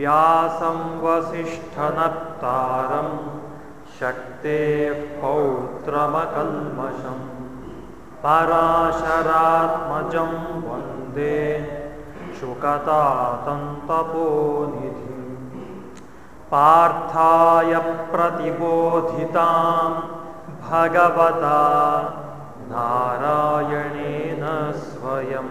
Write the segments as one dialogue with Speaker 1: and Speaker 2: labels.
Speaker 1: व्यासं वसिष्ठनप्तारं शक्तेः पौत्रमकल्मषम् पराशरात्मजं वंदे शुकतातन्तपोनिधिं पार्थाय प्रतिबोधितां भगवता नारायणेन स्वयं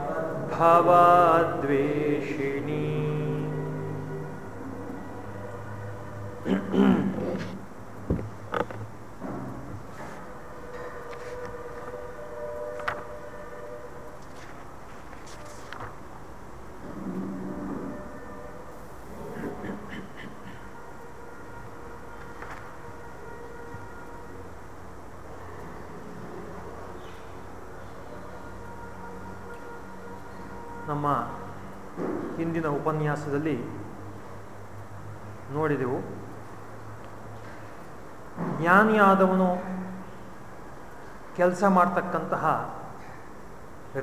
Speaker 1: भवद्वेषिणी। ನಮ್ಮ ಹಿಂದಿನ ಉಪನ್ಯಾಸದಲ್ಲಿ ನೋಡಿದೆವು. ಜ್ಞಾನಿಯಾದವನು ಕೆಲಸ ಮಾಡ್ತಕ್ಕಂತಹ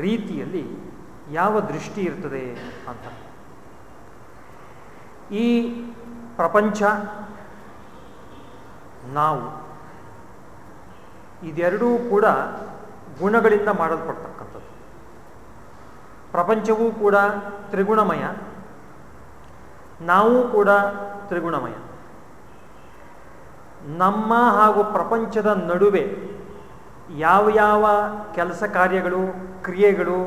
Speaker 1: ರೀತಿಯಲ್ಲಿ ಯಾವ ದೃಷ್ಟಿ ಇರ್ತದೆ ಅಂತ. ಈ ಪ್ರಪಂಚ, ನಾವು ಇದೆರಡೂ ಕೂಡ ಗುಣಗಳಿಂದ ಮಾಡಲ್ಪಡ್ತಕ್ಕಂಥದ್ದು. ಪ್ರಪಂಚವೂ ಕೂಡ ತ್ರಿಗುಣಮಯ. ನಾವು ಕೂಡ ತ್ರಿಗುಣಮಯ. ನಮ್ಮ ಹಾಗೂ ಪ್ರಪಂಚದ ನಡುವೆ ಯಾವ ಯಾವ ಕೆಲಸ ಕಾರ್ಯಗಳು, ಕ್ರಿಯೆಗಳು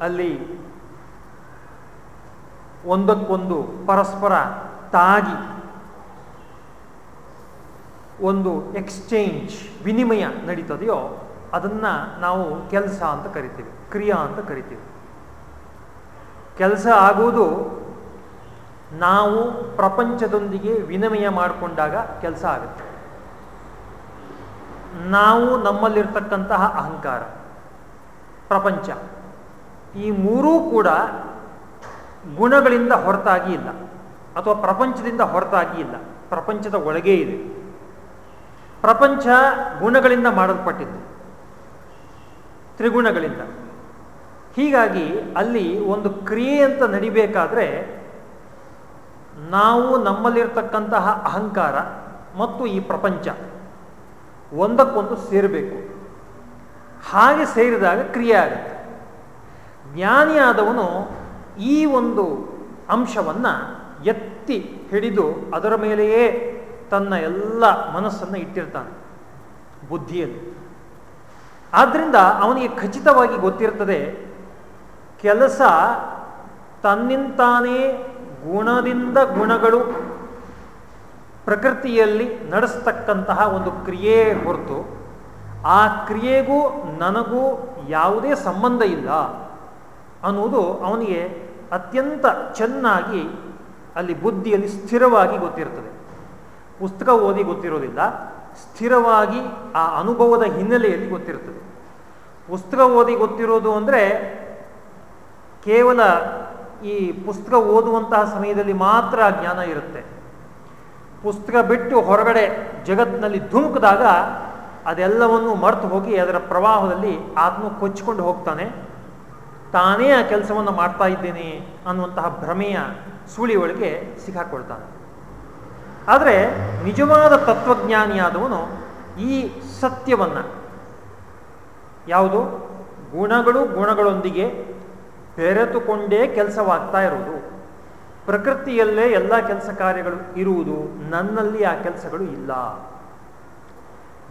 Speaker 1: ಅಲ್ಲಿ ಒಂದಕ್ಕೊಂದು ಪರಸ್ಪರ ತಾಗಿ ಒಂದು ಎಕ್ಸ್ಚೇಂಜ್ ವಿನಿಮಯ ನಡೀತದೆಯೋ ಅದನ್ನು ನಾವು ಕೆಲಸ ಅಂತ ಕರಿತೀವಿ. ಕ್ರಿಯಾ ಅಂತ ಕರಿತೀವಿ. ಕೆಲಸ ಆಗುವುದು ನಾವು ಪ್ರಪಂಚದೊಂದಿಗೆ ವಿನಿಮಯ ಮಾಡಿಕೊಂಡಾಗ ಕೆಲಸ ಆಗುತ್ತೆ. ನಾವು ನಮ್ಮಲ್ಲಿರ್ತಕ್ಕಂತಹ ಅಹಂಕಾರ, ಪ್ರಪಂಚ, ಈ ಮೂರೂ ಕೂಡ ಗುಣಗಳಿಂದ ಹೊರತಾಗಿ ಇಲ್ಲ ಅಥವಾ ಪ್ರಪಂಚದಿಂದ ಹೊರತಾಗಿ ಇಲ್ಲ. ಪ್ರಪಂಚದ ಒಳಗೇ ಇದೆ. ಪ್ರಪಂಚ ಗುಣಗಳಿಂದ ಮಾಡಲ್ಪಟ್ಟಿದ್ದು. ತ್ರಿಗುಣಗಳಿಂದ. ಹೀಗಾಗಿ ಅಲ್ಲಿ ಒಂದು ಕ್ರಿಯೆ ಅಂತ ನಡಿಬೇಕಾದ್ರೆ ನಾವು ನಮ್ಮಲ್ಲಿರ್ತಕ್ಕಂತಹ ಅಹಂಕಾರ ಮತ್ತು ಈ ಪ್ರಪಂಚ ಒಂದಕ್ಕೊಂದು ಸೇರಬೇಕು. ಹಾಗೆ ಸೇರಿದಾಗ ಕ್ರಿಯೆ ಆಗುತ್ತೆ. ಜ್ಞಾನಿಯಾದವನು ಈ ಒಂದು ಅಂಶವನ್ನು ಎತ್ತಿ ಹಿಡಿದು ಅದರ ಮೇಲೆಯೇ ತನ್ನ ಎಲ್ಲ ಮನಸ್ಸನ್ನು ಇಟ್ಟಿರ್ತಾನೆ, ಬುದ್ಧಿಯಲ್ಲಿ. ಆದ್ದರಿಂದ ಅವನಿಗೆ ಖಚಿತವಾಗಿ ಗೊತ್ತಿರ್ತದೆ ಕೆಲಸ ತನ್ನಿಂತಾನೇ ಗುಣದಿಂದ ಗುಣಗಳು ಪ್ರಕೃತಿಯಲ್ಲಿ ನಡೆಸ್ತಕ್ಕಂತಹ ಒಂದು ಕ್ರಿಯೆ ಹೊರತು ಆ ಕ್ರಿಯೆಗೂ ನನಗೂ ಯಾವುದೇ ಸಂಬಂಧ ಇಲ್ಲ ಅನ್ನುವುದು ಅವನಿಗೆ ಅತ್ಯಂತ ಚೆನ್ನಾಗಿ ಅಲ್ಲಿ ಬುದ್ಧಿಯಲ್ಲಿ ಸ್ಥಿರವಾಗಿ ಗೊತ್ತಿರ್ತದೆ. ಪುಸ್ತಕ ಓದಿ ಗೊತ್ತಿರೋದಿಲ್ಲ, ಸ್ಥಿರವಾಗಿ ಆ ಅನುಭವದ ಹಿನ್ನೆಲೆಯಲ್ಲಿ ಗೊತ್ತಿರ್ತದೆ. ಪುಸ್ತಕ ಓದಿ ಗೊತ್ತಿರೋದು ಅಂದರೆ ಕೇವಲ ಈ ಪುಸ್ತಕ ಓದುವಂತಹ ಸಮಯದಲ್ಲಿ ಮಾತ್ರ ಜ್ಞಾನ ಇರುತ್ತೆ. ಪುಸ್ತಕ ಬಿಟ್ಟು ಹೊರಗಡೆ ಜಗತ್ತಿನಲ್ಲಿ ಧುಮುಕಿದಾಗ ಅದೆಲ್ಲವನ್ನು ಮರೆತು ಹೋಗಿ ಅದರ ಪ್ರವಾಹದಲ್ಲಿ ಆತ್ಮ ಕೊಚ್ಚಿಕೊಂಡು ಹೋಗ್ತಾನೆ. ತಾನೇ ಆ ಕೆಲಸವನ್ನು ಮಾಡ್ತಾ ಇದ್ದೇನೆ ಅನ್ನುವಂತಹ ಭ್ರಮೆಯ ಸುಳಿ ಒಳಗೆ ಸಿಕ್ಕಾಕೊಳ್ತಾನೆ. ಆದರೆ ನಿಜವಾದ ತತ್ವಜ್ಞಾನಿಯಾದವನು ಈ ಸತ್ಯವನ್ನು, ಯಾವುದು? ಗುಣಗಳು ಗುಣಗಳೊಂದಿಗೆ ಬೆರೆತುಕೊಂಡೇ ಕೆಲಸವಾಗ್ತಾ ಇರುವುದು. ಪ್ರಕೃತಿಯಲ್ಲೇ ಎಲ್ಲ ಕೆಲಸ ಕಾರ್ಯಗಳು ಇರುವುದು, ನನ್ನಲ್ಲಿ ಆ ಕೆಲಸಗಳು ಇಲ್ಲ.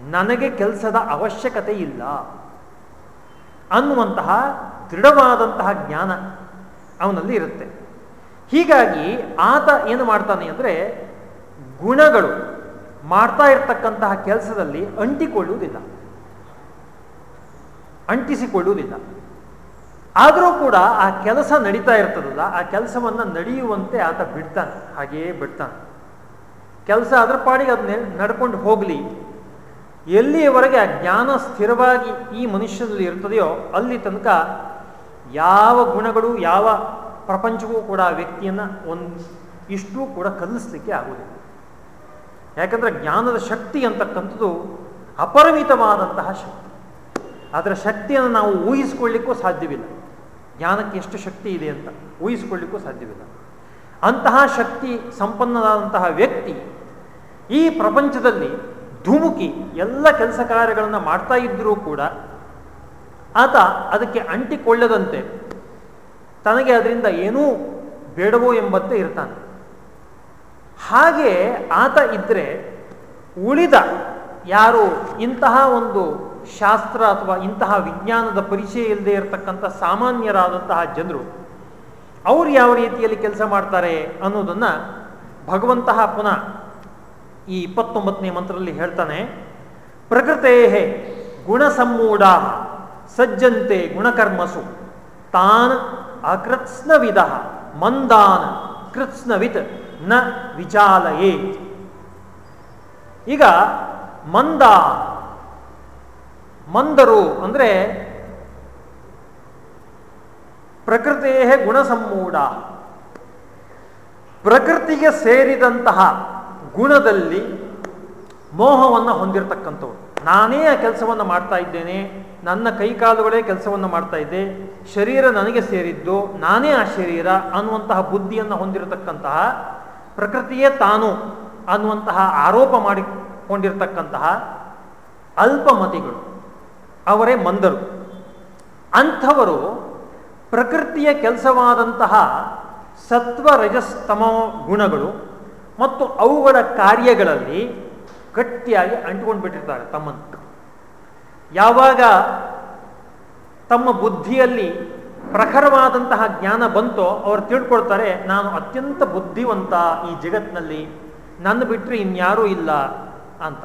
Speaker 1: ನನಗೆ ಕೆಲಸದ ಅವಶ್ಯಕತೆ ಇಲ್ಲ. ಅನ್ನುವಂತಹ ದೃಢವಾದಂತಹ ಜ್ಞಾನ ಅವನಲ್ಲಿ ಇರುತ್ತೆ. ಹೀಗಾಗಿ ಆತ ಏನು ಮಾಡ್ತಾನೆ ಅಂದರೆ ಗುಣಗಳು ಮಾಡ್ತಾ ಇರತಕ್ಕಂತಹ ಕೆಲಸದಲ್ಲಿ ಅಂಟಿಕೊಳ್ಳುವುದಿಲ್ಲ. ಅಂಟಿಸಿಕೊಳ್ಳುವುದಿಲ್ಲ. ಆದರೂ ಕೂಡ ಆ ಕೆಲಸ ನಡೀತಾ ಇರ್ತದಲ್ಲ, ಆ ಕೆಲಸವನ್ನು ನಡೆಯುವಂತೆ ಆತ ಬಿಡ್ತಾನೆ, ಹಾಗೆಯೇ ಬಿಡ್ತಾನೆ. ಕೆಲಸ ಅದರ ಪಾಡಿಗೆ ಅದನ್ನೇ ನಡ್ಕೊಂಡು ಹೋಗಲಿ. ಎಲ್ಲಿಯವರೆಗೆ ಆ ಜ್ಞಾನ ಸ್ಥಿರವಾಗಿ ಈ ಮನುಷ್ಯನಲ್ಲಿ ಇರ್ತದೆಯೋ ಅಲ್ಲಿ ತನಕ ಯಾವ ಗುಣಗಳು, ಯಾವ ಪ್ರಪಂಚವೂ ಕೂಡ ಆ ವ್ಯಕ್ತಿಯನ್ನು ಒಂದು ಇಷ್ಟೂ ಕೂಡ ಕಲಿಸ್ಲಿಕ್ಕೆ ಆಗುವುದಿಲ್ಲ. ಯಾಕಂದರೆ ಜ್ಞಾನದ ಶಕ್ತಿ ಅಂತಕ್ಕಂಥದ್ದು ಅಪರಿಮಿತವಾದಂತಹ ಶಕ್ತಿ. ಅದರ ಶಕ್ತಿಯನ್ನು ನಾವು ಊಹಿಸಿಕೊಳ್ಳಿಕ್ಕೂ ಸಾಧ್ಯವಿಲ್ಲ. ಜ್ಞಾನಕ್ಕೆ ಎಷ್ಟು ಶಕ್ತಿ ಇದೆ ಅಂತ ಊಹಿಸಿಕೊಳ್ಳಿಕ್ಕೂ ಸಾಧ್ಯವಿಲ್ಲ. ಅಂತಹ ಶಕ್ತಿ ಸಂಪನ್ನನಾದಂತಹ ವ್ಯಕ್ತಿ ಈ ಪ್ರಪಂಚದಲ್ಲಿ ಧುಮುಕಿ ಎಲ್ಲ ಕೆಲಸ ಕಾರ್ಯಗಳನ್ನು ಮಾಡ್ತಾ ಇದ್ದರೂ ಕೂಡ ಆತ ಅದಕ್ಕೆ ಅಂಟಿಕೊಳ್ಳದಂತೆ ತನಗೆ ಅದರಿಂದ ಏನೂ ಬೇಡವೋ ಎಂಬಂತೆ ಇರ್ತಾನೆ. ಹಾಗೆ ಆತ ಇದ್ದರೆ ಉಳಿದ ಯಾರು ಇಂತಹ ಒಂದು ಶಾಸ್ತ್ರ ಅಥವಾ ಇಂತಹ ವಿಜ್ಞಾನದ ಪರಿಚಯ ಇಲ್ಲದೆ ಇರತಕ್ಕಂಥ ಸಾಮಾನ್ಯರಾದಂತಹ ಜನರು, ಅವರು ಯಾವ ರೀತಿಯಲ್ಲಿ ಕೆಲಸ ಮಾಡ್ತಾರೆ ಅನ್ನೋದನ್ನ ಭಗವಂತಹ ಪುನಃ ಈ ಇಪ್ಪತ್ತೊಂಬತ್ತನೇ ಮಂತ್ರದಲ್ಲಿ ಹೇಳ್ತಾನೆ ಪ್ರಕೃತೇ ಗುಣಸಮ್ಮೂಢ ಸಜ್ಜಂತೆ ಗುಣಕರ್ಮಸು ತಾನ್ ಅಕೃತ್ಸ್ನವಿದ ಮಂದಾನ್ ಕೃತ್ಸ್ನವಿತ್ನ ವಿಚಾಲಯೇ ಈಗ ಮಂದ ಮಂದರು ಅಂದರೆ ಪ್ರಕೃತಿಯೇ ಗುಣಸಮ್ಮೂಢ. ಪ್ರಕೃತಿಗೆ ಸೇರಿದಂತಹ ಗುಣದಲ್ಲಿ ಮೋಹವನ್ನು ಹೊಂದಿರತಕ್ಕಂಥವ್ರು. ನಾನೇ ಆ ಕೆಲಸವನ್ನು ಮಾಡ್ತಾ ಇದ್ದೇನೆ, ನನ್ನ ಕೈಕಾಲುಗಳೇ ಕೆಲಸವನ್ನು ಮಾಡ್ತಾ ಇದ್ದೆ ಶರೀರ ನನಗೆ ಸೇರಿದ್ದು, ನಾನೇ ಆ ಶರೀರ ಅನ್ನುವಂತಹ ಬುದ್ಧಿಯನ್ನು ಹೊಂದಿರತಕ್ಕಂತಹ, ಪ್ರಕೃತಿಯೇ ತಾನು ಅನ್ನುವಂತಹ ಆರೋಪ ಮಾಡಿಕೊಂಡಿರ್ತಕ್ಕಂತಹ ಅಲ್ಪಮತಿಗಳು. ಅವರೇ ಮಂದರು. ಅಂಥವರು ಪ್ರಕೃತಿಯ ಕೆಲಸವಾದಂತಹ ಸತ್ವ ರಜಸ್ತಮ ಗುಣಗಳು ಮತ್ತು ಅವುಗಳ ಕಾರ್ಯಗಳಲ್ಲಿ ಗಟ್ಟಿಯಾಗಿ ಅಂಟುಕೊಂಡು ಬಿಟ್ಟಿರ್ತಾರೆ ತಮ್ಮನ್ನು ಯಾವಾಗ ತಮ್ಮ ಬುದ್ಧಿಯಲ್ಲಿ ಪ್ರಖರವಾದಂತಹ ಜ್ಞಾನ ಬಂತೋ ಅವರು ತಿಳ್ಕೊಳ್ತಾರೆ, ನಾನು ಅತ್ಯಂತ ಬುದ್ಧಿವಂತ ಈ ಜಗತ್ತಿನಲ್ಲಿ ನನ್ನ ಬಿಟ್ಟರೆ ಇನ್ಯಾರೂ ಇಲ್ಲ ಅಂತ.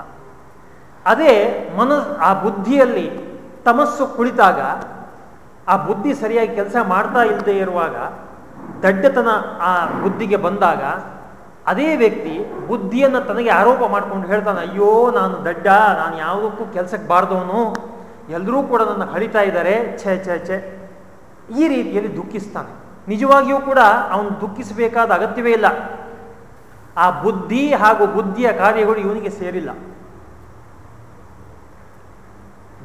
Speaker 1: ಅದೇ ಮನ ಆ ಬುದ್ಧಿಯಲ್ಲಿ ತಮಸ್ಸು ಕುಳಿತಾಗ ಆ ಬುದ್ಧಿ ಸರಿಯಾಗಿ ಕೆಲಸ ಮಾಡ್ತಾ ಇಲ್ಲದೆ ಇರುವಾಗ ದಡ್ಡತನ ಆ ಬುದ್ಧಿಗೆ ಬಂದಾಗ ಅದೇ ವ್ಯಕ್ತಿ ಬುದ್ಧಿಯನ್ನು ತನಗೆ ಆರೋಪ ಮಾಡ್ಕೊಂಡು ಹೇಳ್ತಾನೆ, ಅಯ್ಯೋ, ನಾನು ದಡ್ಡ, ನಾನು ಯಾವುದಕ್ಕೂ ಕೆಲಸಕ್ಕೆ ಬಾರ್ದವನು. ಎಲ್ಲರೂ ಕೂಡ ನನ್ನ ಹಳಿತಾ ಇದ್ದಾರೆ ಛೇ ಛೇ, ಛೆ. ಈ ರೀತಿಯಲ್ಲಿ ದುಃಖಿಸ್ತಾನೆ. ನಿಜವಾಗಿಯೂ ಕೂಡ ಅವನು ದುಃಖಿಸಬೇಕಾದ ಅಗತ್ಯವೇ ಇಲ್ಲ. ಆ ಬುದ್ಧಿ ಹಾಗೂ ಬುದ್ಧಿಯ ಕಾರ್ಯಗಳು ಇವನಿಗೆ ಸೇರಿಲ್ಲ.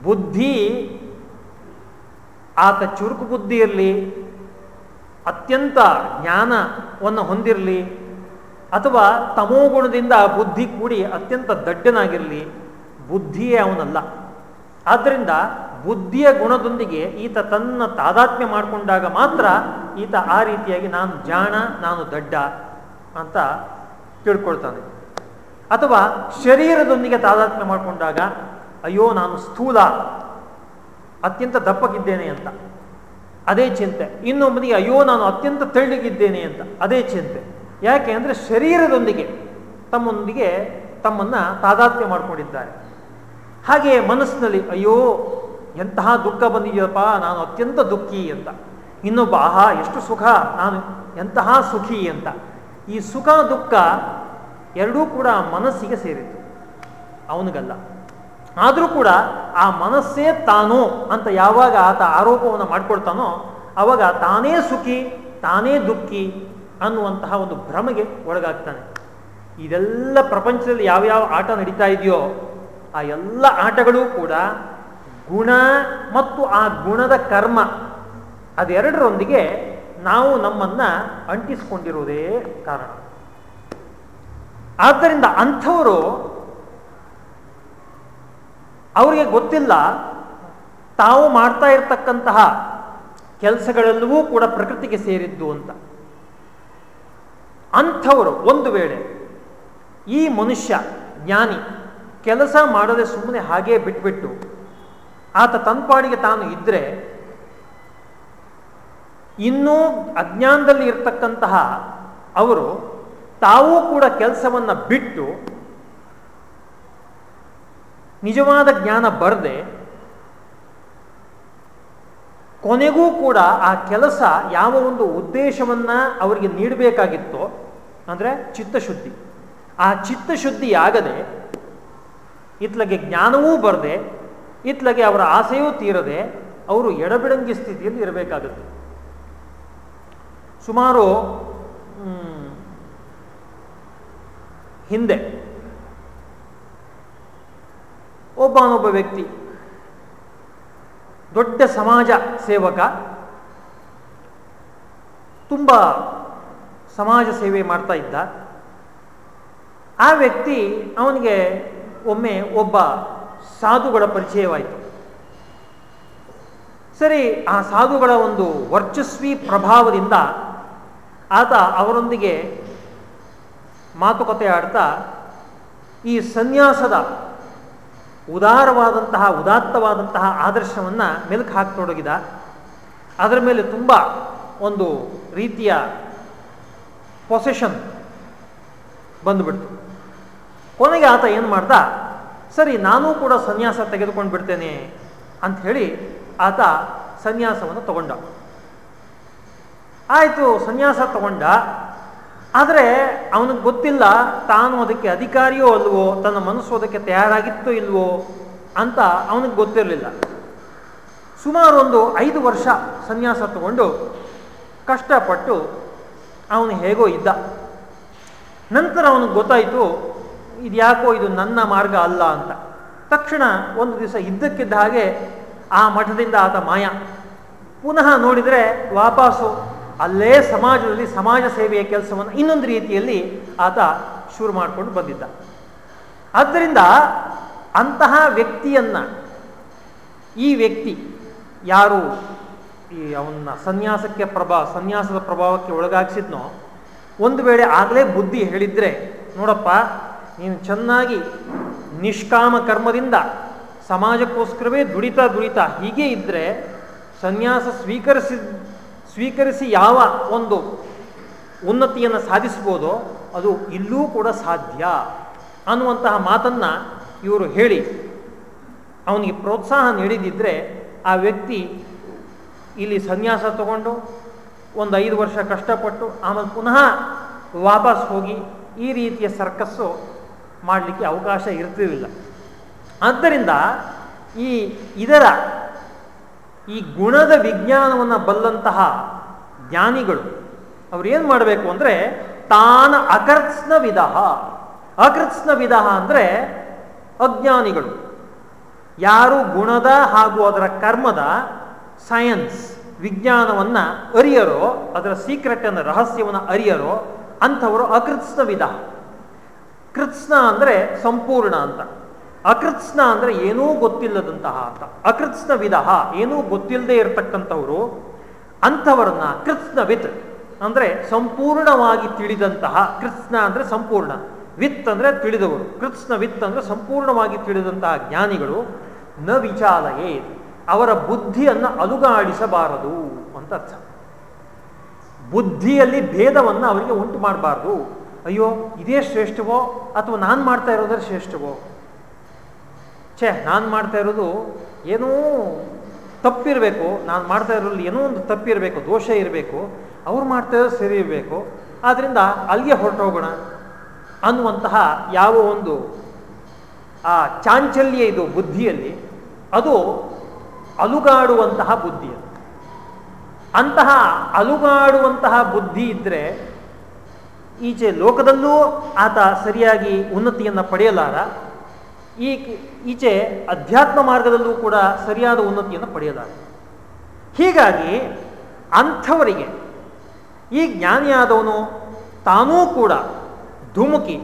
Speaker 1: ಬುದ್ಧಿ, ಆತ ಚುರುಕು ಬುದ್ಧಿ ಇರಲಿ, ಅತ್ಯಂತ ಜ್ಞಾನವನ್ನು ಹೊಂದಿರಲಿ, ಅಥವಾ ತಮೋಗುಣದಿಂದ ಬುದ್ಧಿ ಕೂಡಿ ಅತ್ಯಂತ ದಡ್ಡನಾಗಿರಲಿ, ಬುದ್ಧಿಯೇ ಅವನಲ್ಲ. ಆದ್ದರಿಂದ ಬುದ್ಧಿಯ ಗುಣದೊಂದಿಗೆ ಈತ ತನ್ನ ತಾದಾತ್ಮ್ಯ ಮಾಡಿಕೊಂಡಾಗ ಮಾತ್ರ ಈತ ಆ ರೀತಿಯಾಗಿ ನಾನು ಜಾಣ, ನಾನು ದಡ್ಡ ಅಂತ ತಿಳ್ಕೊಳ್ತಾನೆ. ಅಥವಾ ಶರೀರದೊಂದಿಗೆ ತಾದಾತ್ಮ್ಯ ಮಾಡಿಕೊಂಡಾಗ ಅಯ್ಯೋ, ನಾನು ಸ್ಥೂಲ, ಅತ್ಯಂತ ದಪ್ಪಗಿದ್ದೇನೆ ಅಂತ. ಅದೇ ಚಿಂತೆ. ಇನ್ನೊಬ್ಬನಿಗೆ ಅಯ್ಯೋ, ನಾನು ಅತ್ಯಂತ ತೆಳ್ಳಗಿದ್ದೇನೆ ಅಂತ. ಅದೇ ಚಿಂತೆ. ಯಾಕೆ ಅಂದರೆ, ಶರೀರದೊಂದಿಗೆ ತಮ್ಮೊಂದಿಗೆ ತಮ್ಮನ್ನು ತಾದಾತ್ಯ ಮಾಡಿಕೊಂಡಿದ್ದಾರೆ. ಹಾಗೆಯೇ ಮನಸ್ಸಿನಲ್ಲಿ, ಅಯ್ಯೋ, ಎಂತಹ ದುಃಖ ಬಂದಿದೆಯಪ್ಪ, ನಾನು ಅತ್ಯಂತ ದುಃಖಿ ಅಂತ. ಇನ್ನೊಬ್ಬ, ಆಹಾ, ಎಷ್ಟು ಸುಖ, ನಾನು ಎಂತಹ ಸುಖಿ ಅಂತ. ಈ ಸುಖ ದುಃಖ ಎರಡೂ ಕೂಡ ಮನಸ್ಸಿಗೆ ಸೇರಿತ್ತು. ಅವನಿಗಲ್ಲ. ಆದರೂ ಕೂಡ ಆ ಮನಸ್ಸೇ ತಾನು ಅಂತ ಯಾವಾಗ ಆತ ಆರೋಪವನ್ನು ಮಾಡಿಕೊಳ್ತಾನೋ ಅವಾಗ ತಾನೇ ಸುಖಿ, ತಾನೇ ದುಃಖಿ ಅನ್ನುವಂತಹ ಒಂದು ಭ್ರಮೆಗೆ ಒಳಗಾಗ್ತಾನೆ. ಇದೆಲ್ಲ ಪ್ರಪಂಚದಲ್ಲಿ ಯಾವ್ಯಾವ ಆಟ ನಡೀತಾ ಇದೆಯೋ ಆ ಎಲ್ಲ ಆಟಗಳೂ ಕೂಡ ಗುಣ ಮತ್ತು ಆ ಗುಣದ ಕರ್ಮ ಅದೆರಡರೊಂದಿಗೆ ನಾವು ನಮ್ಮನ್ನ ಅಂಟಿಸಿಕೊಂಡಿರುವುದೇ ಕಾರಣ. ಆದ್ದರಿಂದ ಅಂಥವರು ಅವರಿಗೆ ಗೊತ್ತಿಲ್ಲ, ತಾವು ಮಾಡ್ತಾ ಇರತಕ್ಕಂತಹ ಕೆಲಸಗಳೆಲ್ಲವೂ ಕೂಡ ಪ್ರಕೃತಿಗೆ ಸೇರಿದ್ದು ಅಂತ. ಅಂಥವರು ಒಂದು ವೇಳೆ ಈ ಮನುಷ್ಯ, ಜ್ಞಾನಿ ಕೆಲಸ ಮಾಡದೆ ಸುಮ್ಮನೆ ಹಾಗೇ ಬಿಟ್ಬಿಟ್ಟು ಆತ ತನ್ಪಾಡಿಗೆ ತಾನು ಇದ್ರೆ, ಇನ್ನೂ ಅಜ್ಞಾನದಲ್ಲಿ ಇರತಕ್ಕಂತಹ ಅವರು ತಾವೂ ಕೂಡ ಕೆಲಸವನ್ನು ಬಿಟ್ಟು ನಿಜವಾದ ಜ್ಞಾನ ಬರದೆ ಕೊನೆಗೂ ಕೂಡ ಆ ಕೆಲಸ ಯಾವ ಒಂದು ಉದ್ದೇಶವನ್ನ ಅವರಿಗೆ ನೀಡಬೇಕಾಗಿತ್ತೋ, ಅಂದರೆ ಚಿತ್ತಶುದ್ಧಿ. ಆ ಚಿತ್ತಶುದ್ಧಿ ಆಗದೆ ಇತ್ಲಗೆ ಜ್ಞಾನವೂ ಬರದೆ, ಇತ್ಲಗೆ ಅವರ ಆಸೆಯೂ ತೀರದೆ ಅವರು ಎಡಬಿಡಂಗಿ ಸ್ಥಿತಿಯಲ್ಲಿ ಇರಬೇಕಾಗುತ್ತೆ. ಸುಮಾರು ಹಿಂದೆ ಒಬ್ಬನೊಬ್ಬ ವ್ಯಕ್ತಿ. ದೊಡ್ಡ ಸಮಾಜ ಸೇವಕ. ತುಂಬ ಸಮಾಜ ಸೇವೆ ಮಾಡ್ತಾ ಇದ್ದ. ಆ ವ್ಯಕ್ತಿ ಅವನಿಗೆ ಒಮ್ಮೆ ಒಬ್ಬ ಸಾಧುಗಳ ಪರಿಚಯವಾಯಿತು. ಸರಿ, ಆ ಸಾಧುಗಳ ಒಂದು ವರ್ಚಸ್ವಿ ಪ್ರಭಾವದಿಂದ ಆತ ಅವರೊಂದಿಗೆ ಮಾತುಕತೆ ಆಡ್ತಾ ಈ ಸನ್ಯಾಸದ ಉದಾರವಾದಂತಹ, ಉದಾತ್ತವಾದಂತಹ ಆದರ್ಶವನ್ನು ಮೆಲುಕು ಹಾಕ್ತೊಡಗಿದ ಅದರ ಮೇಲೆ ತುಂಬ ಒಂದು ರೀತಿಯ ಪೊಸೆಷನ್ ಬಂದುಬಿಡ್ತು. ಕೊನೆಗೆ ಆತ ಏನು ಮಾಡ್ದ? ಸರಿ, ನಾನೂ ಕೂಡ ಸನ್ಯಾಸ ತೆಗೆದುಕೊಂಡು ಬಿಡ್ತೇನೆ ಅಂತ ಹೇಳಿ ಆತ ಸನ್ಯಾಸವನ್ನು ತಗೊಂಡ. ಆಯಿತು, ಸನ್ಯಾಸ ತಗೊಂಡ. ಆದರೆ ಅವನಿಗೆ ಗೊತ್ತಿಲ್ಲ, ತಾನು ಅದಕ್ಕೆ ಅಧಿಕಾರಿಯೋ ಅಲ್ವೋ, ತನ್ನ ಮನಸ್ಸು ಅದಕ್ಕೆ ತಯಾರಾಗಿತ್ತೋ ಇಲ್ವೋ ಅಂತ ಅವನಿಗೆ ಗೊತ್ತಿರಲಿಲ್ಲ. ಸುಮಾರು ಒಂದು ಐದು ವರ್ಷ ಸನ್ಯಾಸ ತಗೊಂಡು ಕಷ್ಟಪಟ್ಟು ಅವನು ಹೇಗೋ ಇದ್ದ. ನಂತರ ಅವನಿಗೆ ಗೊತ್ತಾಯಿತು ಇದು ಯಾಕೋ ಇದು ನನ್ನ ಮಾರ್ಗ ಅಲ್ಲ ಅಂತ. ತಕ್ಷಣ ಒಂದು ದಿವಸ ಇದ್ದಕ್ಕಿದ್ದ ಹಾಗೆ ಆ ಮಠದಿಂದ ಆತ ಮಾಯ. ಪುನಃ ನೋಡಿದರೆ ವಾಪಸ್ಸು ಅಲ್ಲೇ ಸಮಾಜದಲ್ಲಿ ಸಮಾಜ ಸೇವೆಯ ಕೆಲಸವನ್ನು ಇನ್ನೊಂದು ರೀತಿಯಲ್ಲಿ ಆತ ಶುರು ಮಾಡಿಕೊಂಡು ಬಂದಿದ್ದ. ಆದ್ದರಿಂದ ಅಂತಹ ವ್ಯಕ್ತಿಯನ್ನ ಈ ವ್ಯಕ್ತಿ ಯಾರು ಈ ಅವನ್ನ ಸನ್ಯಾಸಕ್ಕೆ ಪ್ರಭಾವ ಸನ್ಯಾಸದ ಪ್ರಭಾವಕ್ಕೆ ಒಳಗಾಗಿಸಿದ್ನೋ, ಒಂದು ವೇಳೆ ಆಗಲೇ ಬುದ್ಧಿ ಹೇಳಿದ್ರೆ, ನೋಡಪ್ಪ, ನೀನು ಚೆನ್ನಾಗಿ ನಿಷ್ಕಾಮ ಕರ್ಮದಿಂದ ಸಮಾಜಕ್ಕೋಸ್ಕರವೇ ದುಡಿತಾ ದುಡಿತ ಹೀಗೆ ಇದ್ದರೆ ಸನ್ಯಾಸ ಸ್ವೀಕರಿಸಿ ಸ್ವೀಕರಿಸಿ ಯಾವ ಒಂದು ಉನ್ನತಿಯನ್ನು ಸಾಧಿಸ್ಬೋದೋ ಅದು ಇಲ್ಲೂ ಕೂಡ ಸಾಧ್ಯ ಅನ್ನುವಂತಹ ಮಾತನ್ನು ಇವರು ಹೇಳಿ. ಅವನಿಗೆ ಪ್ರೋತ್ಸಾಹ ನೀಡಿದಿದ್ದರೆ ಆ ವ್ಯಕ್ತಿ ಇಲ್ಲಿ ಸನ್ಯಾಸ ತಗೊಂಡು ಒಂದು ಐದು ವರ್ಷ ಕಷ್ಟಪಟ್ಟು ಆಮೇಲೆ ಪುನಃ ವಾಪಸ್ ಹೋಗಿ ಈ ರೀತಿಯ ಸರ್ಕಸ್ಸು ಮಾಡಲಿಕ್ಕೆ ಅವಕಾಶ ಇರ್ತಿರಲಿಲ್ಲ. ಆದ್ದರಿಂದ ಈ ಇದರ ಈ ಗುಣದ ವಿಜ್ಞಾನವನ್ನು ಬಲ್ಲಂತಹ ಜ್ಞಾನಿಗಳು, ಅವ್ರು ಏನು ಮಾಡಬೇಕು ಅಂದರೆ ತಾನ ಅಕರ್ತ್ಸ್ನ ವಿಧ ಅಕೃತ್ಸ್ನ ವಿಧ ಅಂದರೆ ಅಜ್ಞಾನಿಗಳು. ಯಾರು ಗುಣದ ಹಾಗೂ ಅದರ ಕರ್ಮದ ಸೈನ್ಸ್ ವಿಜ್ಞಾನವನ್ನು ಅರಿಯರೋ, ಅದರ ಸೀಕ್ರೆಟ್ ಅನ್ನು, ರಹಸ್ಯವನ್ನು ಅರಿಯರೋ, ಅಂಥವರು ಅಕೃತ್ಸ್ನ ವಿಧ ಕೃತ್ಸ್ನ ಅಂದರೆ ಸಂಪೂರ್ಣ ಅಂತ. ಅಕೃತ್ಸ್ನ ಅಂದರೆ ಏನೂ ಗೊತ್ತಿಲ್ಲದಂತಹ ಅರ್ಥ ಅಕೃತ್ಸ್ನ ವಿಧ ಏನೂ ಗೊತ್ತಿಲ್ಲದೆ ಇರತಕ್ಕಂಥವರು, ಅಂಥವರನ್ನ ಕೃತ್ಸ್ನ ವಿತ್ ಅಂದರೆ ಸಂಪೂರ್ಣವಾಗಿ ತಿಳಿದಂತಹ, ಕೃತ್ಸ್ನ ಅಂದರೆ ಸಂಪೂರ್ಣ, ವಿತ್ ಅಂದರೆ ತಿಳಿದವರು. ಕೃತ್ಸ್ನ ವಿತ್ ಅಂದರೆ ಸಂಪೂರ್ಣವಾಗಿ ತಿಳಿದಂತಹ ಜ್ಞಾನಿಗಳು, ನ ವಿಚಾಲಯೇ ಅವರ ಬುದ್ಧಿಯನ್ನು ಅಲುಗಾಡಿಸಬಾರದು ಅಂತ ಅರ್ಥ. ಬುದ್ಧಿಯಲ್ಲಿ ಭೇದವನ್ನು ಅವರಿಗೆ ಉಂಟು ಮಾಡಬಾರ್ದು. ಅಯ್ಯೋ, ಇದೇ ಶ್ರೇಷ್ಠವೋ ಅಥವಾ ನಾನು ಮಾಡ್ತಾ ಇರೋದ್ರೆ ಶ್ರೇಷ್ಠವೋ? ಛೇ, ನಾನು ಮಾಡ್ತಾ ಇರೋದು ಏನೋ ತಪ್ಪಿರಬೇಕು. ನಾನು ಮಾಡ್ತಾ ಇರೋದ್ರಲ್ಲಿ ಏನೋ ಒಂದು ತಪ್ಪಿರಬೇಕು, ದೋಷ ಇರಬೇಕು. ಅವ್ರು ಮಾಡ್ತಾ ಇರೋದು ಸರಿ ಇರಬೇಕು. ಆದ್ದರಿಂದ ಅಲ್ಲಿಗೆ ಹೊರಟೋಗೋಣ ಅನ್ನುವಂತಹ ಯಾವ ಒಂದು, ಆ ಚಾಂಚಲ್ಯ ಇದು ಬುದ್ಧಿಯಲ್ಲಿ, ಅದು ಅಲುಗಾಡುವಂತಹ ಬುದ್ಧಿ ಅಂತಹ ಅಲುಗಾಡುವಂತಹ ಬುದ್ಧಿ ಇದ್ದರೆ ಈಚೆ ಲೋಕದಲ್ಲೂ ಆತ ಸರಿಯಾಗಿ ಉನ್ನತಿಯನ್ನು ಪಡೆಯಲಾರ. ಈ ಈಚೆ ಅಧ್ಯಾತ್ಮ ಮಾರ್ಗದಲ್ಲೂ ಕೂಡ ಸರಿಯಾದ ಉನ್ನತಿಯನ್ನು ಪಡೆಯಲಾರ ಹೀಗಾಗಿ ಅಂಥವರಿಗೆ ಈ ಜ್ಞಾನಿಯಾದವನು ತಾನೂ ಕೂಡ ಧುಮುಕಿ,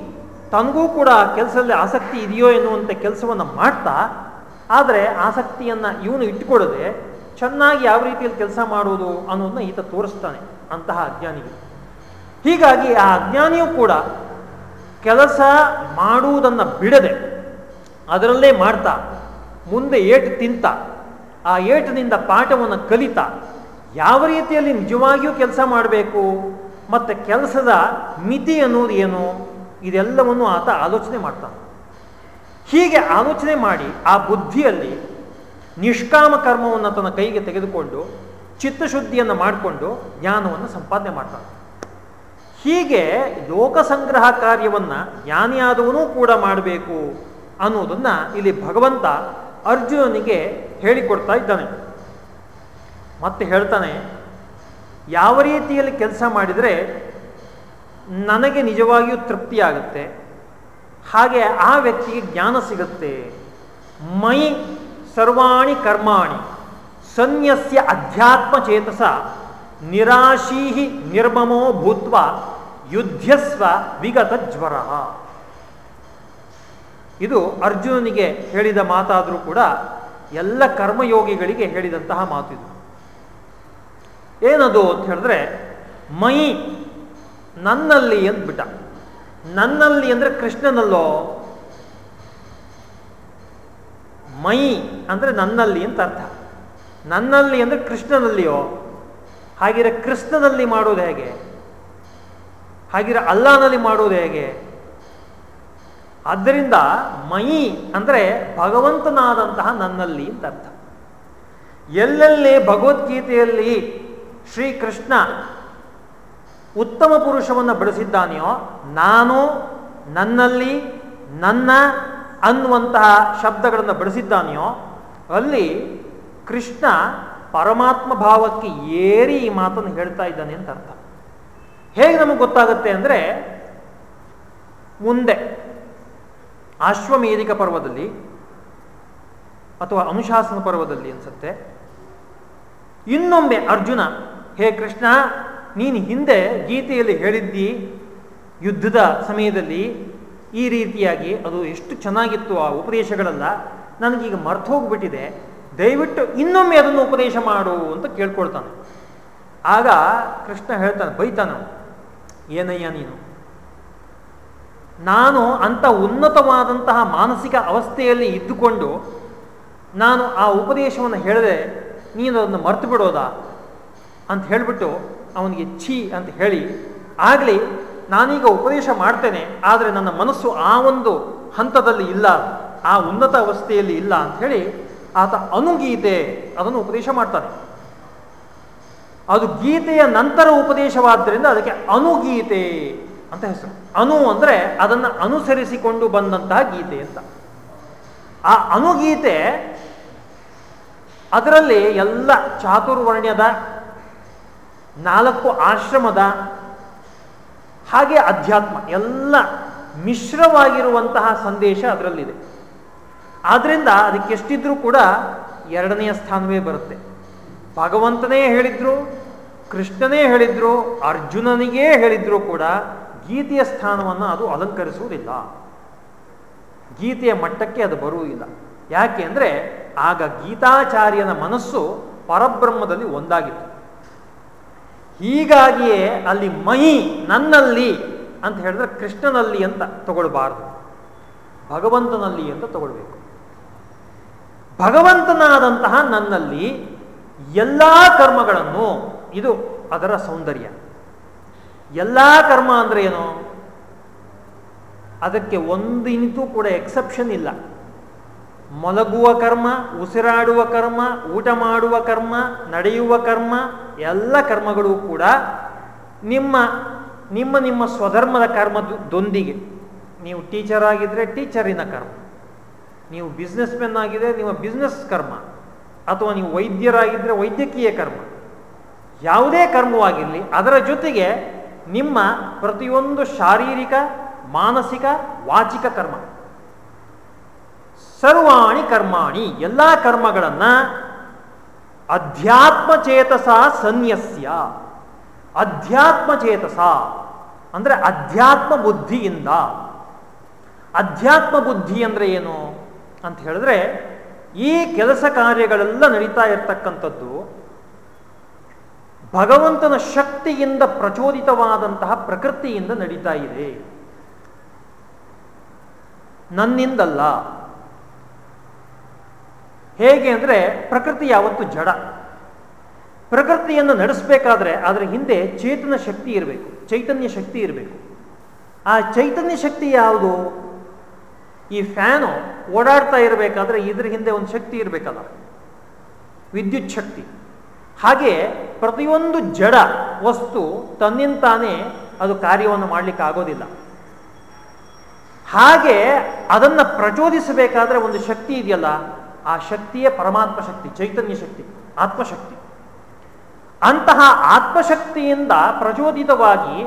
Speaker 1: ತನಗೂ ಕೂಡ ಕೆಲಸದಲ್ಲಿ ಆಸಕ್ತಿ ಇದೆಯೋ ಎನ್ನುವಂಥ ಕೆಲಸವನ್ನು ಮಾಡ್ತಾ, ಆದರೆ ಆಸಕ್ತಿಯನ್ನು ಇವನು ಇಟ್ಟುಕೊಡದೆ ಚೆನ್ನಾಗಿ ಯಾವ ರೀತಿಯಲ್ಲಿ ಕೆಲಸ ಮಾಡುವುದು ಅನ್ನೋದನ್ನ ಈತ ತೋರಿಸ್ತಾನೆ ಅಂತಹ ಅಜ್ಞಾನಿಗೆ. ಹೀಗಾಗಿ ಆ ಅಜ್ಞಾನಿಯೂ ಕೂಡ ಕೆಲಸ ಮಾಡುವುದನ್ನು ಬಿಡದೆ ಅದರಲ್ಲೇ ಮಾಡ್ತಾ, ಮುಂದೆ ಏಟು ತಿಂತ, ಆ ಏಟಿನಿಂದ ಪಾಠವನ್ನು ಕಲಿತಾ. ಯಾವ ರೀತಿಯಲ್ಲಿ ನಿಜವಾಗಿಯೂ ಕೆಲಸ ಮಾಡಬೇಕು, ಮತ್ತು ಕೆಲಸದ ಮಿತಿ ಅನ್ನೋದು ಏನು, ಇದೆಲ್ಲವನ್ನು ಆತ ಆಲೋಚನೆ ಮಾಡ್ತಾನೆ. ಹೀಗೆ ಆಲೋಚನೆ ಮಾಡಿ ಆ ಬುದ್ಧಿಯಲ್ಲಿ ನಿಷ್ಕಾಮ ಕರ್ಮವನ್ನು ತನ್ನ ಕೈಗೆ ತೆಗೆದುಕೊಂಡು, ಚಿತ್ತಶುದ್ಧಿಯನ್ನು ಮಾಡಿಕೊಂಡು ಜ್ಞಾನವನ್ನು ಸಂಪಾದನೆ ಮಾಡ್ತಾನೆ. ಹೀಗೆ ಲೋಕ ಸಂಗ್ರಹ ಕಾರ್ಯವನ್ನು ಜ್ಞಾನಿಯಾದವನೂ ಕೂಡ ಮಾಡಬೇಕು. ಅನ್ನೋದನ್ನ ಇಲ್ಲಿ ಭಗವಂತ ಅರ್ಜುನನಿಗೆ ಹೇಳಿಕೊಡ್ತಾ ಇದ್ದಾನೆ. ಮತ್ತೆ ಹೇಳ್ತಾನೆ, ಯಾವ ರೀತಿಯಲ್ಲಿ ಕೆಲಸ ಮಾಡಿದರೆ ನನಗೆ ನಿಜವಾಗಿಯೂ ತೃಪ್ತಿ ಆಗುತ್ತೆ, ಹಾಗೆ ಆ ವ್ಯಕ್ತಿಗೆ ಜ್ಞಾನ ಸಿಗುತ್ತೆ. ಮೈ ಸರ್ವಾಣಿ ಕರ್ಮಾಣಿ, ಸನ್ಯಸ್ಯ ಅಧ್ಯಾತ್ಮ ಚೇತಸ, ನಿರಾಶೀಹಿ ನಿರ್ಮಮೋ ಭೂತ್ವ ಯುದ್ಧಸ್ವ ವಿಗತ ಜ್ವರ. ಇದು ಅರ್ಜುನನಿಗೆ ಹೇಳಿದ ಮಾತಾದರೂ ಕೂಡ ಎಲ್ಲ ಕರ್ಮಯೋಗಿಗಳಿಗೆ ಹೇಳಿದಂತಹ ಮಾತು ಇದು. ಏನದು ಅಂತ ಹೇಳಿದ್ರೆ, ಮೈ ನನ್ನಲ್ಲಿ ಅಂದ್ಬಿಟ್ಟ ನನ್ನಲ್ಲಿ ಅಂದ್ರೆ ಕೃಷ್ಣನಲ್ಲೋ? ಮೈ ಅಂದ್ರೆ ನನ್ನಲ್ಲಿ ಅಂತ ಅರ್ಥ. ನನ್ನಲ್ಲಿ ಅಂದ್ರೆ ಕೃಷ್ಣನಲ್ಲಿಯೋ? ಹಾಗಿರ ಕೃಷ್ಣನಲ್ಲಿ ಮಾಡೋದು ಹೇಗೆ? ಹಾಗಿರೆ ಅಲ್ಲಾನಲ್ಲಿ ಮಾಡೋದು ಹೇಗೆ? ಆದ್ದರಿಂದ ಮಯಿ ಅಂದರೆ ಭಗವಂತನಾದಂತಹ ನನ್ನಲ್ಲಿ ಅಂತ ಅರ್ಥ. ಎಲ್ಲೆಲ್ಲಿ ಭಗವದ್ಗೀತೆಯಲ್ಲಿ ಶ್ರೀಕೃಷ್ಣ ಉತ್ತಮ ಪುರುಷವನ್ನು ಬಳಸಿದ್ದಾನೆಯೋ, ನಾನು ನನ್ನಲ್ಲಿ ನನ್ನ ಅನ್ನುವಂತಹ ಶಬ್ದಗಳನ್ನು ಬಳಸಿದ್ದಾನೆಯೋ, ಅಲ್ಲಿ ಕೃಷ್ಣ ಪರಮಾತ್ಮ ಭಾವಕ್ಕೆ ಏರಿ ಈ ಮಾತನ್ನು ಹೇಳ್ತಾ ಇದ್ದಾನೆ ಅಂತ ಅರ್ಥ. ಹೇಗೆ ನಮಗೆ ಗೊತ್ತಾಗುತ್ತೆ ಅಂದರೆ, ಮುಂದೆ. ಆಶ್ವಮೇಧಿಕ ಪರ್ವದಲ್ಲಿ ಅಥವಾ ಅನುಶಾಸನ ಪರ್ವದಲ್ಲಿ ಅನ್ಸುತ್ತೆ. ಇನ್ನೊಮ್ಮೆ ಅರ್ಜುನ, ಹೇ ಕೃಷ್ಣ, ನೀನು ಹಿಂದೆ ಗೀತೆಯಲ್ಲಿ ಹೇಳಿದ್ದಿ ಯುದ್ಧದ ಸಮಯದಲ್ಲಿ. ಈ ರೀತಿಯಾಗಿ ಅದು ಎಷ್ಟು ಚೆನ್ನಾಗಿತ್ತು ಆ ಉಪದೇಶಗಳೆಲ್ಲ. ನನಗೀಗ ಮರ್ತು ಹೋಗ್ಬಿಟ್ಟಿದೆ. ದಯವಿಟ್ಟು ಇನ್ನೊಮ್ಮೆ ಅದನ್ನು ಉಪದೇಶ ಮಾಡು ಅಂತ ಕೇಳ್ಕೊಳ್ತಾನೆ. ಆಗ ಕೃಷ್ಣ ಹೇಳ್ತಾನೆ, ಬೈತಾನ ಏನಯ್ಯ ನೀನು? ನಾನು ಅಂಥ ಉನ್ನತವಾದಂತಹ ಮಾನಸಿಕ ಅವಸ್ಥೆಯಲ್ಲಿ ಇದ್ದುಕೊಂಡು ನಾನು ಆ ಉಪದೇಶವನ್ನು ಹೇಳಿದೆ, ನೀನು ಅದನ್ನು ಮರ್ತು ಬಿಡೋದಾ ಅಂತ ಹೇಳಿಬಿಟ್ಟು ಅವನಿಗೆ ಛೀ ಅಂತ ಹೇಳಿ, ಆಗಲಿ, ನಾನೀಗ ಉಪದೇಶ ಮಾಡ್ತೇನೆ, ಆದರೆ ನನ್ನ ಮನಸ್ಸು ಆ ಒಂದು ಹಂತದಲ್ಲಿ ಇಲ್ಲ, ಆ ಉನ್ನತ ಅವಸ್ಥೆಯಲ್ಲಿ ಇಲ್ಲ ಅಂತ ಹೇಳಿ ಆತ ಅನುಗೀತೆ ಅದನ್ನು ಉಪದೇಶ ಮಾಡ್ತಾನೆ. ಅದು ಗೀತೆಯ ನಂತರ ಉಪದೇಶವಾದ್ದರಿಂದ ಅದಕ್ಕೆ ಅನುಗೀತೆ ಅಂತ ಹೆಸರು. ಅನು ಅಂದರೆ ಅದನ್ನು ಅನುಸರಿಸಿಕೊಂಡು ಬಂದಂತಹ ಗೀತೆ ಅಂತ. ಆ ಅನುಗೀತೆ ಅದರಲ್ಲಿ ಎಲ್ಲ ಚಾತುರ್ವರ್ಣ್ಯದ, ನಾಲ್ಕು ಆಶ್ರಮದ, ಹಾಗೆ ಅಧ್ಯಾತ್ಮ ಎಲ್ಲ ಮಿಶ್ರವಾಗಿರುವಂತಹ ಸಂದೇಶ ಅದರಲ್ಲಿದೆ. ಆದ್ದರಿಂದ ಅದಕ್ಕೆ ಎಷ್ಟಿದ್ರೂ ಕೂಡ ಎರಡನೆಯ ಸ್ಥಾನವೇ ಬರುತ್ತೆ. ಭಗವಂತನೇ ಹೇಳಿದ್ರು, ಕೃಷ್ಣನೇ ಹೇಳಿದ್ರು, ಅರ್ಜುನನಿಗೇ ಹೇಳಿದ್ರು ಕೂಡ ಗೀತೆಯ ಸ್ಥಾನವನ್ನು ಅದು ಅಲಂಕರಿಸುವುದಿಲ್ಲ. ಗೀತೆಯ ಮಟ್ಟಕ್ಕೆ ಅದು ಬರುವುದಿಲ್ಲ. ಯಾಕೆ ಅಂದರೆ ಆಗ ಗೀತಾಚಾರ್ಯನ ಮನಸ್ಸು ಪರಬ್ರಹ್ಮದಲ್ಲಿ ಒಂದಾಗಿತ್ತು. ಹೀಗಾಗಿಯೇ ಅಲ್ಲಿ ಮಹಿ ನನ್ನಲ್ಲಿ ಅಂತ ಹೇಳಿದ್ರೆ ಕೃಷ್ಣನಲ್ಲಿ ಅಂತ ತಗೊಳ್ಬಾರ್ದು. ಭಗವಂತನಲ್ಲಿ ಅಂತ ತಗೊಳ್ಬೇಕು. ಭಗವಂತನಾದಂತಹ ನನ್ನಲ್ಲಿ ಎಲ್ಲ ಕರ್ಮಗಳನ್ನು ಇದು ಅದರ ಸೌಂದರ್ಯ. ಎಲ್ಲ ಕರ್ಮ ಅಂದ್ರೆ ಏನು? ಅದಕ್ಕೆ ಒಂದು ಇಂತೂ ಕೂಡ ಎಕ್ಸೆಪ್ಷನ್ ಇಲ್ಲ. ಮಲಗುವ ಕರ್ಮ, ಉಸಿರಾಡುವ ಕರ್ಮ, ಊಟ ಮಾಡುವ ಕರ್ಮ, ನಡೆಯುವ ಕರ್ಮ, ಎಲ್ಲ ಕರ್ಮಗಳು ಕೂಡ ನಿಮ್ಮ ನಿಮ್ಮ ನಿಮ್ಮ ಸ್ವಧರ್ಮದ ಕರ್ಮದೊಂದಿಗೆ. ನೀವು ಟೀಚರ್ ಆಗಿದ್ರೆ ಟೀಚರಿನ ಕರ್ಮ. ನೀವು ಬಿಸ್ನೆಸ್ ಮೆನ್ ಆಗಿದ್ರೆ ನಿಮ್ಮ ಬಿಸ್ನೆಸ್ ಕರ್ಮ. ಅಥವಾ ನೀವು ವೈದ್ಯರಾಗಿದ್ದರೆ ವೈದ್ಯಕೀಯ ಕರ್ಮ. ಯಾವುದೇ ಕರ್ಮವಾಗಿರಲಿ, ಅದರ ಜೊತೆಗೆ ನಿಮ್ಮ ಪ್ರತಿಯೊಂದು ಶಾರೀರಿಕ, ಮಾನಸಿಕ, ವಾಚಿಕ ಕರ್ಮ. ಸರ್ವಾಣಿ ಕರ್ಮಾಣಿ ಎಲ್ಲ ಕರ್ಮಗಳನ್ನ ಅಧ್ಯಾತ್ಮಚೇತಸ ಸನ್ಯಸ್ಯ. ಅಧ್ಯಾತ್ಮ ಚೇತಸ ಅಂದ್ರೆ ಅಧ್ಯಾತ್ಮ ಬುದ್ಧಿಯಿಂದ. ಅಧ್ಯಾತ್ಮ ಬುದ್ಧಿ ಅಂದ್ರೆ ಏನು? ಅಂತ ಹೇಳಿದ್ರೆ ಈ ಕೆಲಸ ಕಾರ್ಯಗಳೆಲ್ಲ ನಡೀತಾ ಇರತಕ್ಕಂಥದ್ದು ಭಗವಂತನ ಶಕ್ತಿಯಿಂದ ಪ್ರಚೋದಿತವಾದಂತಹ ಪ್ರಕೃತಿಯಿಂದ ನಡೀತಾ ಇದೆ. ನನ್ನಿಂದಲ್ಲ. ಹೇಗೆ ಅಂದರೆ ಪ್ರಕೃತಿ ಯಾವತ್ತು ಜಡ. ಪ್ರಕೃತಿಯನ್ನು ನಡೆಸಬೇಕಾದ್ರೆ ಅದರ ಹಿಂದೆ ಚೇತನ ಶಕ್ತಿ ಇರಬೇಕು, ಚೈತನ್ಯ ಶಕ್ತಿ ಇರಬೇಕು. ಆ ಚೈತನ್ಯ ಶಕ್ತಿ ಯಾವುದು? ಈ ಫ್ಯಾನು ಓಡಾಡ್ತಾ ಇರಬೇಕಾದ್ರೆ ಇದ್ರ ಹಿಂದೆ ಒಂದು ಶಕ್ತಿ ಇರಬೇಕಲ್ಲ, ವಿದ್ಯುತ್ ಶಕ್ತಿ. ಹಾಗೆ ಪ್ರತಿಯೊಂದು ಜಡ ವಸ್ತು ತನ್ನಿಂತಾನೇ ಅದು ಕಾರ್ಯವನ್ನು ಮಾಡಲಿಕ್ಕೆ ಆಗೋದಿಲ್ಲ ಹಾಗೆ ಅದನ್ನು ಪ್ರಚೋದಿಸಬೇಕಾದ್ರೆ ಒಂದು ಶಕ್ತಿ ಇದೆಯಲ್ಲ, ಆ ಶಕ್ತಿಯೇ ಪರಮಾತ್ಮ ಶಕ್ತಿ, ಚೈತನ್ಯ ಶಕ್ತಿ, ಆತ್ಮಶಕ್ತಿ. ಅಂತಹ ಆತ್ಮಶಕ್ತಿಯಿಂದ ಪ್ರಚೋದಿತವಾಗಿ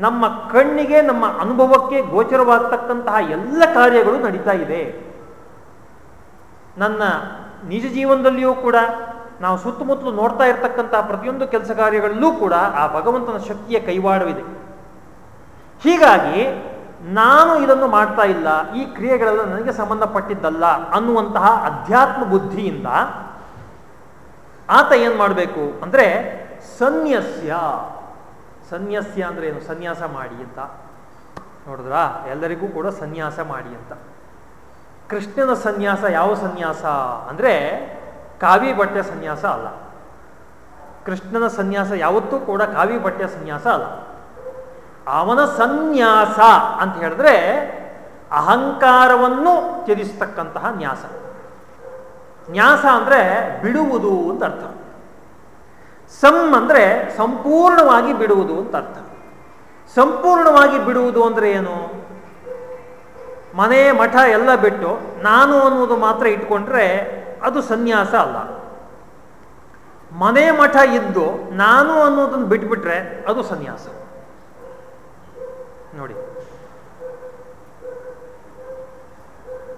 Speaker 1: ನಮ್ಮ ಕಣ್ಣಿಗೆ, ನಮ್ಮ ಅನುಭವಕ್ಕೆ ಗೋಚರವಾಗತಕ್ಕಂತಹ ಎಲ್ಲ ಕಾರ್ಯಗಳು ನಡೀತಾ ಇದೆ. ನನ್ನ ನಿಜ ಜೀವನದಲ್ಲಿಯೂ ಕೂಡ ನಾವು ಸುತ್ತಮುತ್ತಲು ನೋಡ್ತಾ ಇರ್ತಕ್ಕಂಥ ಪ್ರತಿಯೊಂದು ಕೆಲಸ ಕಾರ್ಯಗಳಲ್ಲೂ ಕೂಡ ಆ ಭಗವಂತನ ಶಕ್ತಿಯ ಕೈವಾಡವಿದೆ. ಹೀಗಾಗಿ ನಾನು ಇದನ್ನು ಮಾಡ್ತಾ ಇಲ್ಲ, ಈ ಕ್ರಿಯೆಗಳೆಲ್ಲ ನನಗೆ ಸಂಬಂಧಪಟ್ಟಿದ್ದಲ್ಲ ಅನ್ನುವಂತಹ ಅಧ್ಯಾತ್ಮ ಬುದ್ಧಿಯಿಂದ ಆತ ಏನು ಮಾಡಬೇಕು ಅಂದರೆ ಸನ್ಯಸ್ಯ. ಸನ್ಯಸ್ಯ ಅಂದ್ರೆ ಏನು? ಸನ್ಯಾಸ ಮಾಡಿ ಅಂತ. ನೋಡಿದ್ರಾ? ಎಲ್ಲರಿಗೂ ಕೂಡ ಸನ್ಯಾಸ ಮಾಡಿ ಅಂತ. ಕೃಷ್ಣನ ಸನ್ಯಾಸ ಯಾವ ಸನ್ಯಾಸ ಅಂದರೆ ಕಾವಿ ಬಟ್ಟೆ ಸನ್ಯಾಸ ಅಲ್ಲ. ಕೃಷ್ಣನ ಸನ್ಯಾಸ ಯಾವತ್ತೂ ಕೂಡ ಕಾವಿ ಬಟ್ಟೆ ಸನ್ಯಾಸ ಅಲ್ಲ. ಅವನ ಸನ್ಯಾಸ ಅಂತ ಹೇಳಿದ್ರೆ ಅಹಂಕಾರವನ್ನು ತ್ಯಜಿಸ್ತಕ್ಕಂತಹ ನ್ಯಾಸ. ನ್ಯಾಸ ಅಂದ್ರೆ ಬಿಡುವುದು ಅಂತ ಅರ್ಥ. ಸಂ ಅಂದ್ರೆ ಸಂಪೂರ್ಣವಾಗಿ ಬಿಡುವುದು ಅಂತ ಅರ್ಥ. ಸಂಪೂರ್ಣವಾಗಿ ಬಿಡುವುದು ಅಂದ್ರೆ ಏನು? ಮನೆ ಮಠ ಎಲ್ಲ ಬಿಟ್ಟು ನಾನು ಅನ್ನುವುದು ಮಾತ್ರ ಇಟ್ಕೊಂಡ್ರೆ ಅದು ಸನ್ಯಾಸ ಅಲ್ಲ. ಮನೆ ಮಠ ಇದ್ದು ನಾನು ಅನ್ನೋದನ್ನು ಬಿಟ್ಬಿಟ್ರೆ ಅದು ಸನ್ಯಾಸ. ನೋಡಿ.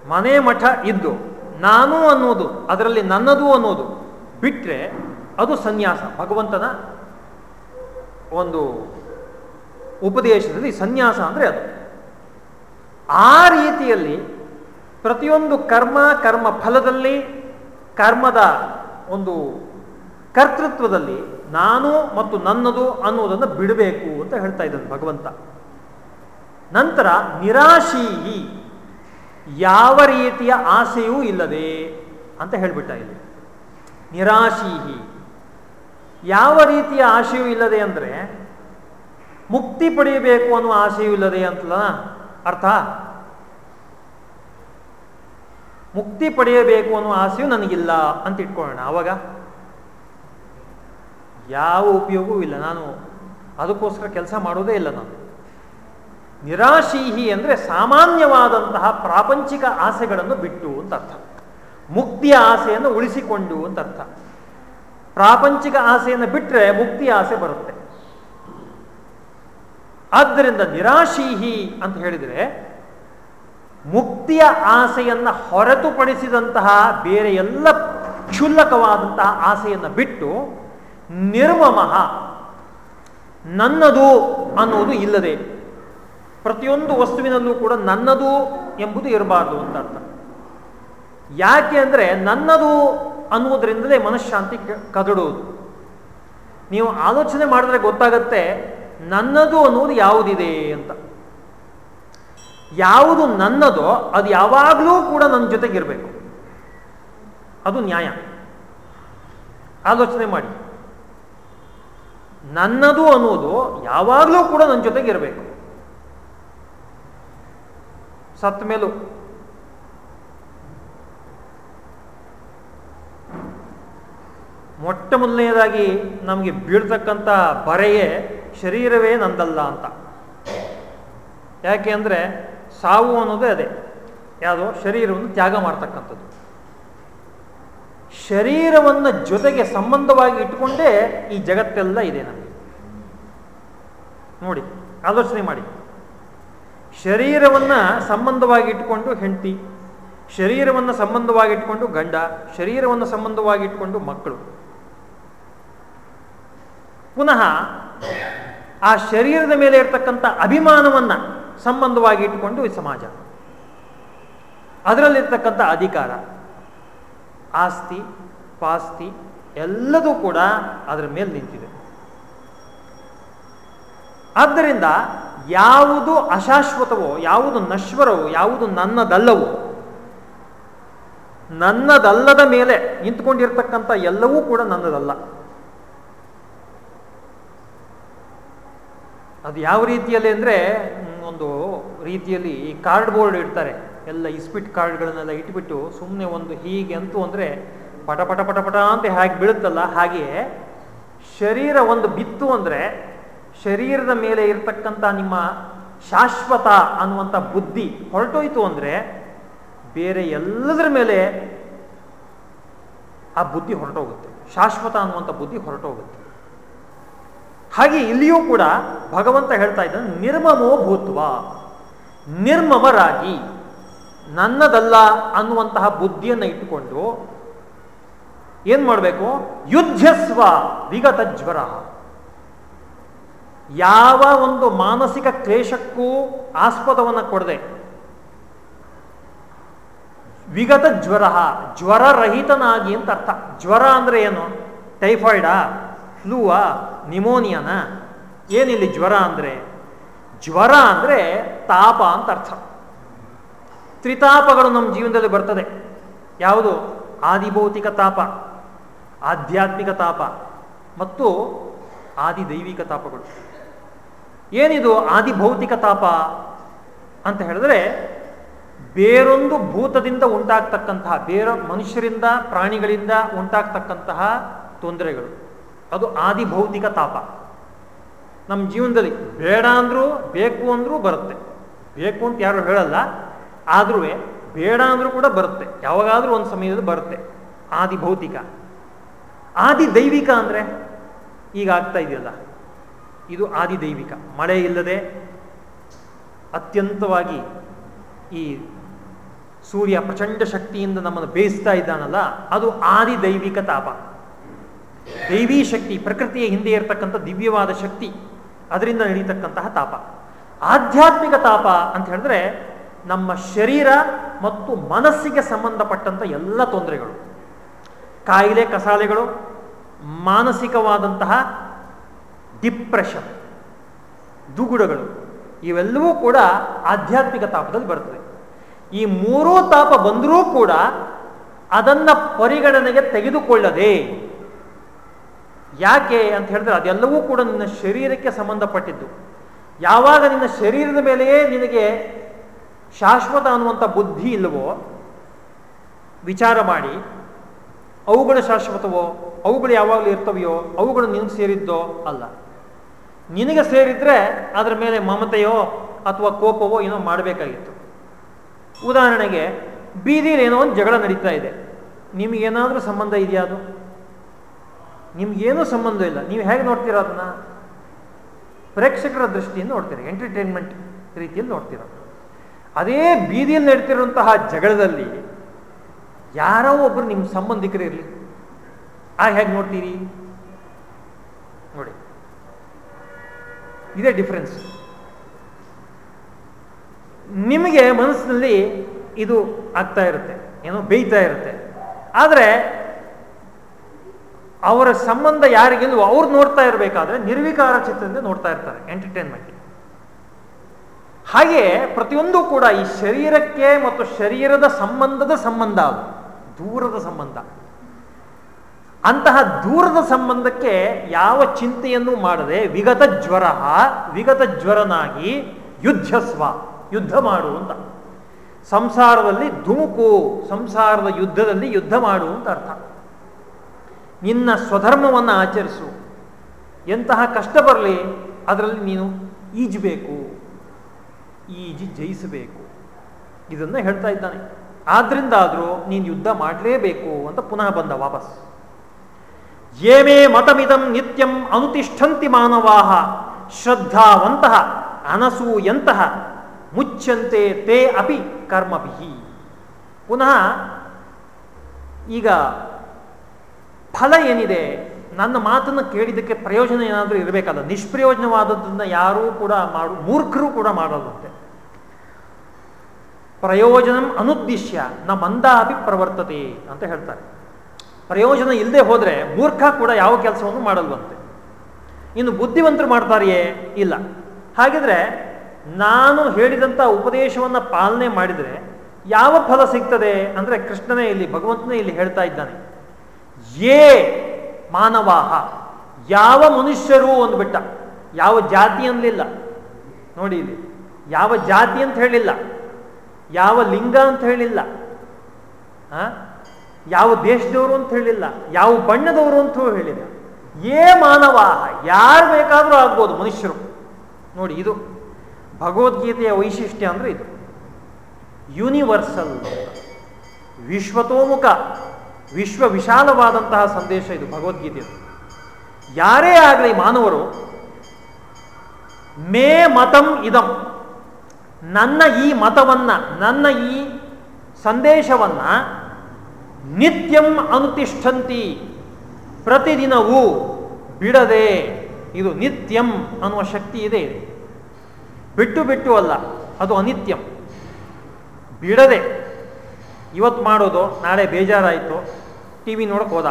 Speaker 1: ಮನೆ ಮಠ ಇದ್ದು ನಾನು ಅನ್ನೋದು, ಅದರಲ್ಲಿ ನನ್ನದು ಅನ್ನೋದು ಬಿಟ್ಟರೆ ಅದು ಸನ್ಯಾಸ. ಭಗವಂತನ ಒಂದು ಉಪದೇಶದಲ್ಲಿ ಸನ್ಯಾಸ ಅಂದರೆ ಅದು. ಆ ರೀತಿಯಲ್ಲಿ ಪ್ರತಿಯೊಂದು ಕರ್ಮ ಕರ್ಮ ಫಲದಲ್ಲಿ ಕರ್ಮದ ಒಂದು ಕರ್ತೃತ್ವದಲ್ಲಿ ನಾನು ಮತ್ತು ನನ್ನದು ಅನ್ನುವುದನ್ನು ಬಿಡಬೇಕು ಅಂತ ಹೇಳ್ತಾ ಇದ್ದಾನೆ ಭಗವಂತ. ನಂತರ ನಿರಾಶೀಹಿ, ಯಾವ ರೀತಿಯ ಆಸೆಯೂ ಇಲ್ಲದೆ ಅಂತ ಹೇಳ್ಬಿಟ್ಟ ಇಲ್ಲಿ. ನಿರಾಶೀಹಿ, ಯಾವ ರೀತಿಯ ಆಶೆಯೂ ಇಲ್ಲದೆ ಅಂದರೆ ಮುಕ್ತಿ ಪಡೆಯಬೇಕು ಅನ್ನುವ ಆಸೆಯೂ ಇಲ್ಲದೆ ಅಂತಲ್ಲ ಅರ್ಥ? ಮುಕ್ತಿ ಪಡೆಯಬೇಕು ಅನ್ನೋ ಆಸೆಯೂ ನನಗಿಲ್ಲ ಅಂತ ಇಟ್ಕೊಳ್ಳೋಣ. ಅವಾಗ ಯಾವ ಉಪಯೋಗವೂ ಇಲ್ಲ. ನಾನು ಅದಕ್ಕೋಸ್ಕರ ಕೆಲಸ ಮಾಡೋದೇ ಇಲ್ಲ ನಾನು. ನಿರಾಶೀಹಿ ಅಂದರೆ ಸಾಮಾನ್ಯವಾದಂತಹ ಪ್ರಾಪಂಚಿಕ ಆಸೆಗಳನ್ನು ಬಿಟ್ಟು ಅಂತ ಅರ್ಥ. ಮುಕ್ತಿಯ ಆಸೆಯನ್ನು ಉಳಿಸಿಕೊಂಡು ಅಂತ ಅರ್ಥ. ಪ್ರಾಪಂಚಿಕ ಆಸೆಯನ್ನು ಬಿಟ್ಟರೆ ಮುಕ್ತಿಯ ಆಸೆ ಬರುತ್ತೆ. ಆದ್ದರಿಂದ ನಿರಾಶೀಹಿ ಅಂತ ಹೇಳಿದರೆ ಮುಕ್ತಿಯ ಆಸೆಯನ್ನು ಹೊರತುಪಡಿಸಿದಂತಹ ಬೇರೆ ಎಲ್ಲ ಕ್ಷುಲ್ಲಕವಾದಂತಹ ಆಸೆಯನ್ನು ಬಿಟ್ಟು ನಿರ್ಮಮಃ ನನ್ನದು ಅನ್ನುವುದು ಇಲ್ಲದೆ ಪ್ರತಿಯೊಂದು ವಸ್ತುವಿನಲ್ಲೂ ಕೂಡ ನನ್ನದು ಎಂಬುದು ಇರಬಾರ್ದು ಅಂತ ಅರ್ಥ. ಯಾಕೆ ಅಂದರೆ ನನ್ನದು ಅನ್ನುವುದರಿಂದಲೇ ಮನಃಶಾಂತಿ ಕದಡುವುದು. ನೀವು ಆಲೋಚನೆ ಮಾಡಿದ್ರೆ ಗೊತ್ತಾಗತ್ತೆ ನನ್ನದು ಅನ್ನುವುದು ಯಾವುದಿದೆ ಅಂತ. ಯಾವುದು ನನ್ನದೋ ಅದು ಯಾವಾಗಲೂ ಕೂಡ ನನ್ನ ಜೊತೆಗಿರಬೇಕು. ಅದು ನ್ಯಾಯ. ಆಲೋಚನೆ ಮಾಡಿ. ನನ್ನದು ಅನ್ನೋದು ಯಾವಾಗಲೂ ಕೂಡ ನನ್ನ ಜೊತೆಗಿರಬೇಕು. ಸತ್ ಮೇಲೂ. ಮೊಟ್ಟ ಮೊದಲನೆಯದಾಗಿ ನಮಗೆ ಬೀಳ್ತಕ್ಕಂಥ ಬರೆಯೇ ಶರೀರವೇ ನಂದಲ್ಲ ಅಂತ. ಯಾಕೆ ಅಂದರೆ ಸಾವು ಅನ್ನೋದೇ ಅದೇ. ಯಾವುದೋ ಶರೀರವನ್ನು ತ್ಯಾಗ ಮಾಡ್ತಕ್ಕಂಥದ್ದು. ಶರೀರವನ್ನು ಜೊತೆಗೆ ಸಂಬಂಧವಾಗಿ ಇಟ್ಟುಕೊಂಡೇ ಈ ಜಗತ್ತೆಲ್ಲ ಇದೆ ನಮಗೆ. ನೋಡಿ, ಆಲೋಚನೆ ಮಾಡಿ. ಶರೀರವನ್ನು ಸಂಬಂಧವಾಗಿ ಇಟ್ಟುಕೊಂಡು ಹೆಂಡತಿ, ಶರೀರವನ್ನು ಸಂಬಂಧವಾಗಿ ಇಟ್ಕೊಂಡು ಗಂಡ, ಶರೀರವನ್ನು ಸಂಬಂಧವಾಗಿ ಇಟ್ಕೊಂಡು ಮಕ್ಕಳು. ಪುನಃ ಆ ಶರೀರದ ಮೇಲೆ ಇರ್ತಕ್ಕಂಥ ಅಭಿಮಾನವನ್ನು ಸಂಬಂಧವಾಗಿ ಇಟ್ಟುಕೊಂಡು ಈ ಸಮಾಜ. ಅದರಲ್ಲಿರ್ತಕ್ಕಂಥ ಅಧಿಕಾರ, ಆಸ್ತಿ, ಪಾಸ್ತಿ ಎಲ್ಲದೂ ಕೂಡ ಅದರ ಮೇಲೆ ನಿಂತಿದೆ. ಆದ್ದರಿಂದ ಯಾವುದು ಅಶಾಶ್ವತವೋ, ಯಾವುದು ನಶ್ವರವೋ, ಯಾವುದು ನನ್ನದಲ್ಲವೋ, ನನ್ನದಲ್ಲದ ಮೇಲೆ ನಿಂತ್ಕೊಂಡಿರ್ತಕ್ಕಂಥ ಎಲ್ಲವೂ ಕೂಡ ನನ್ನದಲ್ಲ. ಅದು ಯಾವ ರೀತಿಯಲ್ಲಿ ಅಂದರೆ ಒಂದು ರೀತಿಯಲ್ಲಿ ಈ ಕಾರ್ಡ್ ಬೋರ್ಡ್ ಇಡ್ತಾರೆ. ಎಲ್ಲ ಇಸ್ಪಿಟ್ ಕಾರ್ಡ್ಗಳನ್ನೆಲ್ಲ ಇಟ್ಬಿಟ್ಟು ಸುಮ್ಮನೆ ಒಂದು ಹೀಗೆ ಅಂತೂ ಅಂದರೆ ಪಟ ಪಟ ಪಟ ಪಟ ಅಂತ ಹೇಗೆ ಬೀಳುತ್ತಲ್ಲ ಹಾಗೆಯೇ ಶರೀರ ಒಂದು ಬಿತ್ತು ಅಂದರೆ ಶರೀರದ ಮೇಲೆ ಇರತಕ್ಕಂಥ ನಿಮ್ಮ ಶಾಶ್ವತ ಅನ್ನುವಂಥ ಬುದ್ಧಿ ಹೊರಟೋಯ್ತು ಅಂದರೆ ಬೇರೆ ಎಲ್ಲದರ ಮೇಲೆ ಆ ಬುದ್ಧಿ ಹೊರಟೋಗುತ್ತೆ. ಶಾಶ್ವತ ಅನ್ನುವಂಥ ಬುದ್ಧಿ ಹೊರಟೋಗುತ್ತೆ. ಹಾಗೆ ಇಲ್ಲಿಯೂ ಕೂಡ ಭಗವಂತ ಹೇಳ್ತಾ ಇದ್ದಾನೆ, ನಿರ್ಮಮೋ ಭೂತ್ವ, ನಿರ್ಮಮರಾಗಿ, ನನ್ನದಲ್ಲ ಅನ್ನುವಂತಹ ಬುದ್ಧಿಯನ್ನು ಇಟ್ಟುಕೊಂಡು ಏನ್ ಮಾಡಬೇಕು? ಯುದ್ಧಸ್ವ ವಿಗತ ಜ್ವರ. ಯಾವ ಒಂದು ಮಾನಸಿಕ ಕ್ಲೇಶಕ್ಕೂ ಆಸ್ಪದವನ್ನು ಕೊಡದೆ. ವಿಗತ ಜ್ವರ, ಜ್ವರರಹಿತನಾಗಿ ಅಂತ ಅರ್ಥ. ಜ್ವರ ಅಂದ್ರೆ ಏನು? ಟೈಫಾಯ್ಡಾ? ಫ್ಲೂವಾ? ನಿಮೋನಿಯಾನ? ಏನಿಲ್ಲಿ ಜ್ವರ ಅಂದರೆ? ಜ್ವರ ಅಂದರೆ ತಾಪ ಅಂತ ಅರ್ಥ. ತ್ರಿತಾಪಗಳು ನಮ್ಮ ಜೀವನದಲ್ಲಿ ಬರ್ತದೆ. ಯಾವುದು? ಆದಿಭೌತಿಕ ತಾಪ, ಆಧ್ಯಾತ್ಮಿಕ ತಾಪ ಮತ್ತು ಆದಿ ದೈವಿಕ ತಾಪಗಳು. ಏನಿದು ಆದಿಭೌತಿಕ ತಾಪ ಅಂತ ಹೇಳಿದ್ರೆ ಬೇರೊಂದು ಭೂತದಿಂದ ಉಂಟಾಗ್ತಕ್ಕಂತಹ, ಬೇರೊ ಮನುಷ್ಯರಿಂದ ಪ್ರಾಣಿಗಳಿಂದ ಉಂಟಾಗ್ತಕ್ಕಂತಹ ತೊಂದರೆಗಳು. ಅದು ಆದಿಭೌತಿಕ ತಾಪ. ನಮ್ಮ ಜೀವನದಲ್ಲಿ ಬೇಡ ಅಂದರೂ ಬೇಕು ಅಂದರೂ ಬರುತ್ತೆ. ಬೇಕು ಅಂತ ಯಾರು ಹೇಳಲ್ಲ ಆದರೂ ಬೇಡ ಅಂದರೂ ಕೂಡ ಬರುತ್ತೆ. ಯಾವಾಗಾದರೂ ಒಂದು ಸಮಯದಲ್ಲಿ ಬರುತ್ತೆ. ಆದಿ ಭೌತಿಕ. ಆದಿ ದೈವಿಕ ಅಂದರೆ ಈಗ ಆಗ್ತಾ ಇದೆಯಲ್ಲ, ಇದು ಆದಿ ದೈವಿಕ. ಮಳೆ ಇಲ್ಲದೆ ಅತ್ಯಂತವಾಗಿ ಈ ಸೂರ್ಯ ಪ್ರಚಂಡ ಶಕ್ತಿಯಿಂದ ನಮ್ಮನ್ನು ಬೇಯಿಸ್ತಾ ಇದ್ದಾನಲ್ಲ, ಅದು ಆದಿ ದೈವಿಕ ತಾಪ. ದೈವಿ ಶಕ್ತಿ, ಪ್ರಕೃತಿಯ ಹಿಂದೆ ಇರತಕ್ಕಂಥ ದಿವ್ಯವಾದ ಶಕ್ತಿ, ಅದರಿಂದ ನಡೀತಕ್ಕಂತಹ ತಾಪ. ಆಧ್ಯಾತ್ಮಿಕ ತಾಪ ಅಂತ ಹೇಳಿದ್ರೆ ನಮ್ಮ ಶರೀರ ಮತ್ತು ಮನಸ್ಸಿಗೆ ಸಂಬಂಧಪಟ್ಟಂತ ಎಲ್ಲ ತೊಂದರೆಗಳು. ಕಾಯಿಲೆ, ಕಸಾಲೆಗಳು, ಮಾನಸಿಕವಾದಂತಹ ಡಿಪ್ರೆಷನ್, ದುಗುಡಗಳು, ಇವೆಲ್ಲವೂ ಕೂಡ ಆಧ್ಯಾತ್ಮಿಕ ತಾಪದಲ್ಲಿ ಬರ್ತದೆ ಈ ಮೂರೂ ತಾಪ ಬಂದರೂ ಕೂಡ ಅದನ್ನ ಪರಿಗಣನೆಗೆ ತೆಗೆದುಕೊಳ್ಳದೆ ಯಾಕೆ ಅಂತ ಹೇಳಿದ್ರೆ ಅದೆಲ್ಲವೂ ಕೂಡ ನಿನ್ನ ಶರೀರಕ್ಕೆ ಸಂಬಂಧಪಟ್ಟಿದ್ದು. ಯಾವಾಗ ನಿನ್ನ ಶರೀರದ ಮೇಲೆಯೇ ನಿನಗೆ ಶಾಶ್ವತ ಅನ್ನುವಂಥ ಬುದ್ಧಿ ಇಲ್ಲವೋ, ವಿಚಾರ ಮಾಡಿ, ಅವುಗಳು ಶಾಶ್ವತವೋ, ಅವುಗಳು ಯಾವಾಗಲೂ ಇರ್ತವೆಯೋ, ಅವುಗಳು ನಿನಗೆ ಸೇರಿದ್ದೋ ಅಲ್ಲ. ನಿನಗೆ ಸೇರಿದ್ರೆ ಅದರ ಮೇಲೆ ಮಮತೆಯೋ ಅಥವಾ ಕೋಪವೋ ಏನೋ ಮಾಡಬೇಕಾಗಿತ್ತು. ಉದಾಹರಣೆಗೆ ಬೀದಿಲಿ ಏನೋ ಒಂದು ಜಗಳ ನಡೀತಾ ಇದೆ. ನಿಮಗೇನಾದರೂ ಸಂಬಂಧ ಇದೆಯಾ ಅದು? ನಿಮ್ಗೇನೂ ಸಂಬಂಧ ಇಲ್ಲ. ನೀವು ಹೇಗೆ ನೋಡ್ತೀರ ಅದನ್ನ? ಪ್ರೇಕ್ಷಕರ ದೃಷ್ಟಿಯಿಂದ ನೋಡ್ತೀರಾ ಎಂಟರ್ಟೈನ್ಮೆಂಟ್ ರೀತಿಯಲ್ಲಿ ನೋಡ್ತೀರ. ಅದೇ ಬೀದಿಯಲ್ಲಿ ನಡೀತಿರುವಂತಹ ಜಗಳದಲ್ಲಿ ಯಾರೋ ಒಬ್ರು ನಿಮ್ಮ ಸಂಬಂಧಿಕರು ಇರಲಿ. ಆ ಹೇಗೆ ನೋಡ್ತೀರಿ? ನೋಡಿ. ಇದೇ ಡಿಫ್ರೆನ್ಸ್ ನಿಮಗೆ ಮನಸ್ಸಿನಲ್ಲಿ ಇದು ಆಗ್ತಾ ಇರುತ್ತೆ, ಏನೋ ಬೇಯ್ತಾ ಇರುತ್ತೆ. ಆದರೆ ಅವರ ಸಂಬಂಧ ಯಾರಿಗಿಲ್ವೋ ಅವ್ರು ನೋಡ್ತಾ ಇರಬೇಕಾದ್ರೆ ನಿರ್ವಿಕಾರ ಚಿತ್ರದಿಂದ ನೋಡ್ತಾ ಇರ್ತಾರೆ ಎಂಟರ್ಟೈನ್ಮೆಂಟ್ ಹಾಗೆ ಪ್ರತಿಯೊಂದು ಕೂಡ ಈ ಶರೀರಕ್ಕೆ ಮತ್ತು ಶರೀರದ ಸಂಬಂಧದ ಸಂಬಂಧ ಅದು, ದೂರದ ಸಂಬಂಧ. ಅಂತಹ ದೂರದ ಸಂಬಂಧಕ್ಕೆ ಯಾವ ಚಿಂತೆಯನ್ನು ಮಾಡದೆ ವಿಗತ ಜ್ವರ ವಿಗತ ಜ್ವರನಾಗಿ ಯುದ್ಧಸ್ವ, ಯುದ್ಧ ಮಾಡು ಅಂತ. ಸಂಸಾರದಲ್ಲಿ ಧುಮುಕು, ಸಂಸಾರದ ಯುದ್ಧದಲ್ಲಿ ಯುದ್ಧ ಮಾಡು ಅಂತ ಅರ್ಥ. ನಿನ್ನ ಸ್ವಧರ್ಮವನ್ನು ಆಚರಿಸು. ಎಂತಹ ಕಷ್ಟ ಬರಲಿ, ಅದರಲ್ಲಿ ನೀನು ಈಜಬೇಕು. ಈಜಿ ಜಯಿಸಬೇಕು. ಇದನ್ನು ಹೇಳ್ತಾ ಇದ್ದಾನೆ. ಆದ್ರಿಂದ ಆದರೂ ನೀನು ಯುದ್ಧ ಮಾಡಲೇಬೇಕು ಅಂತ ಪುನಃ ಬಂದ ವಾಪಸ್. ಏಮೇ ಮತಮಿದಂ ನಿತ್ಯಂ ಅನುತಿಷ್ಠಂತಿ ಮಾನವಾಹ. ಶ್ರದ್ಧಾವಂತಹ, ಅನಸೂಯಂತಹ ಮುಚ್ಚಂತೆ ತೇ ಅಪಿ ಕರ್ಮಭಿ ಪುನಃ ಈಗ ಫಲ ಏನಿದೆ? ನನ್ನ ಮಾತನ್ನು ಕೇಳಿದ್ದಕ್ಕೆ ಪ್ರಯೋಜನ ಏನಾದರೂ ಇರಬೇಕಲ್ಲ ನಿಷ್ಪ್ರಯೋಜನವಾದದ್ದನ್ನು ಯಾರೂ ಕೂಡ ಮಾಡು, ಮೂರ್ಖರು ಕೂಡ ಮಾಡಲ್ಲಂತೆ. ಪ್ರಯೋಜನ ಅನುದ್ದೇಶ್ಯ, ನ ಮಂದಾಪಿ ಪ್ರವರ್ತತೆ ಅಂತ ಹೇಳ್ತಾರೆ. ಪ್ರಯೋಜನ ಇಲ್ಲದೆ ಹೋದರೆ ಮೂರ್ಖ ಕೂಡ ಯಾವ ಕೆಲಸವನ್ನು ಮಾಡಲ್ವಂತೆ. ಇನ್ನು ಬುದ್ಧಿವಂತರು ಮಾಡ್ತಾರೆಯೇ? ಇಲ್ಲ. ಹಾಗಿದ್ರೆ ನಾನು ಹೇಳಿದಂಥ ಉಪದೇಶವನ್ನು ಪಾಲನೆ ಮಾಡಿದರೆ ಯಾವ ಫಲ ಸಿಗ್ತದೆ? ಅಂದರೆ ಕೃಷ್ಣನೇ ಇಲ್ಲಿ, ಭಗವಂತನೇ ಇಲ್ಲಿ ಹೇಳ್ತಾ ಇದ್ದಾನೆ. ಯೇ ಮಾನವಾಹ. ಯಾವ ಮನುಷ್ಯರು ಅಂದ್ಬಿಟ್ಟ ಯಾವ ಜಾತಿ ಅನ್ಲಿಲ್ಲ. ನೋಡಿ ಇಲ್ಲಿ. ಯಾವ ಜಾತಿ ಅಂತ ಹೇಳಿಲ್ಲ. ಯಾವ ಲಿಂಗ ಅಂತ ಹೇಳಿಲ್ಲ. ಯಾವ ದೇಶದವರು ಅಂತ ಹೇಳಿಲ್ಲ. ಯಾವ ಬಣ್ಣದವರು ಅಂತ ಹೇಳಿಲ್ಲ. ಏ ಮಾನವಾಹ. ಯಾರು ಬೇಕಾದರೂ ಆಗ್ಬೋದು ಮನುಷ್ಯರು. ನೋಡಿ ಇದು ಭಗವದ್ಗೀತೆಯ ವೈಶಿಷ್ಟ್ಯ ಅಂದರೆ ಇದು. ಯೂನಿವರ್ಸಲ್ ವಿಶ್ವತೋಮುಖ. ವಿಶ್ವ ವಿಶಾಲವಾದಂತಹ ಸಂದೇಶ ಇದು ಭಗವದ್ಗೀತೆ. ಯಾರೇ ಆಗಲಿ ಮಾನವರು, ಮೇ ಮತಂ ಇದಂ, ನನ್ನ ಈ ಮತವನ್ನ, ನನ್ನ ಈ ಸಂದೇಶವನ್ನ ನಿತ್ಯಂ ಅನುತಿಷ್ಠಂತಿ, ಪ್ರತಿದಿನವೂ ಬಿಡದೆ, ಇದು ನಿತ್ಯಂ ಅನ್ನುವ ಶಕ್ತಿ ಇದೆ. ಬಿಟ್ಟು ಬಿಟ್ಟು ಅಲ್ಲ, ಅದು ಅನಿತ್ಯಂ. ಬಿಡದೆ, ಇವತ್ತು ಮಾಡೋದು ನಾಳೆ ಬೇಜಾರಾಯಿತು. ಟಿ ವಿ ನೋಡಕ್ಕೆ ಹೋದ.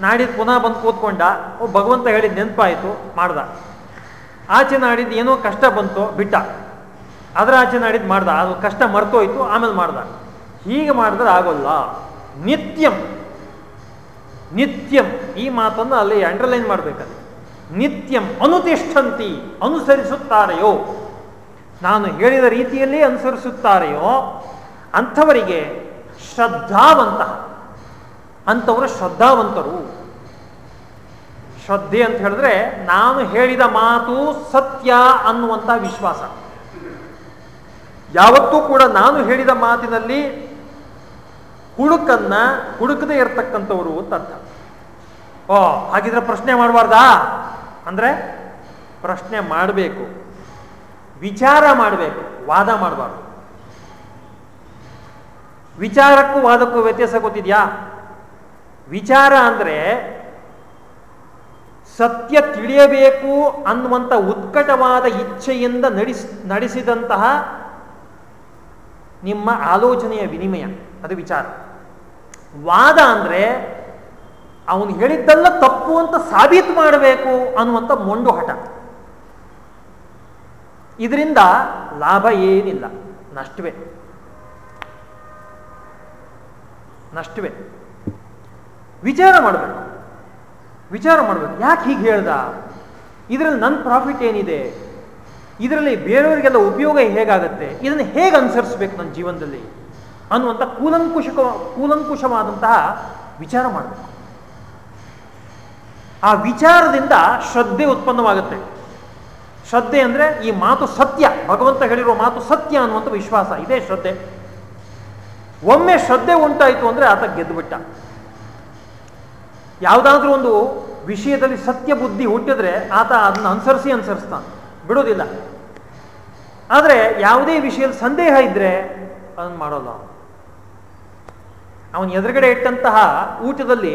Speaker 1: ನಾಡಿದ್ದು ಪುನಃ ಬಂದು ಕೂತ್ಕೊಂಡ, ಓ ಭಗವಂತ ಹೇಳಿದ ನೆನಪಾಯಿತು, ಮಾಡ್ದ. ಆಚೆ ನಾಡಿದ್ದು ಏನೋ ಕಷ್ಟ ಬಂತು, ಬಿಟ್ಟ. ಅದರ ಆಚೆ ನಾಡಿದ್ದು ಮಾಡ್ದ. ಅದು ಕಷ್ಟ ಮರ್ತೋಯ್ತು, ಆಮೇಲೆ ಮಾಡ್ದ. ಹೀಗೆ ಮಾಡಿದ್ರೆ ಆಗೋಲ್ಲ. ನಿತ್ಯಂ. ನಿತ್ಯಂ. ಈ ಮಾತನ್ನು ಅಲ್ಲಿ ಅಂಡರ್ಲೈನ್ ಮಾಡಬೇಕಲ್ಲಿ. ನಿತ್ಯಂ ಅನುತಿಷ್ಠಂತಿ, ಅನುಸರಿಸುತ್ತಾರೆಯೋ? ನಾನು ಹೇಳಿದ ರೀತಿಯಲ್ಲಿ ಅನುಸರಿಸುತ್ತಾರೆಯೋ? ಅಂಥವರಿಗೆ ಶ್ರದ್ಧಾವಂತ ಅಂಥವರು ಶ್ರದ್ಧಾವಂತರು. ಶ್ರದ್ಧೆ ಅಂತ ಹೇಳಿದ್ರೆ ನಾನು ಹೇಳಿದ ಮಾತು ಸತ್ಯ ಅನ್ನುವಂಥ ವಿಶ್ವಾಸ. ಯಾವತ್ತೂ ಕೂಡ ನಾನು ಹೇಳಿದ ಮಾತಿನಲ್ಲಿ ಹುಡುಕನ್ನ ಹುಡುಕದೇ ಇರತಕ್ಕಂಥವರು ಅಂತ ಅರ್ಥ. ಓ, ಹಾಗಿದ್ರೆ ಪ್ರಶ್ನೆ ಮಾಡಬಾರ್ದಾ? ಅಂದ್ರೆ ಪ್ರಶ್ನೆ ಮಾಡಬೇಕು, ವಿಚಾರ ಮಾಡಬೇಕು, ವಾದ ಮಾಡಬಾರ್ದು. ವಿಚಾರಕ್ಕೂ ವಾದಕ್ಕೂ ವ್ಯತ್ಯಾಸ ಗೊತ್ತಿದ್ಯಾ? ವಿಚಾರ ಅಂದರೆ ಸತ್ಯ ತಿಳಿಯಬೇಕು ಅನ್ನುವಂಥ ಉತ್ಕಟವಾದ ಇಚ್ಛೆಯಿಂದ ನಡೆಸ್, ನಡೆಸಿದಂತಹ ನಿಮ್ಮ ಆಲೋಚನೆಯ ವಿನಿಮಯ, ಅದು ವಿಚಾರ. ವಾದ ಅಂದರೆ ಅವನು ಹೇಳಿದ್ದೆಲ್ಲ ತಪ್ಪು ಅಂತ ಸಾಬೀತು ಮಾಡಬೇಕು ಅನ್ನುವಂಥ ಮೊಂಡು ಹಠ. ಇದರಿಂದ ಲಾಭ ಏನಿಲ್ಲ, ನಷ್ಟವೇ. ನಷ್ಟವೇ. ವಿಚಾರ ಮಾಡಬೇಕು. ವಿಚಾರ ಮಾಡಬೇಕು. ಯಾಕೆ ಹೀಗೆ ಹೇಳ್ದ? ಇದರಲ್ಲಿ ನನ್ನ ಪ್ರಾಫಿಟ್ ಏನಿದೆ? ಇದರಲ್ಲಿ ಬೇರೆಯವರಿಗೆಲ್ಲ ಉಪಯೋಗ ಹೇಗಾಗತ್ತೆ? ಇದನ್ನು ಹೇಗೆ ಅನುಸರಿಸ್ಬೇಕು ನನ್ನ ಜೀವನದಲ್ಲಿ? ಅನ್ನುವಂಥ ಕೂಲಂಕುಶಕ ಕೂಲಂಕುಶವಾದಂತಹ ವಿಚಾರ ಮಾಡಬೇಕು. ಆ ವಿಚಾರದಿಂದ ಶ್ರದ್ಧೆ ಉತ್ಪನ್ನವಾಗುತ್ತೆ. ಶ್ರದ್ಧೆ ಅಂದರೆ ಈ ಮಾತು ಸತ್ಯ. ಭಗವಂತ ಹೇಳಿರುವ ಮಾತು ಸತ್ಯ ಅನ್ನುವಂಥ ವಿಶ್ವಾಸ. ಇದೇ ಶ್ರದ್ಧೆ. ಒಮ್ಮೆ ಶ್ರದ್ಧೆ ಉಂಟಾಯಿತು ಅಂದರೆ ಆತ ಗೆದ್ದು ಬಿಟ್ಟ ಯಾವುದಾದ್ರೂ ಒಂದು ವಿಷಯದಲ್ಲಿ ಸತ್ಯ ಬುದ್ಧಿ ಹುಟ್ಟಿದ್ರೆ ಆತ ಅದನ್ನು ಅನುಸರಿಸಿ ಅನುಸರಿಸ್ತಾನೆ. ಬಿಡೋದಿಲ್ಲ. ಆದರೆ ಯಾವುದೇ ವಿಷಯದಲ್ಲಿ ಸಂದೇಹ ಇದ್ರೆ ಅದನ್ನು ಮಾಡೋಲ್ಲ ಅವನು. ಎದುರುಗಡೆ ಇಟ್ಟಂತಹ ಊಟದಲ್ಲಿ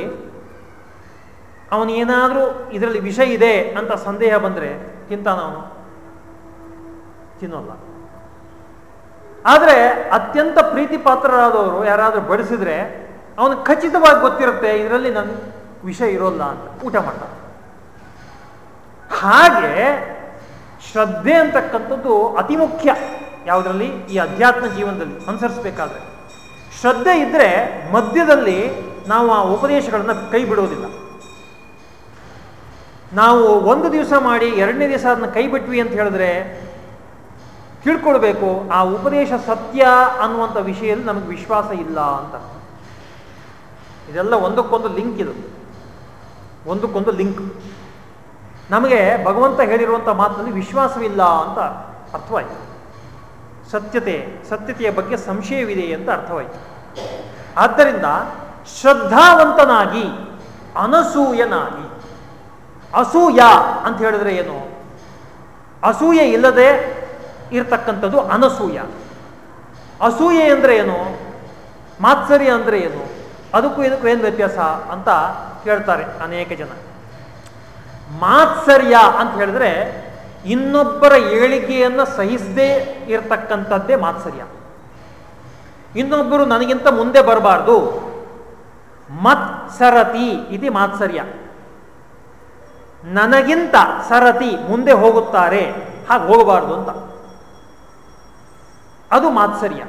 Speaker 1: ಅವನು ಏನಾದರೂ ಇದರಲ್ಲಿ ವಿಷ ಇದೆ ಅಂತ ಸಂದೇಹ ಬಂದರೆ ತಿಂತಾನ ಅವನು. ತಿನ್ನೋಲ್ಲ. ಆದರೆ ಅತ್ಯಂತ ಪ್ರೀತಿ ಪಾತ್ರರಾದವರು ಯಾರಾದರೂ ಬಡಿಸಿದ್ರೆ ಅವನು ಖಚಿತವಾಗಿ ಗೊತ್ತಿರುತ್ತೆ, ಇದರಲ್ಲಿ ನನ್ನ ವಿಷ ಇರೋಲ್ಲ ಅಂತ ಊಟ ಮಾಡ್ತಾರೆ. ಹಾಗೆ ಶ್ರದ್ಧೆ ಅಂತಕ್ಕಂಥದ್ದು ಅತಿ ಮುಖ್ಯ. ಯಾವುದರಲ್ಲಿ? ಈ ಅಧ್ಯಾತ್ಮ ಜೀವನದಲ್ಲಿ ಅನುಸರಿಸಬೇಕಾದ್ರೆ. ಶ್ರದ್ಧೆ ಇದ್ದರೆ ಮಧ್ಯದಲ್ಲಿ ನಾವು ಆ ಉಪದೇಶಗಳನ್ನು ಕೈ ಬಿಡೋದಿಲ್ಲ. ನಾವು ಒಂದು ದಿವಸ ಮಾಡಿ ಎರಡನೇ ದಿವಸ ಅದನ್ನ ಕೈ ಬಿಟ್ವಿ ಅಂತ ಹೇಳಿದ್ರೆ ತಿಳ್ಕೊಳ್ಬೇಕು, ಆ ಉಪದೇಶ ಸತ್ಯ ಅನ್ನುವಂಥ ವಿಷಯದಲ್ಲಿ ನಮಗೆ ವಿಶ್ವಾಸ ಇಲ್ಲ ಅಂತ. ಇದೆಲ್ಲ ಒಂದಕ್ಕೊಂದು ಲಿಂಕ್ ಇದು ಒಂದಕ್ಕೊಂದು ಲಿಂಕ್. ನಮಗೆ ಭಗವಂತ ಹೇಳಿರುವಂಥ ಮಾತಿನಲ್ಲಿ ವಿಶ್ವಾಸವಿಲ್ಲ ಅಂತ ಅರ್ಥವಾಯಿತು. ಸತ್ಯತೆ, ಸತ್ಯತೆಯ ಬಗ್ಗೆ ಸಂಶಯವಿದೆ ಅಂತ ಅರ್ಥವಾಯಿತು. ಆದ್ದರಿಂದ ಶ್ರದ್ಧಾವಂತನಾಗಿ ಅನಸೂಯನಾಗಿ, ಅಸೂಯ ಅಂತ ಹೇಳಿದ್ರೆ ಏನು? ಅಸೂಯೆ ಇಲ್ಲದೆ ಇರತಕ್ಕಂಥದ್ದು ಅನಸೂಯ. ಅಸೂಯೆ ಅಂದರೆ ಏನು? ಮಾತ್ಸರ್ಯ ಅಂದರೆ ಏನು? ಅದಕ್ಕೂ ಇದಕ್ಕೂ ಏನು ವ್ಯತ್ಯಾಸ ಅಂತ ಕೇಳ್ತಾರೆ ಅನೇಕ ಜನ. ಮಾತ್ಸರ್ಯ ಅಂತ ಹೇಳಿದ್ರೆ ಇನ್ನೊಬ್ಬರ ಏಳಿಗೆಯನ್ನು ಸಹಿಸದೇ ಇರತಕ್ಕಂಥದ್ದೇ ಮಾತ್ಸರ್ಯ. ಇನ್ನೊಬ್ಬರು ನನಗಿಂತ ಮುಂದೆ ಬರಬಾರ್ದು. ಮತ್ ಸರತಿ ಇದು ಮಾತ್ಸರ್ಯ. ನನಗಿಂತ ಸರತಿ ಮುಂದೆ ಹೋಗುತ್ತಾರೆ, ಹಾಗೆ ಹೋಗಬಾರ್ದು ಅಂತ. ಅದು ಮಾತ್ಸರ್ಯ.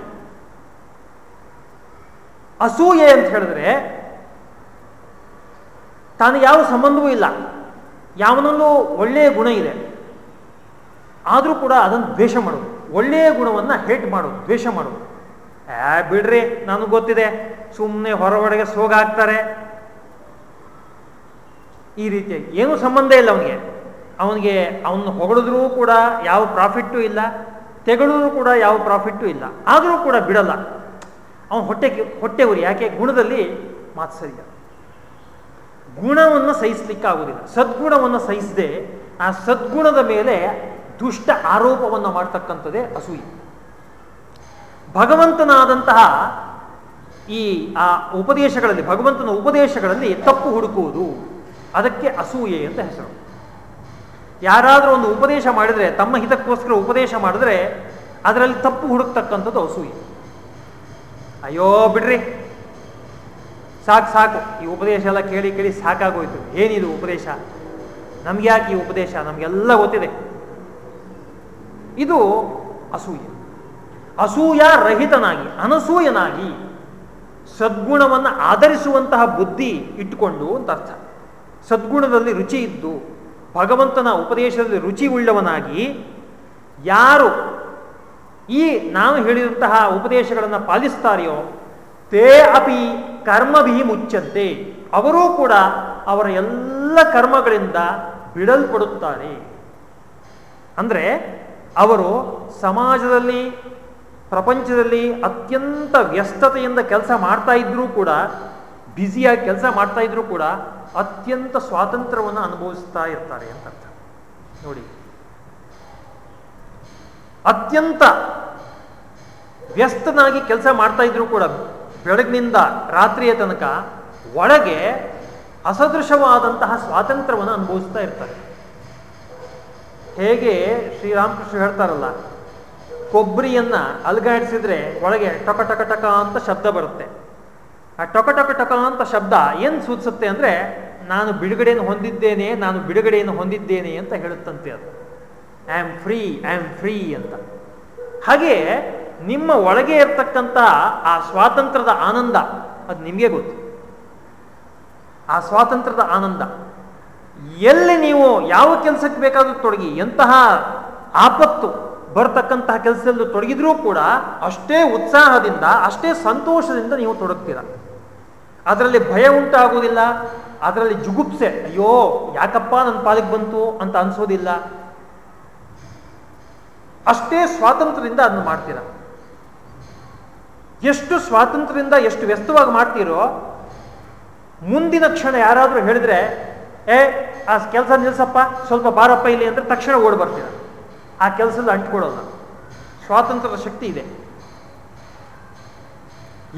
Speaker 1: ಅಸೂಯೆ ಅಂತ ಹೇಳಿದ್ರೆ ತಾನು ಯಾವ ಸಂಬಂಧವೂ ಇಲ್ಲ. ಯಾವನಲ್ಲೂ ಒಳ್ಳೆಯ ಗುಣ ಇದೆ. ಆದರೂ ಕೂಡ ಅದನ್ನು ದ್ವೇಷ ಮಾಡೋದು. ಒಳ್ಳೆಯ ಗುಣವನ್ನು ಹೇಟ್ ಮಾಡೋದು, ದ್ವೇಷ ಮಾಡೋದು. ಆ ಬಿಡ್ರಿ, ನನಗೆ ಗೊತ್ತಿದೆ. ಸುಮ್ಮನೆ ಹೊರಗಡೆಗೆ ಸೋಗಾಗ್ತಾರೆ ಈ ರೀತಿಯಾಗಿ. ಏನೂ ಸಂಬಂಧ ಇಲ್ಲ ಅವನಿಗೆ. ಅವನಿಗೆ ಅವನು ಹೊಗಳಿದ್ರೂ ಕೂಡ ಯಾವ ಪ್ರಾಫಿಟ್ಟು ಇಲ್ಲ. ತೆಗಳಿದ್ರೂ ಕೂಡ ಯಾವ ಪ್ರಾಫಿಟ್ಟು ಇಲ್ಲ. ಆದರೂ ಕೂಡ ಬಿಡಲ್ಲ. ಅವನು ಹೊಟ್ಟೆ ಹೊಟ್ಟೆ ಉರಿ, ಯಾಕೆ? ಗುಣದಲ್ಲಿ ಮಾತ್ಸರ್ಯ ಗುಣವನ್ನು ಆಗೋದಿಲ್ಲ ಸದ್ಗುಣವನ್ನು ಸಹಿಸದೆ ಆ ಸದ್ಗುಣದ ಮೇಲೆ ದುಷ್ಟ ಆರೋಪವನ್ನು ಮಾಡ್ತಕ್ಕಂಥದ್ದೇ ಅಸೂಯಿ. ಭಗವಂತನಾದಂತಹ ಈ ಆ ಉಪದೇಶಗಳಲ್ಲಿ, ಭಗವಂತನ ಉಪದೇಶಗಳಲ್ಲಿ ತಪ್ಪು ಹುಡುಕುವುದು ಅದಕ್ಕೆ ಅಸೂಯೆ ಅಂತ ಹೆಸರು. ಯಾರಾದರೂ ಒಂದು ಉಪದೇಶ ಮಾಡಿದರೆ, ತಮ್ಮ ಹಿತಕ್ಕೋಸ್ಕರ ಉಪದೇಶ ಮಾಡಿದ್ರೆ, ಅದರಲ್ಲಿ ತಪ್ಪು ಹುಡುಕ್ತಕ್ಕಂಥದ್ದು ಅಸೂಯೆ. ಅಯ್ಯೋ, ಬಿಡ್ರಿ. ಸಾಕು ಸಾಕು. ಈ ಉಪದೇಶ ಎಲ್ಲ ಕೇಳಿ ಕೇಳಿ ಸಾಕಾಗೋಯ್ತು. ಏನಿದು ಉಪದೇಶ? ನಮ್ಗೆ ಯಾಕೆ ಈ ಉಪದೇಶ? ನಮಗೆಲ್ಲ ಗೊತ್ತಿದೆ. ಇದು ಅಸೂಯೆ. ಅಸೂಯ ರಹಿತನಾಗಿ ಅನಸೂಯನಾಗಿ ಸದ್ಗುಣವನ್ನು ಆಧರಿಸುವಂತಹ ಬುದ್ಧಿ ಇಟ್ಟುಕೊಂಡು ಅಂತ ಅರ್ಥ. ಸದ್ಗುಣದಲ್ಲಿ ರುಚಿ ಇದ್ದು, ಭಗವಂತನ ಉಪದೇಶದಲ್ಲಿ ರುಚಿ ಉಳ್ಳವನಾಗಿ ಯಾರು ಈ ನಾನು ಹೇಳಿದಂತಹ ಉಪದೇಶಗಳನ್ನು ಪಾಲಿಸ್ತಾರೆಯೋ, ತೇ ಅಪಿ ಕರ್ಮಭಿ ಮುಚ್ಚಂತೆ ಅವರೂ ಕೂಡ ಅವರ ಎಲ್ಲ ಕರ್ಮಗಳಿಂದ ಬಿಡಲ್ಪಡುತ್ತಾರೆ. ಅಂದರೆ ಅವರು ಸಮಾಜದಲ್ಲಿ, ಪ್ರಪಂಚದಲ್ಲಿ ಅತ್ಯಂತ ವ್ಯಸ್ತತೆಯಿಂದ ಕೆಲಸ ಮಾಡ್ತಾ ಇದ್ರೂ ಕೂಡ, ಬ್ಯುಸಿಯಾಗಿ ಕೆಲಸ ಮಾಡ್ತಾ ಇದ್ರೂ ಕೂಡ ಅತ್ಯಂತ ಸ್ವಾತಂತ್ರ್ಯವನ್ನು ಅನುಭವಿಸ್ತಾ ಇರ್ತಾರೆ ಅಂತ ಅರ್ಥ ನೋಡಿ. ಅತ್ಯಂತ ವ್ಯಸ್ತನಾಗಿ ಕೆಲಸ ಮಾಡ್ತಾ ಇದ್ರು ಕೂಡ ಬೆಳಗಿನಿಂದ ರಾತ್ರಿಯ ತನಕ ಒಳಗೆ ಅಸದೃಶವಾದಂತಹ ಸ್ವಾತಂತ್ರ್ಯವನ್ನು ಅನುಭವಿಸ್ತಾ ಇರ್ತಾರೆ. ಹೇಗೆ ಶ್ರೀರಾಮಕೃಷ್ಣ ಹೇಳ್ತಾರಲ್ಲ, ಕೊಬ್ಬರಿಯನ್ನ ಅಲ್ಗಾಡಿಸಿದ್ರೆ ಒಳಗೆ ಟಕ ಟಕ ಟಕ ಅಂತ ಶಬ್ದ ಬರುತ್ತೆ. ಆ ಟಕ ಟಕ ಟಕ ಅಂತ ಶಬ್ದ ಏನು ಸೂಚಿಸುತ್ತೆ ಅಂದ್ರೆ, ನಾನು ಬಿಡುಗಡೆಯನ್ನು ಹೊಂದಿದ್ದೇನೆ, ನಾನು ಬಿಡುಗಡೆಯನ್ನು ಹೊಂದಿದ್ದೇನೆ ಅಂತ ಹೇಳುತ್ತಂತೆ ಅದು. I am free I am free ಅಂತ. ಹಾಗೆ ನಿಮ್ಮ ಒಳಗೆ ಇರ್ತಕ್ಕಂಥ ಆ ಸ್ವಾತಂತ್ರ್ಯದ ಆನಂದ, ಅದು ನಿಮಗೆ ಗೊತ್ತು. ಆ ಸ್ವಾತಂತ್ರ್ಯದ ಆನಂದ, ಎಲ್ಲಿ ನೀವು ಯಾವ ಕೆಲಸಕ್ಕೆ ಬೇಕಾದರೂ ತೊಡಗಿ, ಎಂತಹ ಆಪತ್ತು ಬರ್ತಕ್ಕಂತಹ ಕೆಲಸದಲ್ಲೂ ತೊಡಗಿದ್ರೂ ಕೂಡ ಅಷ್ಟೇ ಉತ್ಸಾಹದಿಂದ, ಅಷ್ಟೇ ಸಂತೋಷದಿಂದ ನೀವು ತೊಡಗ್ತೀರ. ಅದರಲ್ಲಿ ಭಯ ಉಂಟಾಗುವುದಿಲ್ಲ, ಅದರಲ್ಲಿ ಜುಗುಪ್ಸೆ, ಅಯ್ಯೋ, ಯಾಕಪ್ಪ ನನ್ನ ಪಾಲಿಗೆ ಬಂತು ಅಂತ ಅನ್ಸೋದಿಲ್ಲ. ಅಷ್ಟೇ ಸ್ವಾತಂತ್ರ್ಯದಿಂದ ಅದನ್ನು ಮಾಡ್ತೀರ. ಎಷ್ಟು ಸ್ವಾತಂತ್ರ್ಯದಿಂದ ಎಷ್ಟು ವ್ಯಸ್ತವಾಗಿ ಮಾಡ್ತೀರೋ, ಮುಂದಿನ ಕ್ಷಣ ಯಾರಾದರೂ ಹೇಳಿದ್ರೆ, ಏ, ಆ ಕೆಲಸ ನಿಲ್ಸಪ್ಪ, ಸ್ವಲ್ಪ ಬಾರಪ್ಪ ಇಲ್ಲಿ ಅಂದರೆ ತಕ್ಷಣ ಓಡಿ ಬರ್ತೀರ. ಆ ಕೆಲಸದಲ್ಲಿ ಅಂಟ್ಕೊಡೋಲ್ಲ ಸ್ವಾತಂತ್ರ್ಯದ ಶಕ್ತಿ ಇದೆ.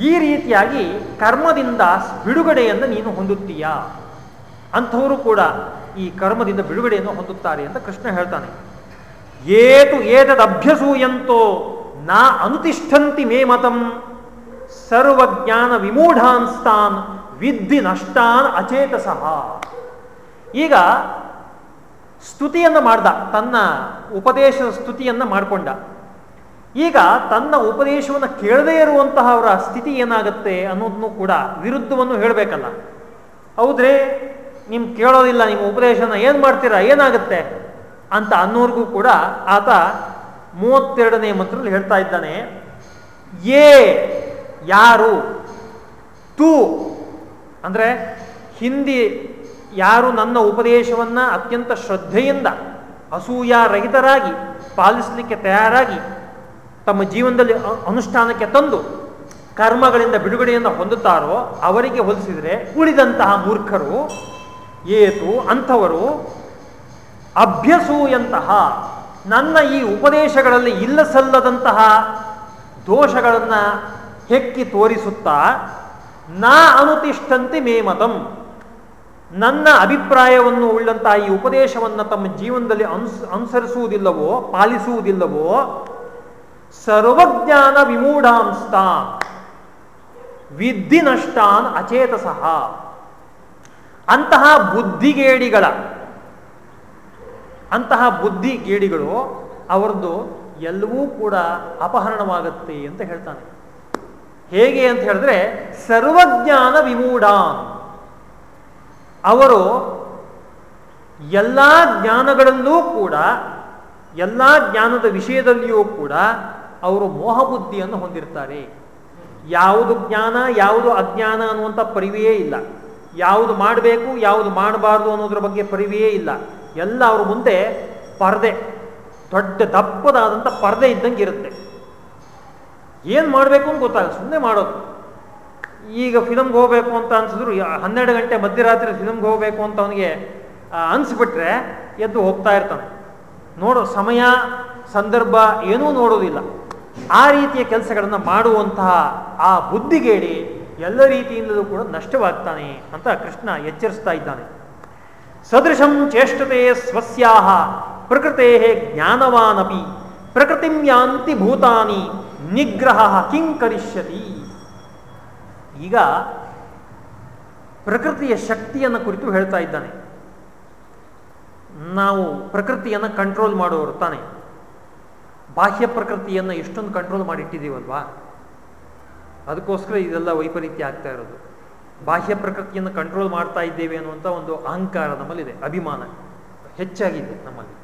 Speaker 1: ಈ ರೀತಿಯಾಗಿ ಕರ್ಮದಿಂದ ಬಿಡುಗಡೆಯನ್ನು ನೀನು ಹೊಂದುತ್ತೀಯಾ. ಅಂಥವರು ಕೂಡ ಈ ಕರ್ಮದಿಂದ ಬಿಡುಗಡೆಯನ್ನು ಹೊಂದುತ್ತಾರೆ ಅಂತ ಕೃಷ್ಣ ಹೇಳ್ತಾನೆ. ಏತು ಅಭ್ಯಸೂಯಂತೋ ನಾ ಅನುತಿಷ್ಠಂತಿ ಮೇ ಮತಂ. ಸರ್ವಜ್ಞಾನ ವಿಮೂಢಾನ್ಸ್ತಾನ್ ವಿದ್ಧಿ ನಷ್ಟಾನ್ ಅಚೇತಸಃ. ಈಗ ಸ್ತುತಿಯನ್ನು ಮಾಡ್ದ, ತನ್ನ ಉಪದೇಶದ ಸ್ತುತಿಯನ್ನು ಮಾಡಿಕೊಂಡ. ಈಗ ತನ್ನ ಉಪದೇಶವನ್ನು ಕೇಳದೇ ಇರುವಂತಹ ಅವರ ಸ್ಥಿತಿ ಏನಾಗುತ್ತೆ ಅನ್ನೋದನ್ನು ಕೂಡ ವಿರುದ್ಧವನ್ನು ಹೇಳಬೇಕಲ್ಲ. ಹೌದ್ರೆ, ನಿಮ್ ಕೇಳೋದಿಲ್ಲ, ನಿಮ್ಮ ಉಪದೇಶನ ಏನು ಮಾಡ್ತೀರಾ, ಏನಾಗುತ್ತೆ? ಅಂತ ಅನ್ನೋರ್ಗೂ ಕೂಡ ಆತ ಮೂವತ್ತೆರಡನೇ ಮಂತ್ರದಲ್ಲಿ ಹೇಳ್ತಾ ಇದ್ದಾನೆ. ಏ ಯಾರು? ತೂ. ಅಂದರೆ ಹಿಂದಿ ಯಾರು ನನ್ನ ಉಪದೇಶವನ್ನು ಅತ್ಯಂತ ಶ್ರದ್ಧೆಯಿಂದ ಅಸೂಯಾರಹಿತರಾಗಿ ಪಾಲಿಸಲಿಕ್ಕೆ ತಯಾರಾಗಿ ತಮ್ಮ ಜೀವನದಲ್ಲಿ ಅನುಷ್ಠಾನಕ್ಕೆ ತಂದು ಕರ್ಮಗಳಿಂದ ಬಿಡುಗಡೆಯನ್ನು ಹೊಂದುತ್ತಾರೋ ಅವರಿಗೆ ಹೋಲಿಸಿದರೆ ಉಳಿದಂತಹ ಮೂರ್ಖರು, ಏತು, ಅಂಥವರು ಅಭ್ಯಸೂಯಂತಹ ನನ್ನ ಈ ಉಪದೇಶಗಳಲ್ಲಿ ಇಲ್ಲ ಸಲ್ಲದಂತಹ ದೋಷಗಳನ್ನು ಹೆಕ್ಕಿ ತೋರಿಸುತ್ತಾ, ನಾ ಅನುತಿಷ್ಠಂತೆ ಮೇಮತಂ ನನ್ನ ಅಭಿಪ್ರಾಯವನ್ನು ಉಳ್ಳಂತಹ ಈ ಉಪದೇಶವನ್ನು ತಮ್ಮ ಜೀವನದಲ್ಲಿ ಅನುಸ್, ಅನುಸರಿಸುವುದಿಲ್ಲವೋ, ಪಾಲಿಸುವುದಿಲ್ಲವೋ, ಸರ್ವಜ್ಞಾನ ವಿಮೂಢಾಂಸ್ತಾನ್ ವಿದ್ಧಿ ನಷ್ಟಾನ್ ಅಚೇತಸಃ. ಅಂತಹ ಬುದ್ಧಿಗೇಡಿಗಳ ಅಂತಹ ಬುದ್ಧಿ ಗೇಡಿಗಳು ಅವರದ್ದು ಎಲ್ಲವೂ ಕೂಡ ಅಪಹರಣವಾಗುತ್ತೆ ಅಂತ ಹೇಳ್ತಾನೆ. ಹೇಗೆ ಅಂತ ಹೇಳಿದ್ರೆ ಸರ್ವಜ್ಞಾನ ವಿಮೂಢ. ಅವರು ಎಲ್ಲ ಜ್ಞಾನಗಳಲ್ಲೂ ಕೂಡ, ಎಲ್ಲ ಜ್ಞಾನದ ವಿಷಯದಲ್ಲಿಯೂ ಕೂಡ ಅವರು ಮೋಹಬುದ್ಧಿಯನ್ನು ಹೊಂದಿರ್ತಾರೆ. ಯಾವುದು ಜ್ಞಾನ, ಯಾವುದು ಅಜ್ಞಾನ ಅನ್ನುವಂಥ ಪರಿವೆಯೇ ಇಲ್ಲ. ಯಾವುದು ಮಾಡಬೇಕು, ಯಾವುದು ಮಾಡಬಾರ್ದು ಅನ್ನೋದ್ರ ಬಗ್ಗೆ ಪರಿವೆಯೇ ಇಲ್ಲ. ಎಲ್ಲ ಅವ್ರ ಮುಂದೆ ಪರದೆ, ದೊಡ್ಡ ದಪ್ಪದಾದಂಥ ಪರದೆ ಇದ್ದಂಗೆ ಇರುತ್ತೆ. ಏನು ಮಾಡಬೇಕು ಅಂತ ಗೊತ್ತಾಗ ಸುಮ್ಮನೆ ಮಾಡೋದು. ಈಗ ಫಿಲಮ್ಗೆ ಹೋಗಬೇಕು ಅಂತ ಅನ್ಸಿದ್ರು ಹನ್ನೆರಡು ಗಂಟೆ ಮಧ್ಯರಾತ್ರಿ ಫಿಲಮ್ಗೆ ಹೋಗಬೇಕು ಅಂತ ಅವನಿಗೆ ಅನಿಸ್ಬಿಟ್ರೆ ಎದ್ದು ಹೋಗ್ತಾ ಇರ್ತಾನೆ. ನೋಡೋ ಸಮಯ, ಸಂದರ್ಭ ಏನೂ ನೋಡೋದಿಲ್ಲ. ಆ ರೀತಿಯ ಕೆಲಸಗಳನ್ನು ಮಾಡುವಂತಹ ಆ ಬುದ್ಧಿಗೇಡಿ ಎಲ್ಲ ರೀತಿಯಿಂದಲೂ ಕೂಡ ನಷ್ಟವಾಗ್ತಾನೆ ಅಂತ ಕೃಷ್ಣ ಎಚ್ಚರಿಸ್ತಾ ಇದ್ದಾನೆ. ಸದೃಶಂ ಚೇಷ್ಟತೆ ಸ್ವಸ್ಯಾಹ. ಪ್ರಕೃತೆ ಜ್ಞಾನವಾನಪಿ. ಪ್ರಕೃತಿಂ ಯಾಂತಿ ಭೂತಾನಿ. ನಿಗ್ರಹ ಕಿಂಕರಿಷ್ಯತಿ ಈಗ ಪ್ರಕೃತಿಯ ಶಕ್ತಿಯನ್ನು ಕುರಿತು ಹೇಳ್ತಾ ಇದ್ದಾನೆ. ನಾವು ಪ್ರಕೃತಿಯನ್ನು ಕಂಟ್ರೋಲ್ ಮಾಡೋರು ತಾನೆ. ಬಾಹ್ಯ ಪ್ರಕೃತಿಯನ್ನು ಎಷ್ಟೊಂದು ಕಂಟ್ರೋಲ್ ಮಾಡಿಟ್ಟಿದ್ದೀವಲ್ವಾ? ಅದಕ್ಕೋಸ್ಕರ ಇದೆಲ್ಲ ವೈಪರೀತ್ಯ ಆಗ್ತಾ ಇರೋದು. ಬಾಹ್ಯ ಪ್ರಕೃತಿಯನ್ನು ಕಂಟ್ರೋಲ್ ಮಾಡ್ತಾ ಇದ್ದೇವೆ ಅನ್ನುವಂಥ ಒಂದು ಅಹಂಕಾರ ನಮ್ಮಲ್ಲಿದೆ, ಅಭಿಮಾನ ಹೆಚ್ಚಾಗಿದೆ ನಮ್ಮಲ್ಲಿ.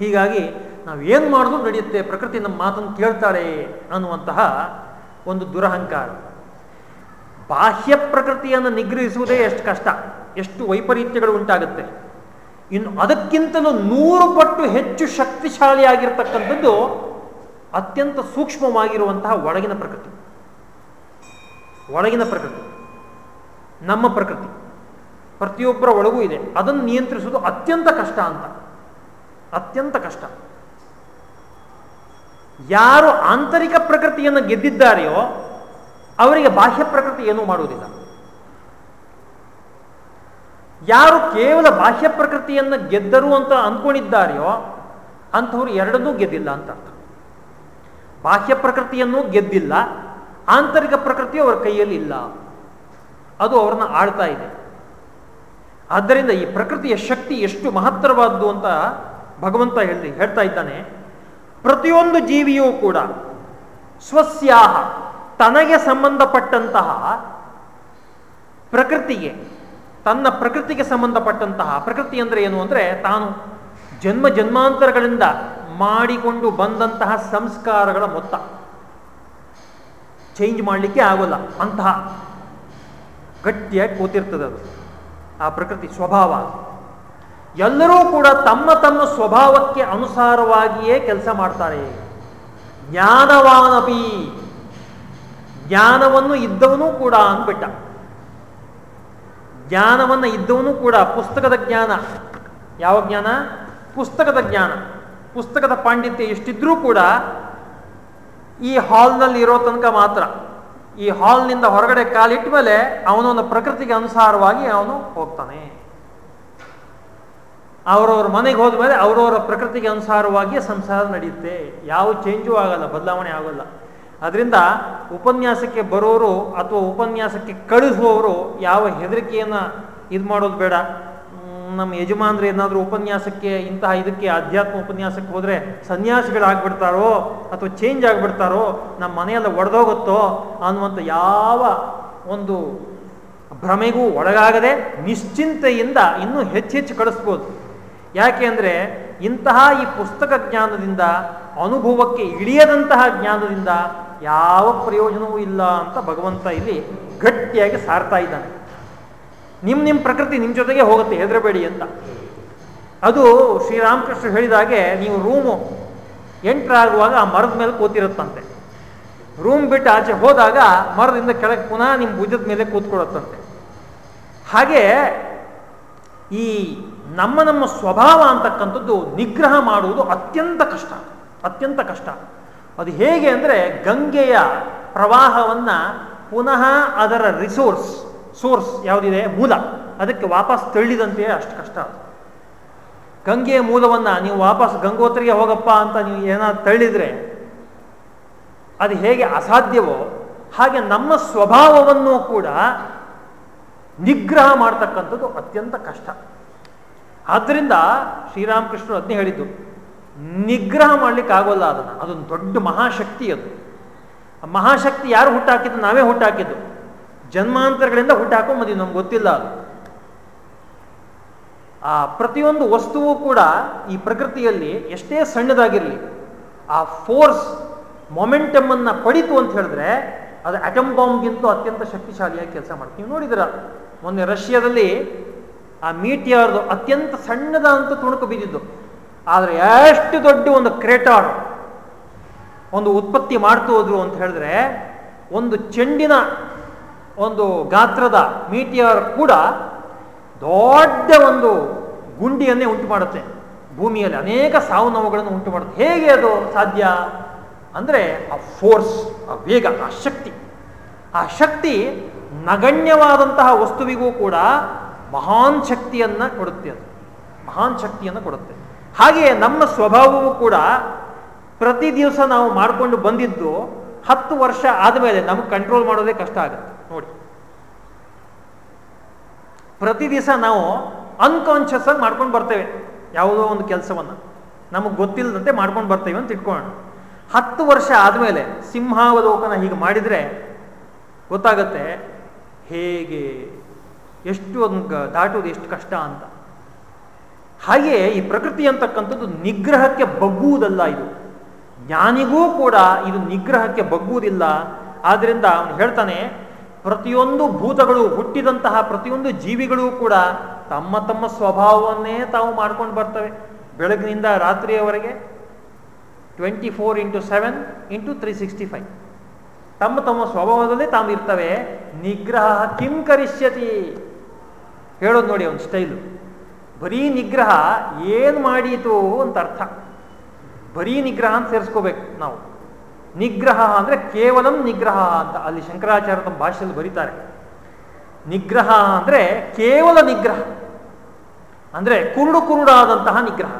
Speaker 1: ಹೀಗಾಗಿ ನಾವು ಏನು ಮಾಡಿದ್ರು ನಡೆಯುತ್ತೆ, ಪ್ರಕೃತಿ ನಮ್ಮ ಮಾತನ್ನು ಕೇಳ್ತಾಳೆ ಅನ್ನುವಂತಹ ಒಂದು ದುರಹಂಕಾರ. ಬಾಹ್ಯ ಪ್ರಕೃತಿಯನ್ನು ನಿಗ್ರಹಿಸುವುದೇ ಎಷ್ಟು ಕಷ್ಟ, ಎಷ್ಟು ವೈಪರೀತ್ಯಗಳು ಉಂಟಾಗುತ್ತೆ. ಇನ್ನು ಅದಕ್ಕಿಂತಲೂ ನೂರು ಪಟ್ಟು ಹೆಚ್ಚು ಶಕ್ತಿಶಾಲಿಯಾಗಿರ್ತಕ್ಕಂಥದ್ದು ಅತ್ಯಂತ ಸೂಕ್ಷ್ಮವಾಗಿರುವಂತಹ ಒಳಗಿನ ಪ್ರಕೃತಿ. ಒಳಗಿನ ಪ್ರಕೃತಿ. ನಮ್ಮ ಪ್ರಕೃತಿ. ಪ್ರತಿಯೊಬ್ಬರ ಒಳಗೂ ಇದೆ. ಅದನ್ನು ನಿಯಂತ್ರಿಸುವುದು ಅತ್ಯಂತ ಕಷ್ಟ ಅಂತ. ಅತ್ಯಂತ ಕಷ್ಟ. ಯಾರು ಆಂತರಿಕ ಪ್ರಕೃತಿಯನ್ನು ಗೆದ್ದಿದ್ದಾರೆಯೋ ಅವರಿಗೆ ಬಾಹ್ಯ ಪ್ರಕೃತಿ ಏನೂ ಮಾಡುವುದಿಲ್ಲ. ಯಾರು ಕೇವಲ ಬಾಹ್ಯ ಪ್ರಕೃತಿಯನ್ನು ಗೆದ್ದರು ಅಂತ ಅಂದ್ಕೊಂಡಿದ್ದಾರೆಯೋ ಅಂಥವ್ರು ಎರಡನ್ನೂ ಗೆದ್ದಿಲ್ಲ ಅಂತ ಅರ್ಥ. ಬಾಹ್ಯ ಪ್ರಕೃತಿಯನ್ನು ಗೆದ್ದಿಲ್ಲ, ಆಂತರಿಕ ಪ್ರಕೃತಿ ಅವರ ಕೈಯಲ್ಲಿ ಇಲ್ಲ. ಅದು ಅವ್ರನ್ನ ಆಳ್ತಾ ಇದೆ. ಆದ್ದರಿಂದ ಈ ಪ್ರಕೃತಿಯ ಶಕ್ತಿ ಎಷ್ಟು ಮಹತ್ತರವಾದ್ದು ಅಂತ ಭಗವಂತ ಹೇಳಿ, ಹೇಳ್ತಾ ಇದ್ದಾನೆ. ಪ್ರತಿಯೊಂದು ಜೀವಿಯೂ ಕೂಡ ಸ್ವಸ್ಯಾಹ, ತನಗೆ ಸಂಬಂಧಪಟ್ಟಂತಹ ಪ್ರಕೃತಿಗೆ, ತನ್ನ ಪ್ರಕೃತಿಗೆ ಸಂಬಂಧಪಟ್ಟಂತಹ ಪ್ರಕೃತಿ ಅಂದರೆ ಏನು ಅಂದರೆ ತಾನು ಜನ್ಮ ಜನ್ಮಾಂತರಗಳಿಂದ ಮಾಡಿಕೊಂಡು ಬಂದಂತಹ ಸಂಸ್ಕಾರಗಳ ಮೊತ್ತ. ಚೇಂಜ್ ಮಾಡಲಿಕ್ಕೆ ಆಗೋಲ್ಲ. ಅಂತಹ ಗಟ್ಟಿಯಾಗಿ ಕೂತಿರ್ತದೆ ಅದು. ಆ ಪ್ರಕೃತಿ ಸ್ವಭಾವ ಎಲ್ಲರೂ ಕೂಡ ತಮ್ಮ ತಮ್ಮ ಸ್ವಭಾವಕ್ಕೆ ಅನುಸಾರವಾಗಿಯೇ ಕೆಲಸ ಮಾಡ್ತಾರೆ. ಜ್ಞಾನವಾನಪಿ. ಜ್ಞಾನವನ್ನು ಇದ್ದವನು ಕೂಡ ಅಂದ್ಬಿಟ್ಟ. ಜ್ಞಾನವನ್ನು ಇದ್ದವನು ಕೂಡ ಪುಸ್ತಕದ ಜ್ಞಾನ. ಯಾವ ಜ್ಞಾನ? ಪುಸ್ತಕದ ಜ್ಞಾನ. ಪುಸ್ತಕದ ಪಾಂಡಿತ್ಯ ಎಷ್ಟಿದ್ರೂ ಕೂಡ ಈ ಹಾಲ್ನಲ್ಲಿ ಇರೋ ತನಕ ಮಾತ್ರ. ಈ ಹಾಲ್ನಿಂದ ಹೊರಗಡೆ ಕಾಲಿಟ್ಟ ಮೇಲೆ ಅವನೊಂದು ಪ್ರಕೃತಿಗೆ ಅನುಸಾರವಾಗಿ ಅವನು ಹೋಗ್ತಾನೆ. ಅವರವ್ರ ಮನೆಗೆ ಹೋದ್ಮೇಲೆ ಅವರವರ ಪ್ರಕೃತಿಗೆ ಅನುಸಾರವಾಗಿ ಸಂಸಾರ ನಡೆಯುತ್ತೆ. ಯಾವ ಚೇಂಜು ಆಗಲ್ಲ, ಬದಲಾವಣೆ ಆಗೋಲ್ಲ. ಅದರಿಂದ ಉಪನ್ಯಾಸಕ್ಕೆ ಬರೋರು ಅಥವಾ ಉಪನ್ಯಾಸಕ್ಕೆ ಕಳಿಸುವವರು ಯಾವ ಹೆದರಿಕೆಯನ್ನು ಇದು ಮಾಡೋದು ಬೇಡ. ನಮ್ಮ ಯಜಮಾನ್ರು ಏನಾದರೂ ಉಪನ್ಯಾಸಕ್ಕೆ ಇಂತಹ ಇದಕ್ಕೆ ಅಧ್ಯಾತ್ಮ ಉಪನ್ಯಾಸಕ್ಕೆ ಹೋದರೆ ಸನ್ಯಾಸಿಗಳಾಗ್ಬಿಡ್ತಾರೋ ಅಥವಾ ಚೇಂಜ್ ಆಗಿಬಿಡ್ತಾರೋ, ನಮ್ಮ ಮನೆಯೆಲ್ಲ ಒಡೆದೋಗುತ್ತೋ ಅನ್ನುವಂಥ ಯಾವ ಒಂದು ಭ್ರಮೆಗೂ ಒಳಗಾಗದೆ ನಿಶ್ಚಿಂತೆಯಿಂದ ಇನ್ನೂ ಹೆಚ್ಚು ಹೆಚ್ಚು ಕಳಿಸ್ಬೋದು. ಯಾಕೆ ಅಂದರೆ ಇಂತಹ ಈ ಪುಸ್ತಕ ಜ್ಞಾನದಿಂದ, ಅನುಭವಕ್ಕೆ ಇಳಿಯದಂತಹ ಜ್ಞಾನದಿಂದ ಯಾವ ಪ್ರಯೋಜನವೂ ಇಲ್ಲ ಅಂತ ಭಗವಂತ ಇಲ್ಲಿ ಗಟ್ಟಿಯಾಗಿ ಸಾರ್ತಾ ಇದ್ದಾನೆ. ನಿಮ್ಮ ನಿಮ್ಮ ಪ್ರಕೃತಿ ನಿಮ್ಮ ಜೊತೆಗೆ ಹೋಗುತ್ತೆ, ಹೆದರಬೇಡಿ ಅಂತ. ಅದು ಶ್ರೀರಾಮಕೃಷ್ಣ ಹೇಳಿದಾಗೆ ನೀವು ರೂಮು ಎಂಟ್ರಾಗುವಾಗ ಆ ಮರದ ಮೇಲೆ ಕೂತಿರುತ್ತಂತೆ. ರೂಮ್ ಬಿಟ್ಟು ಆಚೆ ಹೋದಾಗ ಮರದಿಂದ ಕೆಳಗೆ ಪುನಃ ನಿಮ್ಮ ಭುಜದ ಮೇಲೆ ಕೂತ್ಕೊಳ್ಳುತ್ತಂತೆ. ಹಾಗೆ ಈ ನಮ್ಮ ನಮ್ಮ ಸ್ವಭಾವ ಅಂತಕ್ಕಂಥದ್ದು ನಿಗ್ರಹ ಮಾಡುವುದು ಅತ್ಯಂತ ಕಷ್ಟ ಅತ್ಯಂತ ಕಷ್ಟ. ಅದು ಹೇಗೆ ಅಂದರೆ ಗಂಗೆಯ ಪ್ರವಾಹವನ್ನು ಪುನಃ ಅದರ ರಿಸೋರ್ಸ್ ಸೋರ್ಸ್ ಯಾವುದಿದೆ? ಮೂಲ. ಅದಕ್ಕೆ ವಾಪಸ್ ತಳ್ಳಿದಂತೆಯೇ ಅಷ್ಟು ಕಷ್ಟ ಅದು. ಗಂಗೆಯ ಮೂಲವನ್ನು ನೀವು ವಾಪಸ್ ಗಂಗೋತ್ರಿಗೆ ಹೋಗಪ್ಪ ಅಂತ ನೀವು ಏನಾದ್ರು ತಳ್ಳಿದ್ರೆ ಅದು ಹೇಗೆ ಅಸಾಧ್ಯವೋ ಹಾಗೆ ನಮ್ಮ ಸ್ವಭಾವವನ್ನು ಕೂಡ ನಿಗ್ರಹ ಮಾಡ್ತಕ್ಕಂಥದ್ದು ಅತ್ಯಂತ ಕಷ್ಟ. ಆದ್ದರಿಂದ ಶ್ರೀರಾಮಕೃಷ್ಣರು ಅದನ್ನೇ ಹೇಳಿದ್ದು, ನಿಗ್ರಹ ಮಾಡ್ಲಿಕ್ಕೆ ಆಗೋಲ್ಲ ಅದನ್ನು. ಅದೊಂದು ದೊಡ್ಡ ಮಹಾಶಕ್ತಿ ಅದು. ಮಹಾಶಕ್ತಿ ಯಾರು ಹುಟ್ಟಾಕಿದ್ದು? ನಾವೇ ಹುಟ್ಟಾಕಿದ್ದು. ಜನ್ಮಾಂತರಗಳಿಂದ ಹುಟ್ಟಾಕೊಂಬಂದಿದ್ದು ನಮ್ಗೆ ಗೊತ್ತಿಲ್ಲ ಅದು. ಆ ಪ್ರತಿಯೊಂದು ವಸ್ತುವು ಕೂಡ ಈ ಪ್ರಕೃತಿಯಲ್ಲಿ ಎಷ್ಟೇ ಸಣ್ಣದಾಗಿರಲಿ, ಆ ಫೋರ್ಸ್ ಮೊಮೆಂಟಮ್ ಅನ್ನ ಪಡಿತು ಅಂತ ಹೇಳಿದ್ರೆ ಅದು ಅಟಮ್ ಬಾಂಬ್ಗಿಂತ ಅತ್ಯಂತ ಶಕ್ತಿಶಾಲಿಯಾಗಿ ಕೆಲಸ ಮಾಡ್ತೀವಿ ನೀವು ನೋಡಿದಿರ ಮೊನ್ನೆ ರಷ್ಯಾದಲ್ಲಿ ಆ ಮೀಟಿಯಾರ್ದು ಅತ್ಯಂತ ಸಣ್ಣದ ಅಂತ ತುಣುಕು ಬಿದ್ದಿದ್ದು. ಆದರೆ ಎಷ್ಟು ದೊಡ್ಡ ಒಂದು ಕ್ರೇಟಾರ್ ಒಂದು ಉತ್ಪತ್ತಿ ಮಾಡ್ತು ಅಂತ ಹೇಳಿದ್ರೆ ಒಂದು ಚೆಂಡಿನ ಒಂದು ಗಾತ್ರದ ಮೀಟಿಯರ್ ಕೂಡ ದೊಡ್ಡ ಒಂದು ಗುಂಡಿಯನ್ನೇ ಉಂಟು ಮಾಡುತ್ತೆ. ಭೂಮಿಯಲ್ಲಿ ಅನೇಕ ಸಾವು ನೋವುಗಳನ್ನು ಉಂಟು ಮಾಡುತ್ತೆ. ಹೇಗೆ ಅದು ಸಾಧ್ಯ ಅಂದರೆ ಆ ಫೋರ್ಸ್, ಆ ವೇಗ, ಆ ಶಕ್ತಿ. ಆ ಶಕ್ತಿ ನಗಣ್ಯವಾದಂತಹ ವಸ್ತುವಿಗೂ ಕೂಡ ಮಹಾನ್ ಶಕ್ತಿಯನ್ನು ಕೊಡುತ್ತೆ ಅದು. ಮಹಾನ್ ಶಕ್ತಿಯನ್ನು ಕೊಡುತ್ತೆ. ಹಾಗೆಯೇ ನಮ್ಮ ಸ್ವಭಾವವು ಕೂಡ ಪ್ರತಿ ದಿವಸ ನಾವು ಮಾಡಿಕೊಂಡು ಬಂದಿದ್ದು ಹತ್ತು ವರ್ಷ ಆದಮೇಲೆ ನಮಗೆ ಕಂಟ್ರೋಲ್ ಮಾಡೋದೇ ಕಷ್ಟ ಆಗುತ್ತೆ ನೋಡಿ ಪ್ರತಿ ದಿವಸ ನಾವು ಅನ್ಕಾನ್ಷಿಯಸ್ ಆಗಿ ಮಾಡ್ಕೊಂಡು ಬರ್ತೇವೆ. ಯಾವುದೋ ಒಂದು ಕೆಲಸವನ್ನು. ನಮಗೆ ಗೊತ್ತಿಲ್ಲದಂತೆ ಮಾಡ್ಕೊಂಡು ಬರ್ತೇವೆ ಅಂತ ಇಟ್ಕೊಳ್ಳೋಣ. ಹತ್ತು ವರ್ಷ ಆದಮೇಲೆ ಸಿಂಹಾವಲೋಕನ ಹೀಗೆ ಮಾಡಿದರೆ ಗೊತ್ತಾಗತ್ತೆ ಹೇಗೆ, ಎಷ್ಟು ಒಂದು ದಾಟುವುದು ಎಷ್ಟು ಕಷ್ಟ ಅಂತ. ಹಾಗೆಯೇ ಈ ಪ್ರಕೃತಿ ಅಂತಕ್ಕಂಥದ್ದು ನಿಗ್ರಹಕ್ಕೆ ಬಗ್ಗುವುದಲ್ಲ ಇದು. ಜ್ಞಾನಿಗೂ ಕೂಡ ಇದು ನಿಗ್ರಹಕ್ಕೆ ಬಗ್ಗುವುದಿಲ್ಲ. ಆದ್ದರಿಂದ ಅವನು ಹೇಳ್ತಾನೆ ಪ್ರತಿಯೊಂದು ಭೂತಗಳು ಹುಟ್ಟಿದಂತಹ ಪ್ರತಿಯೊಂದು ಜೀವಿಗಳು ಕೂಡ ತಮ್ಮ ತಮ್ಮ ಸ್ವಭಾವವನ್ನೇ ತಾವು ಮಾಡ್ಕೊಂಡು ಬರ್ತವೆ. ಬೆಳಗಿನಿಂದ ರಾತ್ರಿಯವರೆಗೆ twenty four into seven into three sixty five ತಮ್ಮ ತಮ್ಮ ಸ್ವಭಾವದಲ್ಲಿ ತಾವು ಇರ್ತವೆ. ನಿಗ್ರಹ ಕಿಂ ಕರಿಷ್ಯತಿ ಹೇಳೋದು ನೋಡಿ ಒಂದು ಸ್ಟೈಲು ಬರೀ ನಿಗ್ರಹ ಏನು ಮಾಡೀತು ಅಂತ ಅರ್ಥ. ಬರೀ ನಿಗ್ರಹ ಅಂತ ಸೇರಿಸ್ಕೋಬೇಕು ನಾವು. ನಿಗ್ರಹ ಅಂದರೆ ಕೇವಲ ನಿಗ್ರಹ ಅಂತ ಅಲ್ಲಿ ಶಂಕರಾಚಾರ್ಯ ತಮ್ಮ ಭಾಷೆಯಲ್ಲಿ ಬರೀತಾರೆ. ನಿಗ್ರಹ ಅಂದರೆ ಕೇವಲ ನಿಗ್ರಹ. ಅಂದರೆ ಕುರುಡು ಕುರುಡಾದಂತಹ ನಿಗ್ರಹ.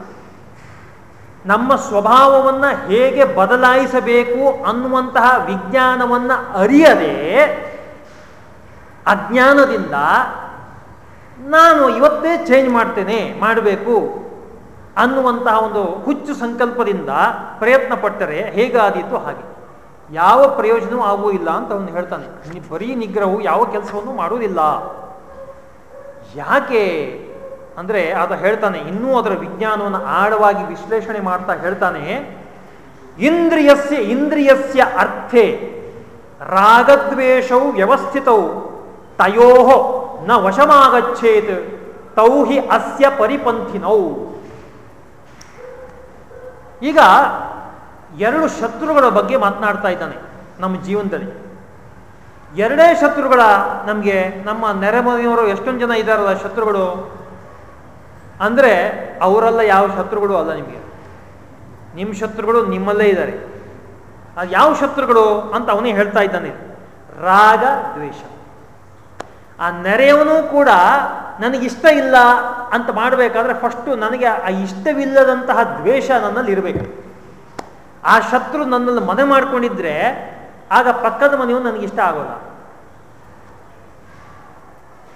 Speaker 1: ನಮ್ಮ ಸ್ವಭಾವವನ್ನು ಹೇಗೆ ಬದಲಾಯಿಸಬೇಕು ಅನ್ನುವಂತಹ ವಿಜ್ಞಾನವನ್ನ ಅರಿಯದೆ ಅಜ್ಞಾನದಿಂದ ನಾನು ಇವತ್ತೇ ಚೇಂಜ್ ಮಾಡ್ತೇನೆ, ಮಾಡಬೇಕು. ಅನ್ನುವಂತಹ ಒಂದು ಹುಚ್ಚು ಸಂಕಲ್ಪದಿಂದ ಪ್ರಯತ್ನ ಪಟ್ಟರೆ ಹೇಗಾದೀತು ಹಾಗೆ. ಯಾವ ಪ್ರಯೋಜನವೂ ಆಗುವುದಿಲ್ಲ ಅಂತ ಅವನು ಹೇಳ್ತಾನೆ. ಬರೀ ನಿಗ್ರಹವು ಯಾವ ಕೆಲಸವನ್ನು ಮಾಡುವುದಿಲ್ಲ. ಯಾಕೆ ಅಂದರೆ ಆತ ಹೇಳ್ತಾನೆ, ಇನ್ನೂ ಅದರ ವಿಜ್ಞಾನವನ್ನು ಆಳವಾಗಿ ವಿಶ್ಲೇಷಣೆ ಮಾಡ್ತಾ ಹೇಳ್ತಾನೆ, ಇಂದ್ರಿಯಸ್ಯ ಇಂದ್ರಿಯಸ್ಯ ಅರ್ಥೆ, ರಾಗದ್ವೇಷವು ವ್ಯವಸ್ಥಿತವು ತಯೋ ನ ವಶಮಾಗಚ್ಚೇತ್ ತೌಹಿ ಅಸ್ಯ ಪರಿಪಂಥಿನೌ. ಈಗ ಎರಡು ಶತ್ರುಗಳ ಬಗ್ಗೆ ಮಾತನಾಡ್ತಾ ಇದ್ದಾನೆ ನಮ್ಮ ಜೀವನದಲ್ಲಿ. ಎರಡೇ ಶತ್ರುಗಳ ನಮಗೆ ನಮ್ಮ ನೆರೆಮನೆಯವರು ಎಷ್ಟೊಂದು ಜನ ಇದ್ದಾರಲ್ಲ ಶತ್ರುಗಳು, ಅಂದರೆ ಅವರೆಲ್ಲ ಯಾವ ಶತ್ರುಗಳು ಅಲ್ಲ ನಿಮಗೆ. ನಿಮ್ಮ ಶತ್ರುಗಳು ನಿಮ್ಮಲ್ಲೇ ಇದ್ದಾರೆ. ಅದು ಯಾವ ಶತ್ರುಗಳು ಅಂತ ಅವನೇ ಹೇಳ್ತಾ ಇದ್ದಾನೆ. ರಾಗ ದ್ವೇಷ. ಆ ನೆರೆಯವನು ಕೂಡ ನನಗಿಷ್ಟ ಇಲ್ಲ ಅಂತ ಮಾಡಬೇಕಾದ್ರೆ ಫಸ್ಟು ನನಗೆ ಆ ಇಷ್ಟವಿಲ್ಲದಂತಹ ದ್ವೇಷ ನನ್ನಲ್ಲಿ ಇರಬೇಕು. ಆ ಶತ್ರು ನನ್ನಲ್ಲಿ ಮನೆ ಮಾಡಿಕೊಂಡಿದ್ರೆ ಆಗ ಪಕ್ಕದ ಮನೆಯು ನನಗಿಷ್ಟ ಆಗೋಲ್ಲ.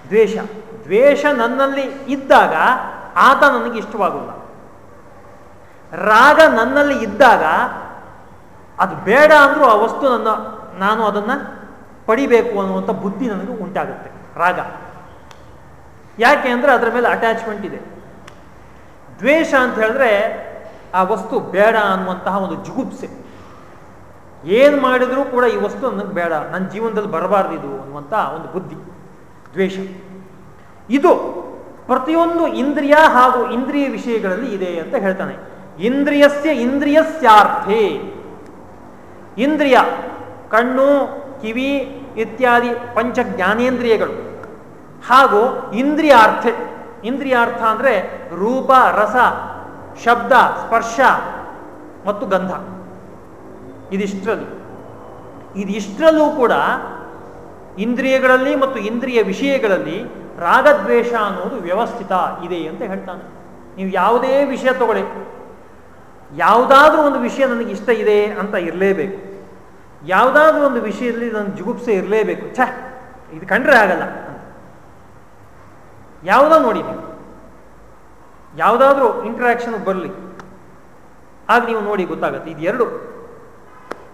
Speaker 1: ದ್ವೇಷ. ದ್ವೇಷ ನನ್ನಲ್ಲಿ ಇದ್ದಾಗ ಆತ ನನಗೆ ಇಷ್ಟವಾಗಲ್ಲ ರಾಗ ನನ್ನಲ್ಲಿ ಇದ್ದಾಗ ಅದು ಬೇಡ ಅಂದರೂ ಆ ವಸ್ತು ನನ್ನ, ನಾನು ಅದನ್ನು ಪಡಿಬೇಕು ಅನ್ನುವಂಥ ಬುದ್ಧಿ ನನಗೆ ಉಂಟಾಗುತ್ತೆ. ರಾಗ. ಯಾಕೆ ಅಂದರೆ ಅದರ ಮೇಲೆ ಅಟ್ಯಾಚ್ಮೆಂಟ್ ಇದೆ. ದ್ವೇಷ ಅಂತ ಹೇಳಿದ್ರೆ ಆ ವಸ್ತು ಬೇಡ ಅನ್ನುವಂತಹ ಒಂದು ಜುಗುಪ್ಸೆ. ಏನು ಮಾಡಿದರೂ ಕೂಡ ಈ ವಸ್ತು ನನಗೆ ಬೇಡ ನನ್ನ ಜೀವನದಲ್ಲಿ ಬರಬಾರ್ದು ಇದು ಅನ್ನುವಂಥ ಒಂದು ಬುದ್ಧಿ, ದ್ವೇಷ. ಇದು ಪ್ರತಿಯೊಂದು ಇಂದ್ರಿಯ ಹಾಗೂ ಇಂದ್ರಿಯ ವಿಷಯಗಳಲ್ಲಿ ಇದೆ ಅಂತ ಹೇಳ್ತಾನೆ. ಇಂದ್ರಿಯಸ್ಯ ಇಂದ್ರಿಯಸ್ಯಾರ್ಥೇ. ಇಂದ್ರಿಯ ಕಣ್ಣು, ಕಿವಿ ಇತ್ಯಾದಿ ಪಂಚ ಜ್ಞಾನೇಂದ್ರಿಯಗಳು ಹಾಗೂ ಇಂದ್ರಿಯಾರ್ಥ ಇಂದ್ರಿಯಾರ್ಥ ಅಂದರೆ ರೂಪ, ರಸ, ಶಬ್ದ, ಸ್ಪರ್ಶ ಮತ್ತು ಗಂಧ. ಇದಿಷ್ಟರಲ್ಲಿ. ಇದಿಷ್ಟರಲ್ಲೂ ಕೂಡ ಇಂದ್ರಿಯಗಳಲ್ಲಿ ಮತ್ತು ಇಂದ್ರಿಯ ವಿಷಯಗಳಲ್ಲಿ ರಾಗದ್ವೇಷ ಅನ್ನೋದು ವ್ಯವಸ್ಥಿತ ಇದೆ ಅಂತ ಹೇಳ್ತಾನೆ. ನೀವು ಯಾವುದೇ ವಿಷಯ ತಗೊಳ್ಳಿ. ಯಾವುದಾದ್ರೂ ಒಂದು ವಿಷಯ ನನಗೆ ಇಷ್ಟ ಇದೆ ಅಂತ ಇರಲೇಬೇಕು. ಯಾವುದಾದ್ರೂ ಒಂದು ವಿಷಯದಲ್ಲಿ ನನ್ನ ಜುಗುಪ್ಸೆ ಇರಲೇಬೇಕು. ಛ, ಇದು ಕಂಡ್ರೆ ಆಗಲ್ಲ. ಯಾವುದೋ ನೋಡಿ ನೀವು. ಯಾವುದಾದ್ರೂ ಇಂಟ್ರಾಕ್ಷನ್ ಬರಲಿ. ಆಗ ನೀವು ನೋಡಿ ಗೊತ್ತಾಗುತ್ತೆ. ಇದು ಎರಡು.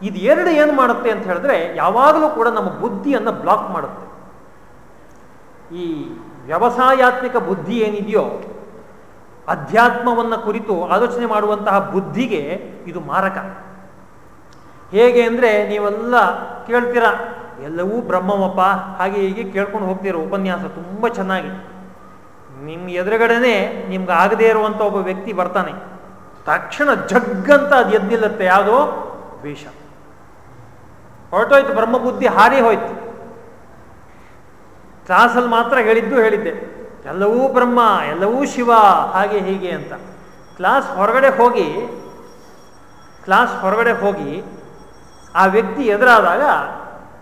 Speaker 1: ಇದು ಎರಡು ಏನು ಮಾಡುತ್ತೆ ಅಂತ ಹೇಳಿದ್ರೆ ಯಾವಾಗಲೂ ಕೂಡ ನಮ್ಮ ಬುದ್ಧಿಯನ್ನು ಬ್ಲಾಕ್ ಮಾಡುತ್ತೆ. ಈ ವ್ಯವಸಾಯಾತ್ಮಕ ಬುದ್ಧಿ ಏನಿದೆಯೋ, ಅಧ್ಯಾತ್ಮವನ್ನು ಕುರಿತು ಆಲೋಚನೆ ಮಾಡುವಂತಹ ಬುದ್ಧಿಗೆ ಇದು ಮಾರಕ. ಹೇಗೆ ಅಂದರೆ ನೀವೆಲ್ಲ ಕೇಳ್ತೀರಾ, ಎಲ್ಲವೂ ಬ್ರಹ್ಮವಪ್ಪ, ಹಾಗೆ ಹೀಗೆ ಕೇಳ್ಕೊಂಡು ಹೋಗ್ತೀರ ಉಪನ್ಯಾಸ, ತುಂಬ ಚೆನ್ನಾಗಿ. ನಿಮ್ಮ ಎದುರುಗಡೆನೆ ನಿಮ್ಗೆ ಆಗದೇ ಇರುವಂಥ ಒಬ್ಬ ವ್ಯಕ್ತಿ ಬರ್ತಾನೆ. ತಕ್ಷಣ ಜಗ್ಗಂತ ಅದು ಎದ್ದಿಲ್ಲತ್ತೆ, ಯಾವುದೋ? ದ್ವೇಷ. ಹೊರಟೋಯ್ತು, ಬ್ರಹ್ಮಬುದ್ಧಿ ಹಾರಿ ಹೋಯ್ತು. ಕ್ಲಾಸಲ್ಲಿ ಮಾತ್ರ ಹೇಳಿದ್ದು ಹೇಳಿದ್ದೆ, ಎಲ್ಲವೂ ಬ್ರಹ್ಮ, ಎಲ್ಲವೂ ಶಿವ, ಹಾಗೆ ಹೀಗೆ ಅಂತ. ಕ್ಲಾಸ್ ಹೊರಗಡೆ ಹೋಗಿ, ಕ್ಲಾಸ್ ಹೊರಗಡೆ ಹೋಗಿ, ಆ ವ್ಯಕ್ತಿ ಎದುರಾದಾಗ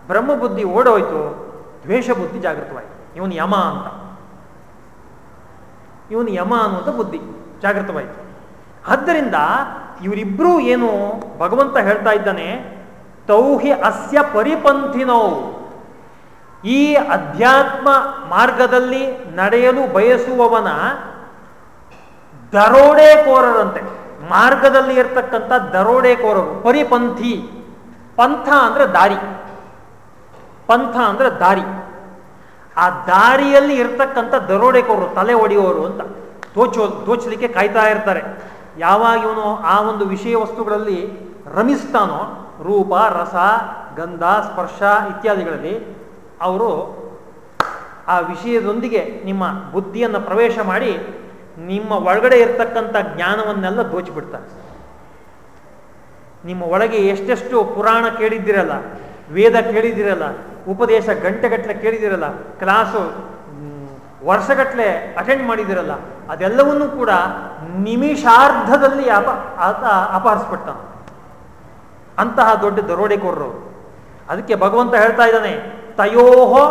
Speaker 1: ಬ್ರಹ್ಮಬುದ್ಧಿ ಓಡೋಯ್ತು ದ್ವೇಷ ಬುದ್ಧಿ ಜಾಗೃತವಾಯಿತು. ಇವನು ಯಮ ಅಂತ. ಇವನು ಯಮ ಅನ್ನುವಂಥ ಬುದ್ಧಿ. ಜಾಗೃತವಾಯಿತು. ಆದ್ದರಿಂದ ಇವರಿಬ್ಬರೂ ಏನು ಭಗವಂತ ಹೇಳ್ತಾ ಇದ್ದಾನೆ, ತೌಹಿ ಅಸ್ಯ ಪರಿಪಂಥಿನೋ. ಈ ಅಧ್ಯಾತ್ಮ ಮಾರ್ಗದಲ್ಲಿ ನಡೆಯಲು ಬಯಸುವವನ ದರೋಡೆಕೋರರಂತೆ, ಮಾರ್ಗದಲ್ಲಿ ಇರ್ತಕ್ಕಂಥ ದರೋಡೆಕೋರರು. ಪರಿಪಂಥಿ, ಪಂಥ ಅಂದ್ರೆ ದಾರಿ. ಪಂಥ ಅಂದ್ರೆ ದಾರಿ. ಆ ದಾರಿಯಲ್ಲಿ ಇರ್ತಕ್ಕಂಥ ದರೋಡೆಕೋರು ತಲೆ ಒಡೆಯೋರು ಅಂತ ದೋಚೋ, ದೋಚಲಿಕ್ಕೆ ಕಾಯ್ತಾ ಇರ್ತಾರೆ. ಯಾವಾಗ ಇವನು ಆ ಒಂದು ವಿಷಯ ವಸ್ತುಗಳಲ್ಲಿ ರಮಿಸ್ತಾನೋ, ರೂಪ, ರಸ, ಗಂಧ, ಸ್ಪರ್ಶ ಇತ್ಯಾದಿಗಳಲ್ಲಿ ಅವರು ಆ ವಿಷಯದೊಂದಿಗೆ ನಿಮ್ಮ ಬುದ್ಧಿಯನ್ನು ಪ್ರವೇಶ ಮಾಡಿ ನಿಮ್ಮ ಒಳಗಡೆ ಇರ್ತಕ್ಕಂಥ ಜ್ಞಾನವನ್ನೆಲ್ಲ ದೋಚಿಬಿಡ್ತಾರೆ. ನಿಮ್ಮ ಒಳಗೆ ಎಷ್ಟೆಷ್ಟು ಪುರಾಣ ಕೇಳಿದ್ದಿರಲ್ಲ, ವೇದ ಕೇಳಿದಿರಲ್ಲ ಉಪದೇಶ ಗಂಟೆಗಟ್ಟಲೆ ಕೇಳಿದಿರಲ್ಲ, ಕ್ಲಾಸು ವರ್ಷಗಟ್ಟಲೆ ಅಟೆಂಡ್ ಮಾಡಿದಿರಲ್ಲ, ಅದೆಲ್ಲವನ್ನೂ ಕೂಡ ನಿಮಿಷಾರ್ಧದಲ್ಲಿ ಅಪ ಆತ ಅಪಹರಿಸ್ಬಿಟ್ಟ ಅಂತಹ ದೊಡ್ಡ ದರೋಡೆಕೋರರು. ಅದಕ್ಕೆ ಭಗವಂತ ಹೇಳ್ತಾ ಇದ್ದಾನೆ ತಯೋಹೋ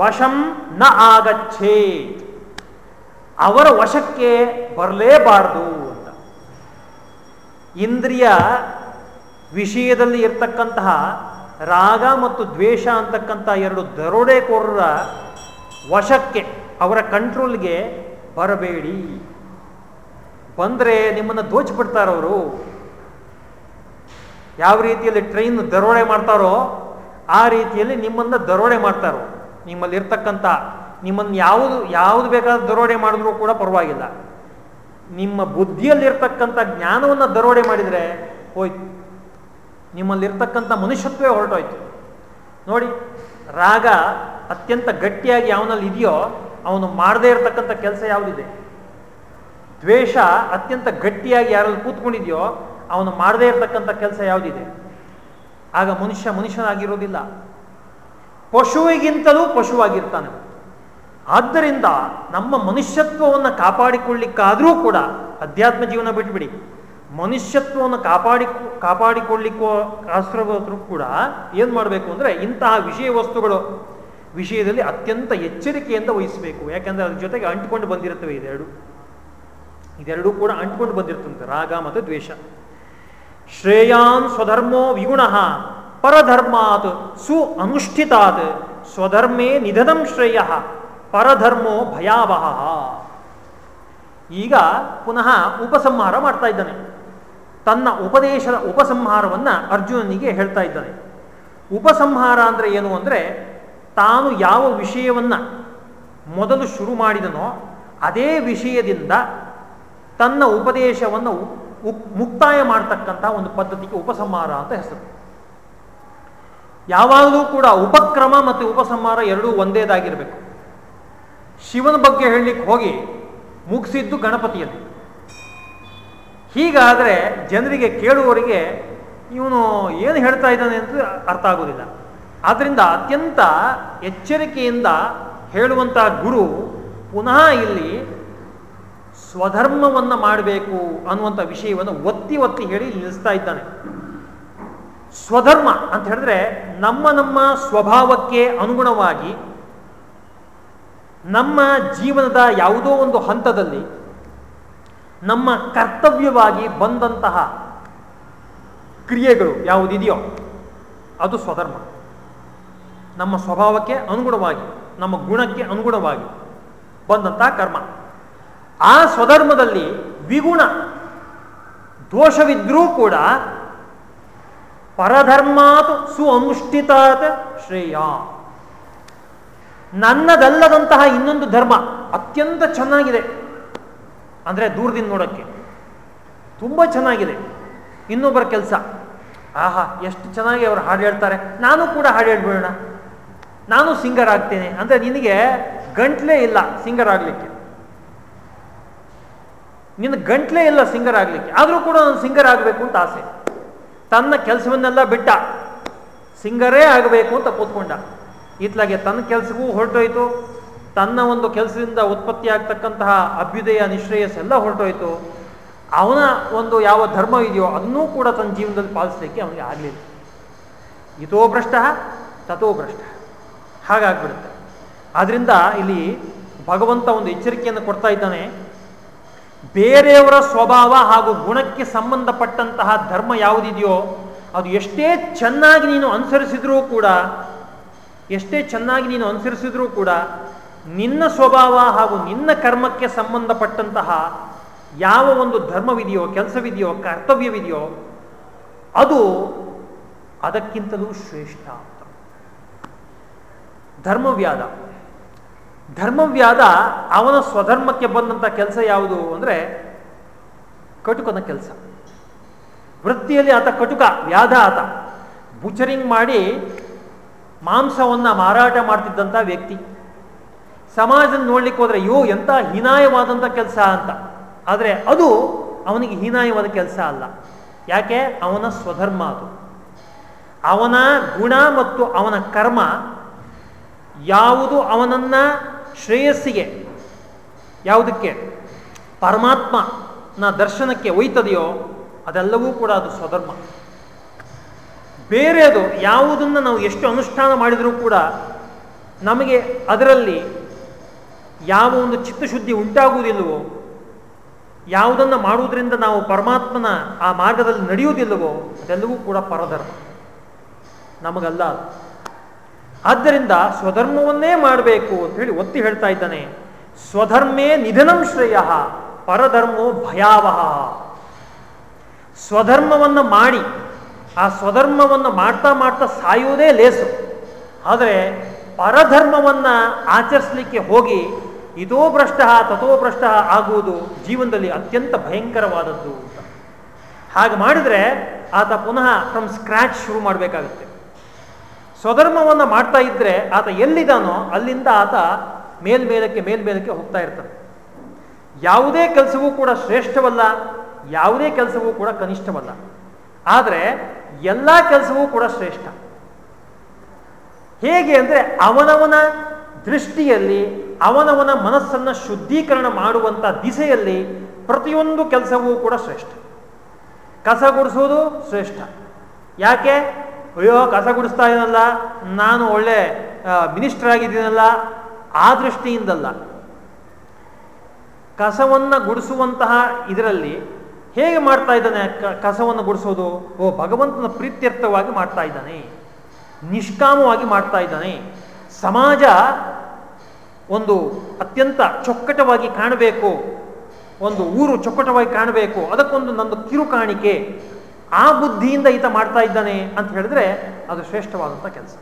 Speaker 1: ವಶಂ ನ ಆಗಚ್ಛೇ ಅವರ ವಶಕ್ಕೆ ಬರಲೇಬಾರದು ಅಂತ. ಇಂದ್ರಿಯ ವಿಷಯದಲ್ಲಿ ಇರ್ತಕ್ಕಂತಹ ರಾಗ ಮತ್ತು ದ್ವೇಷ ಅಂತಕ್ಕಂಥ ಎರಡು ದರೋಡೆಕೋರರ ವಶಕ್ಕೆ ಅವರ ಕಂಟ್ರೋಲ್ಗೆ ಬರಬೇಡಿ. ಬಂದರೆ ನಿಮ್ಮನ್ನು ದೋಚಿಬಿಡ್ತಾರವರು ಯಾವ ರೀತಿಯಲ್ಲಿ ಟ್ರೈನ್ ದರೋಡೆ ಮಾಡ್ತಾರೋ ಆ ರೀತಿಯಲ್ಲಿ ನಿಮ್ಮನ್ನು ದರೋಡೆ ಮಾಡ್ತಾರೋ. ನಿಮ್ಮಲ್ಲಿ ಇರ್ತಕ್ಕಂಥ ನಿಮ್ಮನ್ನು ಯಾವುದು ಯಾವುದು ಬೇಕಾದ ದರೋಡೆ ಮಾಡಿದ್ರೂ ಕೂಡ ಪರವಾಗಿಲ್ಲ. ನಿಮ್ಮ ಬುದ್ಧಿಯಲ್ಲಿರ್ತಕ್ಕಂಥ ಜ್ಞಾನವನ್ನು ದರೋಡೆ ಮಾಡಿದರೆ ಹೋಯ್ತು. ನಿಮ್ಮಲ್ಲಿರ್ತಕ್ಕಂಥ ಮನುಷ್ಯತ್ವೇ ಹೊರಟೋಯ್ತು. ನೋಡಿ, ರಾಗ ಅತ್ಯಂತ ಗಟ್ಟಿಯಾಗಿ ಯಾವನಲ್ಲಿ ಇದೆಯೋ ಅವನು ಮಾಡದೇ ಇರತಕ್ಕಂಥ ಕೆಲಸ ಯಾವುದಿದೆ? ದ್ವೇಷ ಅತ್ಯಂತ ಗಟ್ಟಿಯಾಗಿ ಯಾರಲ್ಲಿ ಕೂತ್ಕೊಂಡಿದೆಯೋ ಅವನು ಮಾಡದೇ ಇರತಕ್ಕಂಥ ಕೆಲಸ ಯಾವುದಿದೆ? ಆಗ ಮನುಷ್ಯ ಮನುಷ್ಯನಾಗಿರೋದಿಲ್ಲ. ಪಶುವಿಗಿಂತಲೂ ಪಶುವಾಗಿರ್ತಾನೆ. ಆದ್ದರಿಂದ ನಮ್ಮ ಮನುಷ್ಯತ್ವವನ್ನು ಕಾಪಾಡಿಕೊಳ್ಳಿಕ್ಕಾದರೂ ಕೂಡ ಅಧ್ಯಾತ್ಮ ಜೀವನ ಬಿಟ್ಬಿಡಿ. ಮನುಷ್ಯತ್ವವನ್ನು ಕಾಪಾಡಿ ಕಾಪಾಡಿಕೊಳ್ಳಿಕ್ಕೋ ಆಶ್ರವಾದರೂ ಕೂಡ ಏನು ಮಾಡಬೇಕು ಅಂದರೆ ಇಂತಹ ವಿಷಯ ವಸ್ತುಗಳು ವಿಷಯದಲ್ಲಿ ಅತ್ಯಂತ ಎಚ್ಚರಿಕೆಯಿಂದ ವಹಿಸಬೇಕು. ಯಾಕೆಂದರೆ ಅದ್ರ ಜೊತೆಗೆ ಅಂಟಿಕೊಂಡು ಬಂದಿರುತ್ತವೆ ಇದೆರಡು. ಇದೆರಡೂ ಕೂಡ ಅಂಟ್ಕೊಂಡು ಬಂದಿರುತ್ತಂತೆ ರಾಗ ಮತ್ತು ದ್ವೇಷ. ಶ್ರೇಯಾನ್ ಸ್ವಧರ್ಮೋ ವಿಗುಣ ಪರಧರ್ಮಾತ್ ಸು ಅನುಷ್ಠಿತಾತ್ ಸ್ವಧರ್ಮೇ ನಿಧನಂ ಶ್ರೇಯ ಪರಧರ್ಮೋ ಭಯಾವಹ. ಈಗ ಪುನಃ ಉಪಸಂಹಾರ ಮಾಡ್ತಾ ಇದ್ದಾನೆ. ತನ್ನ ಉಪದೇಶದ ಉಪಸಂಹಾರವನ್ನು ಅರ್ಜುನನಿಗೆ ಹೇಳ್ತಾ ಇದ್ದಾನೆ. ಉಪಸಂಹಾರ ಅಂದರೆ ಏನು ಅಂದರೆ ತಾನು ಯಾವ ವಿಷಯವನ್ನು ಮೊದಲು ಶುರು ಮಾಡಿದನೋ ಅದೇ ವಿಷಯದಿಂದ ತನ್ನ ಉಪದೇಶವನ್ನು ಮುಕ್ತಾಯ ಮಾಡ್ತಕ್ಕಂಥ ಒಂದು ಪದ್ಧತಿಗೆ ಉಪಸಂಹಾರ ಅಂತ ಹೆಸರು. ಯಾವಾಗಲೂ ಕೂಡ ಉಪಕ್ರಮ ಮತ್ತು ಉಪಸಂಹಾರ ಎರಡೂ ಒಂದೇದಾಗಿರಬೇಕು. ಶಿವನ ಬಗ್ಗೆ ಹೇಳಲಿಕ್ಕೆ ಹೋಗಿ ಮುಗಿಸಿದ್ದು ಗಣಪತಿಯಲ್ಲಿ. ಹೀಗಾದರೆ ಜನರಿಗೆ ಕೇಳುವವರಿಗೆ ಇವನು ಏನು ಹೇಳ್ತಾ ಇದ್ದಾನೆ ಅಂತ ಅರ್ಥ ಆಗೋದಿಲ್ಲ ಆದ್ದರಿಂದ ಅತ್ಯಂತ ಎಚ್ಚರಿಕೆಯಿಂದ ಹೇಳುವಂತಹ ಗುರು ಪುನಃ ಇಲ್ಲಿ ಸ್ವಧರ್ಮವನ್ನು ಮಾಡಬೇಕು ಅನ್ನುವಂಥ ವಿಷಯವನ್ನು ಒತ್ತಿ ಒತ್ತಿ ಹೇಳಿ ನಿಲ್ಲಿಸ್ತಾ ಇದ್ದಾನೆ. ಸ್ವಧರ್ಮ ಅಂತ ಹೇಳಿದ್ರೆ ನಮ್ಮ ನಮ್ಮ ಸ್ವಭಾವಕ್ಕೆ ಅನುಗುಣವಾಗಿ ನಮ್ಮ ಜೀವನದ ಯಾವುದೋ ಒಂದು ಹಂತದಲ್ಲಿ ನಮ್ಮ ಕರ್ತವ್ಯವಾಗಿ ಬಂದಂತಹ ಕ್ರಿಯೆಗಳು ಯಾವುದಿದೆಯೋ ಅದು ಸ್ವಧರ್ಮ. ನಮ್ಮ ಸ್ವಭಾವಕ್ಕೆ ಅನುಗುಣವಾಗಿ, ನಮ್ಮ ಗುಣಕ್ಕೆ ಅನುಗುಣವಾಗಿ ಬಂದಂತಹ ಕರ್ಮ. ಆ ಸ್ವಧರ್ಮದಲ್ಲಿ ವಿಗುಣ ದೋಷವಿದ್ರೂ ಕೂಡ ಪರಧರ್ಮಾತ್ ಸು ಅನುಷ್ಠಿತಾತ್ ಶ್ರೇಯ. ನನ್ನದಲ್ಲದಂತಹ ಇನ್ನೊಂದು ಧರ್ಮ ಅತ್ಯಂತ ಚೆನ್ನಾಗಿದೆ. ಅಂದರೆ ದೂರದಿಂದ ನೋಡೋಕ್ಕೆ. ತುಂಬ ಚೆನ್ನಾಗಿದೆ. ಇನ್ನೊಬ್ಬರ ಕೆಲಸ. ಆಹಾ, ಎಷ್ಟು ಚೆನ್ನಾಗಿ ಅವರು ಹಾಡು ಹೇಳ್ತಾರೆ. ನಾನು ಕೂಡ ಹಾಡು ಹೇಳ್ಬಿಡೋಣ. ನಾನು ಸಿಂಗರ್ ಆಗ್ತೇನೆ. ಅಂದರೆ ನಿನಗೆ ಗಂಟ್ಲೇ ಇಲ್ಲ ಸಿಂಗರ್ ಆಗಲಿಕ್ಕೆ. ನಿನ್ನ ಗಂಟ್ಲೇ ಇಲ್ಲ ಸಿಂಗರ್ ಆಗಲಿಕ್ಕೆ. ಆದರೂ ಕೂಡ ನಾನು ಸಿಂಗರ್ ಆಗಬೇಕು ಅಂತ ಆಸೆ. ತನ್ನ ಕೆಲಸವನ್ನೆಲ್ಲ ಬಿಟ್ಟ. ಸಿಂಗರೇ ಆಗಬೇಕು ಅಂತ ಕೂತ್ಕೊಂಡ. ಇತ್ಲಾಗೆ ತನ್ನ ಕೆಲಸಕ್ಕೂ ಹೊರಟೋಯ್ತು. ತನ್ನ ಒಂದು ಕೆಲಸದಿಂದ ಉತ್ಪತ್ತಿ ಆಗ್ತಕ್ಕಂತಹ ಅಭ್ಯುದಯ, ನಿಶ್ರೇಯಸ್ ಎಲ್ಲ ಹೊರಟೋಯ್ತು. ಅವನ ಒಂದು ಯಾವ ಧರ್ಮ ಇದೆಯೋ ಅದನ್ನೂ ಕೂಡ ತನ್ನ ಜೀವನದಲ್ಲಿ ಪಾಲಿಸಲಿಕ್ಕೆ ಅವನಿಗೆ ಆಗಲಿಲ್ಲ. ಇತೋ ಭ್ರಷ್ಟ ತಥೋ ಭ್ರಷ್ಟ. ಹಾಗಾಗ್ಬಿಡುತ್ತೆ. ಆದ್ರಿಂದ ಇಲ್ಲಿ ಭಗವಂತ ಒಂದು ಎಚ್ಚರಿಕೆಯನ್ನು ಕೊಡ್ತಾ ಇದ್ದಾನೆ. ಬೇರೆಯವರ ಸ್ವಭಾವ ಹಾಗೂ ಗುಣಕ್ಕೆ ಸಂಬಂಧಪಟ್ಟಂತಹ ಧರ್ಮ ಯಾವುದಿದೆಯೋ ಅದು ಎಷ್ಟೇ ಚೆನ್ನಾಗಿ ನೀನು ಅನುಸರಿಸಿದ್ರೂ ಕೂಡ, ಎಷ್ಟೇ ಚೆನ್ನಾಗಿ ನೀನು ಅನುಸರಿಸಿದ್ರೂ ಕೂಡ ನಿನ್ನ ಸ್ವಭಾವ ಹಾಗೂ ನಿನ್ನ ಕರ್ಮಕ್ಕೆ ಸಂಬಂಧಪಟ್ಟಂತಹ ಯಾವ ಒಂದು ಧರ್ಮವಿದೆಯೋ, ಕೆಲಸವಿದೆಯೋ, ಕರ್ತವ್ಯವಿದೆಯೋ, ಅದು ಅದಕ್ಕಿಂತಲೂ ಶ್ರೇಷ್ಠ ಧರ್ಮವ್ಯಾದ. ಧರ್ಮವ್ಯಾದ ಅವನ ಸ್ವಧರ್ಮಕ್ಕೆ ಬಂದಂಥ ಕೆಲಸ ಯಾವುದು ಅಂದರೆ ಕಟುಕನ ಕೆಲಸ. ವೃತ್ತಿಯಲ್ಲಿ ಆತ ಕಟುಕ, ವ್ಯಾಧ ಆತ. ಬುಚರಿಂಗ್ ಮಾಡಿ ಮಾಂಸವನ್ನು ಮಾರಾಟ ಮಾಡ್ತಿದ್ದಂಥ ವ್ಯಕ್ತಿ. ಸಮಾಜದಲ್ಲಿ ನೋಡ್ಲಿಕ್ಕೆ ಹೋದ್ರೆ, ಅಯ್ಯೋ, ಎಂಥ ಹೀನಾಯವಾದಂಥ ಕೆಲಸ ಅಂತ. ಆದರೆ ಅದು ಅವನಿಗೆ ಹೀನಾಯವಾದ ಕೆಲಸ ಅಲ್ಲ. ಯಾಕೆ? ಅವನ ಸ್ವಧರ್ಮ ಅದು. ಅವನ ಗುಣ ಮತ್ತು ಅವನ ಕರ್ಮ ಯಾವುದು ಅವನನ್ನ ಶ್ರೇಯಸ್ಸಿಗೆ, ಯಾವುದಕ್ಕೆ? ಪರಮಾತ್ಮನ ದರ್ಶನಕ್ಕೆ ಒಯ್ತದೆಯೋ, ಅದೆಲ್ಲವೂ ಕೂಡ ಅದು ಸ್ವಧರ್ಮ. ಬೇರೆದು ಯಾವುದನ್ನು ನಾವು ಎಷ್ಟು ಅನುಷ್ಠಾನ ಮಾಡಿದರೂ ಕೂಡ ನಮಗೆ ಅದರಲ್ಲಿ ಯಾವ ಒಂದು ಚಿತ್ತಶುದ್ಧಿ ಉಂಟಾಗುವುದಿಲ್ಲವೋ, ಯಾವುದನ್ನು ಮಾಡುವುದರಿಂದ ನಾವು ಪರಮಾತ್ಮನ ಆ ಮಾರ್ಗದಲ್ಲಿ ನಡೆಯುವುದಿಲ್ಲವೋ, ಅದೆಲ್ಲವೂ ಕೂಡ ಪರಧರ್ಮ. ನಮಗಲ್ಲ. ಆದ್ದರಿಂದ ಸ್ವಧರ್ಮವನ್ನೇ ಮಾಡಬೇಕು ಅಂತ ಹೇಳಿ ಒತ್ತಿ ಹೇಳ್ತಾ ಇದ್ದಾನೆ. ಸ್ವಧರ್ಮೇ ನಿಧನಂ ಶ್ರೇಯ, ಪರಧರ್ಮೋ ಭಯಾವಹ. ಸ್ವಧರ್ಮವನ್ನು ಮಾಡಿ, ಆ ಸ್ವಧರ್ಮವನ್ನು ಮಾಡ್ತಾ ಮಾಡ್ತಾ ಸಾಯುವುದೇ ಲೇಸು. ಆದರೆ ಪರಧರ್ಮವನ್ನು ಆಚರಿಸಲಿಕ್ಕೆ ಹೋಗಿ ಇದೋ ಭ್ರಷ್ಟ ತಥೋ ಭ್ರಷ್ಟ ಆಗುವುದು ಜೀವನದಲ್ಲಿ ಅತ್ಯಂತ ಭಯಂಕರವಾದದ್ದು ಅಂತ. ಹಾಗೆ ಮಾಡಿದ್ರೆ ಆತ ಪುನಃ ಫ್ರಮ್ ಸ್ಕ್ರ್ಯಾಚ್ ಶುರು ಮಾಡಬೇಕಾಗುತ್ತೆ. ಸ್ವಧರ್ಮವನ್ನು ಮಾಡ್ತಾ ಇದ್ರೆ ಆತ ಎಲ್ಲಿದ್ದಾನೋ ಅಲ್ಲಿಂದ ಆತ ಮೇಲ್ಮೇಲಕ್ಕೆ ಮೇಲ್ಮೇಲಕ್ಕೆ ಹೋಗ್ತಾ ಇರ್ತಾನೆ. ಯಾವುದೇ ಕೆಲಸವೂ ಕೂಡ ಶ್ರೇಷ್ಠವಲ್ಲ, ಯಾವುದೇ ಕೆಲಸವೂ ಕೂಡ ಕನಿಷ್ಠವಲ್ಲ. ಆದರೆ ಎಲ್ಲ ಕೆಲಸವೂ ಕೂಡ ಶ್ರೇಷ್ಠ. ಹೇಗೆ ಅಂದರೆ ಅವನವನ ದೃಷ್ಟಿಯಲ್ಲಿ ಅವನವನ ಮನಸ್ಸನ್ನು ಶುದ್ಧೀಕರಣ ಮಾಡುವಂಥ ದಿಸೆಯಲ್ಲಿ ಪ್ರತಿಯೊಂದು ಕೆಲಸವೂ ಕೂಡ ಶ್ರೇಷ್ಠ. ಕಸ ಗುಡಿಸೋದು ಶ್ರೇಷ್ಠ. ಯಾಕೆ? ಅಯ್ಯೋ, ಕಸ ಗುಡಿಸ್ತಾ ಇದ್ದಲ್ಲ ನಾನು ಒಳ್ಳೆ ಮಿನಿಸ್ಟರ್ ಆಗಿದ್ದೀನಲ್ಲ, ಆ ದೃಷ್ಟಿಯಿಂದಲ್ಲ. ಕಸವನ್ನು ಗುಡಿಸುವಂತಹ ಇದರಲ್ಲಿ ಹೇಗೆ ಮಾಡ್ತಾ ಇದ್ದಾನೆ? ಕಸವನ್ನು ಗುಡಿಸೋದು? ಓ, ಭಗವಂತನ ಪ್ರೀತ್ಯರ್ಥವಾಗಿ ಮಾಡ್ತಾ ಇದ್ದಾನೆ. ನಿಷ್ಕಾಮವಾಗಿ ಮಾಡ್ತಾ ಇದ್ದಾನೆ. ಸಮಾಜ ಒಂದು ಅತ್ಯಂತ ಚೊಕ್ಕಟವಾಗಿ ಕಾಣಬೇಕು, ಒಂದು ಊರು ಚೊಕ್ಕಟವಾಗಿ ಕಾಣಬೇಕು, ಅದಕ್ಕೊಂದು ನಂದು ಕಿರು ಕಾಣಿಕೆ ಆ ಬುದ್ಧಿಯಿಂದ ಈತ ಮಾಡ್ತಾ ಇದ್ದಾನೆ ಅಂತ ಹೇಳಿದ್ರೆ ಅದು ಶ್ರೇಷ್ಠವಾದಂಥ ಕೆಲಸ.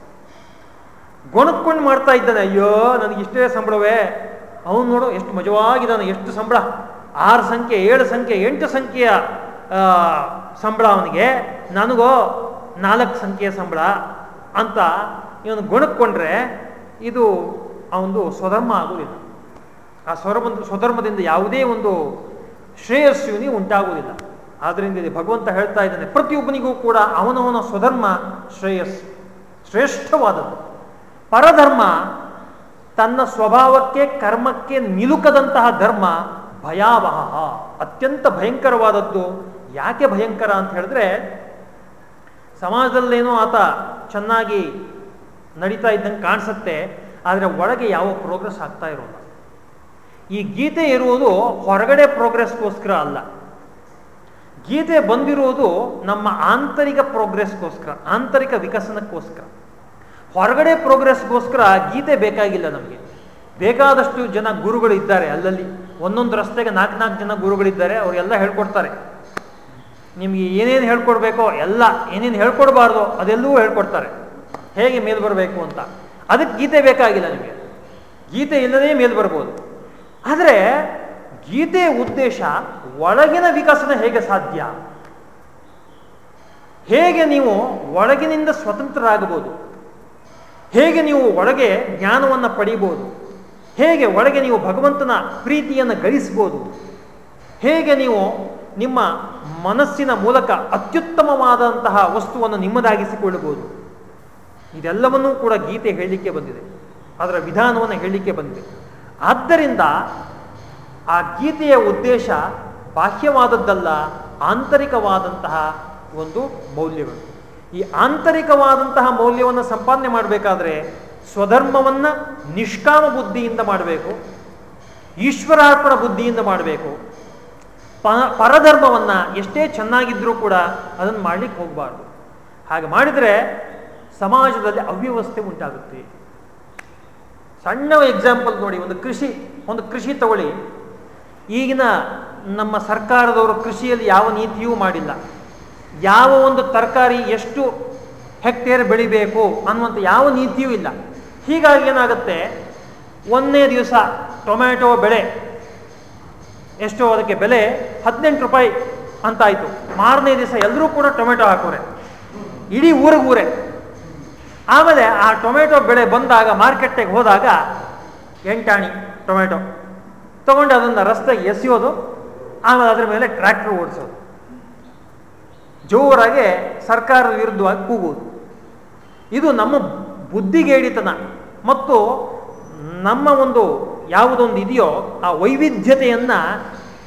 Speaker 1: ಗೊಣಕ್ಕೊಂಡು ಮಾಡ್ತಾ ಇದ್ದಾನೆ, ಅಯ್ಯೋ, ನನಗೆ ಇಷ್ಟೇ ಸಂಬಳವೇ. ಅವನು ನೋಡು, ಎಷ್ಟು ಮಜವಾಗಿದ್ದಾನೆ, ಎಷ್ಟು ಸಂಬಳ. ಆರು ಸಂಖ್ಯೆ, ಏಳು ಸಂಖ್ಯೆ, ಎಂಟು ಸಂಖ್ಯೆಯ ಸಂಬಳ ಅವನಿಗೆ. ನನಗೋ ನಾಲ್ಕು ಸಂಖ್ಯೆಯ ಸಂಬಳ ಅಂತ ಇವನು ಗುಣಕ್ಕೊಂಡ್ರೆ ಇದು ಅವನು ಸ್ವಧರ್ಮ ಆಗುವುದಿಲ್ಲ. ಆ ಸ್ವರಮ ಸ್ವಧರ್ಮದಿಂದ ಯಾವುದೇ ಒಂದು ಶ್ರೇಯಸ್ಸುನಿ ಉಂಟಾಗುವುದಿಲ್ಲ. ಆದ್ದರಿಂದ ಇಲ್ಲಿ ಭಗವಂತ ಹೇಳ್ತಾ ಇದ್ದಾನೆ, ಪ್ರತಿಯೊಬ್ಬನಿಗೂ ಕೂಡ ಅವನವನ ಸ್ವಧರ್ಮ ಶ್ರೇಯಸ್ಸು, ಶ್ರೇಷ್ಠವಾದದ್ದು. ಪರಧರ್ಮ ತನ್ನ ಸ್ವಭಾವಕ್ಕೆ, ಕರ್ಮಕ್ಕೆ ನಿಲುಕದಂತಹ ಧರ್ಮ ಭಯಾವಹ, ಅತ್ಯಂತ ಭಯಂಕರವಾದದ್ದು. ಯಾಕೆ ಭಯಂಕರ ಅಂತ ಹೇಳಿದ್ರೆ, ಸಮಾಜದಲ್ಲೇನೋ ಆತ ಚೆನ್ನಾಗಿ ನಡೀತಾ ಇದ್ದಂಗೆ ಕಾಣಿಸುತ್ತೆ. ಆದರೆ ಒಳಗೆ ಯಾವ ಪ್ರೋಗ್ರೆಸ್ ಆಗ್ತಾ ಇರೋಲ್ಲ. ಈ ಗೀತೆ ಇರುವುದು ಹೊರಗಡೆ ಪ್ರೋಗ್ರೆಸ್ಗೋಸ್ಕರ ಅಲ್ಲ. ಗೀತೆ ಬಂದಿರುವುದು ನಮ್ಮ ಆಂತರಿಕ ಪ್ರೋಗ್ರೆಸ್ಗೋಸ್ಕರ ಆಂತರಿಕ ವಿಕಸನಕ್ಕೋಸ್ಕರ. ಹೊರಗಡೆ ಪ್ರೋಗ್ರೆಸ್ಗೋಸ್ಕರ ಗೀತೆ ಬೇಕಾಗಿಲ್ಲ ನಮಗೆ. ಬೇಕಾದಷ್ಟು ಜನ ಗುರುಗಳು ಇದ್ದಾರೆ ಅಲ್ಲಲ್ಲಿ. ಒಂದೊಂದು ರಸ್ತೆಗೆ ನಾಲ್ಕು ನಾಲ್ಕು ಜನ ಗುರುಗಳಿದ್ದಾರೆ ಅವರೆಲ್ಲ ಹೇಳ್ಕೊಡ್ತಾರೆ. ನಿಮಗೆ ಏನೇನು ಹೇಳ್ಕೊಡ್ಬೇಕೋ, ಎಲ್ಲ ಏನೇನು ಹೇಳ್ಕೊಡ್ಬಾರ್ದೋ ಅದೆಲ್ಲವೂ ಹೇಳ್ಕೊಡ್ತಾರೆ. ಹೇಗೆ ಮೇಲ್ ಬರಬೇಕು ಅಂತ. ಅದಕ್ಕೆ ಗೀತೆ ಬೇಕಾಗಿಲ್ಲ ನಿಮಗೆ. ಗೀತೆ ಇಲ್ಲದೇ ಮೇಲ್ ಬರ್ಬೋದು. ಆದರೆ ಗೀತೆಯ ಉದ್ದೇಶ ಒಳಗಿನ ವಿಕಸನ ಹೇಗೆ ಸಾಧ್ಯ? ಹೇಗೆ ನೀವು ಒಳಗಿನಿಂದ ಸ್ವತಂತ್ರರಾಗಬಹುದು? ಹೇಗೆ ನೀವು ಒಳಗೆ ಜ್ಞಾನವನ್ನು ಪಡೀಬೋದು ಹೇಗೆ ಒಳಗೆ ನೀವು ಭಗವಂತನ ಪ್ರೀತಿಯನ್ನು ಗಳಿಸ್ಬೋದು ಹೇಗೆ ನೀವು ನಿಮ್ಮ ಮನಸ್ಸಿನ ಮೂಲಕ ಅತ್ಯುತ್ತಮವಾದಂತಹ ವಸ್ತುವನ್ನು ನಿಮ್ಮದಾಗಿಸಿಕೊಳ್ಳಬಹುದು? ಇದೆಲ್ಲವನ್ನೂ ಕೂಡ ಗೀತೆ ಹೇಳಲಿಕ್ಕೆ ಬಂದಿದೆ. ಅದರ ವಿಧಾನವನ್ನು ಹೇಳಲಿಕ್ಕೆ ಬಂದಿದೆ. ಆದ್ದರಿಂದ ಆ ಗೀತೆಯ ಉದ್ದೇಶ ಬಾಹ್ಯವಾದದ್ದಲ್ಲ, ಆಂತರಿಕವಾದಂತಹ ಒಂದು ಮೌಲ್ಯಗಳು. ಈ ಆಂತರಿಕವಾದಂತಹ ಮೌಲ್ಯವನ್ನು ಸಂಪಾದನೆ ಮಾಡಬೇಕಾದ್ರೆ ಸ್ವಧರ್ಮವನ್ನು ನಿಷ್ಕಾಮ ಬುದ್ಧಿಯಿಂದ ಮಾಡಬೇಕು, ಈಶ್ವರಾರ್ಪಣ ಬುದ್ಧಿಯಿಂದ ಮಾಡಬೇಕು. ಪ, ಪರಧರ್ಮವನ್ನು ಎಷ್ಟೇ ಚೆನ್ನಾಗಿದ್ರೂ ಕೂಡ ಅದನ್ನು ಮಾಡಲಿಕ್ಕೆ ಹೋಗಬಾರ್ದು. ಹಾಗೆ ಮಾಡಿದರೆ ಸಮಾಜದಲ್ಲಿ ಅವ್ಯವಸ್ಥೆ ಉಂಟಾಗುತ್ತೆ. ಸಣ್ಣ ಎಕ್ಸಾಂಪಲ್ ನೋಡಿ, ಒಂದು ಕೃಷಿ ಒಂದು ಕೃಷಿ ತಗೊಳ್ಳಿ. ಈಗಿನ ನಮ್ಮ ಸರ್ಕಾರದವರು ಕೃಷಿಯಲ್ಲಿ ಯಾವ ನೀತಿಯೂ ಮಾಡಿಲ್ಲ. ಯಾವ ಒಂದು ತರಕಾರಿ ಎಷ್ಟು ಹೆಕ್ಟೇರ್ ಬೆಳಿಬೇಕು ಅನ್ನುವಂಥ ಯಾವ ನೀತಿಯೂ ಇಲ್ಲ. ಹೀಗಾಗಿ ಏನಾಗುತ್ತೆ? ಒಂದನೇ ದಿವಸ ಟೊಮ್ಯಾಟೊ ಬೆಳೆ, ಎಷ್ಟು ಅದಕ್ಕೆ ಬೆಲೆ ಹದಿನೆಂಟು ರೂಪಾಯಿ ಅಂತಾಯಿತು. ಮಾರನೇ ದಿವಸ ಎಲ್ಲರೂ ಕೂಡ ಟೊಮೆಟೊ ಹಾಕೋರೆ. ಇಡೀ ಊರಿಗೂರೆ. ಆಮೇಲೆ ಆ ಟೊಮೆಟೊ ಬೆಳೆ ಬಂದಾಗ, ಮಾರ್ಕೆಟ್ಗೆ ಹೋದಾಗ ಎಂಟಾಣಿ ಟೊಮೆಟೊ. ತಗೊಂಡು ಅದನ್ನು ರಸ್ತೆಗೆ ಎಸೆಯೋದು, ಆಮೇಲೆ ಅದರ ಮೇಲೆ ಟ್ರ್ಯಾಕ್ಟರ್ ಓಡಿಸೋದು. ಜೋರಾಗಿ ಸರ್ಕಾರದ ವಿರುದ್ಧವಾಗಿ ಕೂಗುವುದು ಇದು ನಮ್ಮ ಬುದ್ಧಿಗೇಡಿತನ ಮತ್ತು ನಮ್ಮ ಒಂದು ಯಾವುದೊಂದು ಇದೆಯೋ ಆ ವೈವಿಧ್ಯತೆಯನ್ನು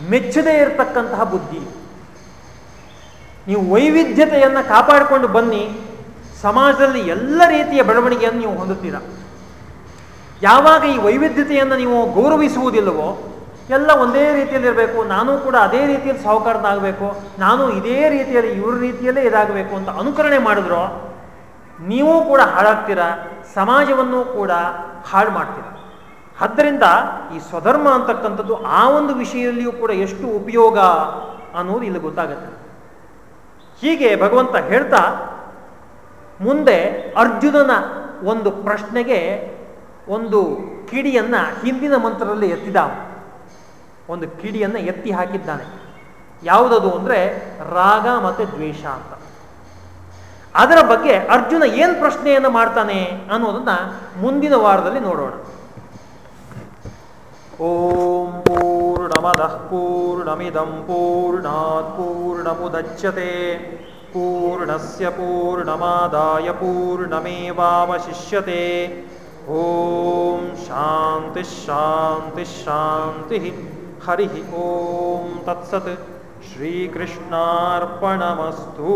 Speaker 1: ಮೆಚ್ಚದೇ ಇರತಕ್ಕಂತಹ ಬುದ್ಧಿ. ನೀವು ವೈವಿಧ್ಯತೆಯನ್ನು ಕಾಪಾಡಿಕೊಂಡು ಬನ್ನಿ. ಸಮಾಜದಲ್ಲಿ ಎಲ್ಲ ರೀತಿಯ ಬೆಳವಣಿಗೆಯನ್ನು ನೀವು ಹೊಂದುತ್ತೀರ? ಯಾವಾಗ ಈ ವೈವಿಧ್ಯತೆಯನ್ನು ನೀವು ಗೌರವಿಸುವುದಿಲ್ಲವೋ, ಎಲ್ಲ ಒಂದೇ ರೀತಿಯಲ್ಲಿ ಇರಬೇಕು, ನಾನು ಕೂಡ ಅದೇ ರೀತಿಯಲ್ಲಿ ಸಾಹುಕಾರನಾಗಬೇಕು ನಾನು ಇದೇ ರೀತಿಯಲ್ಲಿ ಇವ್ರ ರೀತಿಯಲ್ಲೇ ಇದಾಗಬೇಕು ಅಂತ ಅನುಕರಣೆ ಮಾಡಿದ್ರು, ನೀವು ಕೂಡ ಹಾಳಾಗ್ತೀರ? ಸಮಾಜವನ್ನು ಕೂಡ ಹಾಳು ಮಾಡ್ತೀರ? ಆದ್ದರಿಂದ ಈ ಸ್ವಧರ್ಮ ಅಂತಕ್ಕಂಥದ್ದು ಆ ಒಂದು ವಿಷಯದಲ್ಲಿಯೂ ಕೂಡ ಎಷ್ಟು ಉಪಯೋಗ ಅನ್ನೋದು ಇಲ್ಲಿ ಗೊತ್ತಾಗುತ್ತೆ. ಹೀಗೆ ಭಗವಂತ ಹೇಳ್ತಾ ಮುಂದೆ ಅರ್ಜುನನ ಒಂದು ಪ್ರಶ್ನೆಗೆ ಒಂದು ಕಿಡಿಯನ್ನ ಹಿಂದಿನ ಮಂತ್ರದಲ್ಲಿ ಎತ್ತಿದ. ಒಂದು ಕಿಡಿಯನ್ನ ಎತ್ತಿ ಹಾಕಿದ್ದಾನೆ. ಯಾವುದದು ಅಂದ್ರೆ ರಾಗ ಮತ್ತೆ ದ್ವೇಷ ಅಂತ. ಅದರ ಬಗ್ಗೆ ಅರ್ಜುನ ಏನು ಪ್ರಶ್ನೆಯನ್ನು ಮಾಡ್ತಾನೆ ಅನ್ನೋದನ್ನ ಮುಂದಿನ ವಾರದಲ್ಲಿ ನೋಡೋಣ. ಓಂ ಪೂರ್ಣಮದಃ ಪೂರ್ಣಮಿದಂ ಪೂರ್ಣಾತ್ ಪೂರ್ಣಮುದಚ್ಯತೆ. ಪೂರ್ಣಮೇವಾವಶಿಷ್ಯತೆ ಓಂ ಶಾಂತಿ ಶಾಂತಿ ಶಾಂತಿ ಹರಿ ಓಂ ತತ್ಸತ್ ಶ್ರೀಕೃಷ್ಣಾರ್ಪಣಮಸ್ತು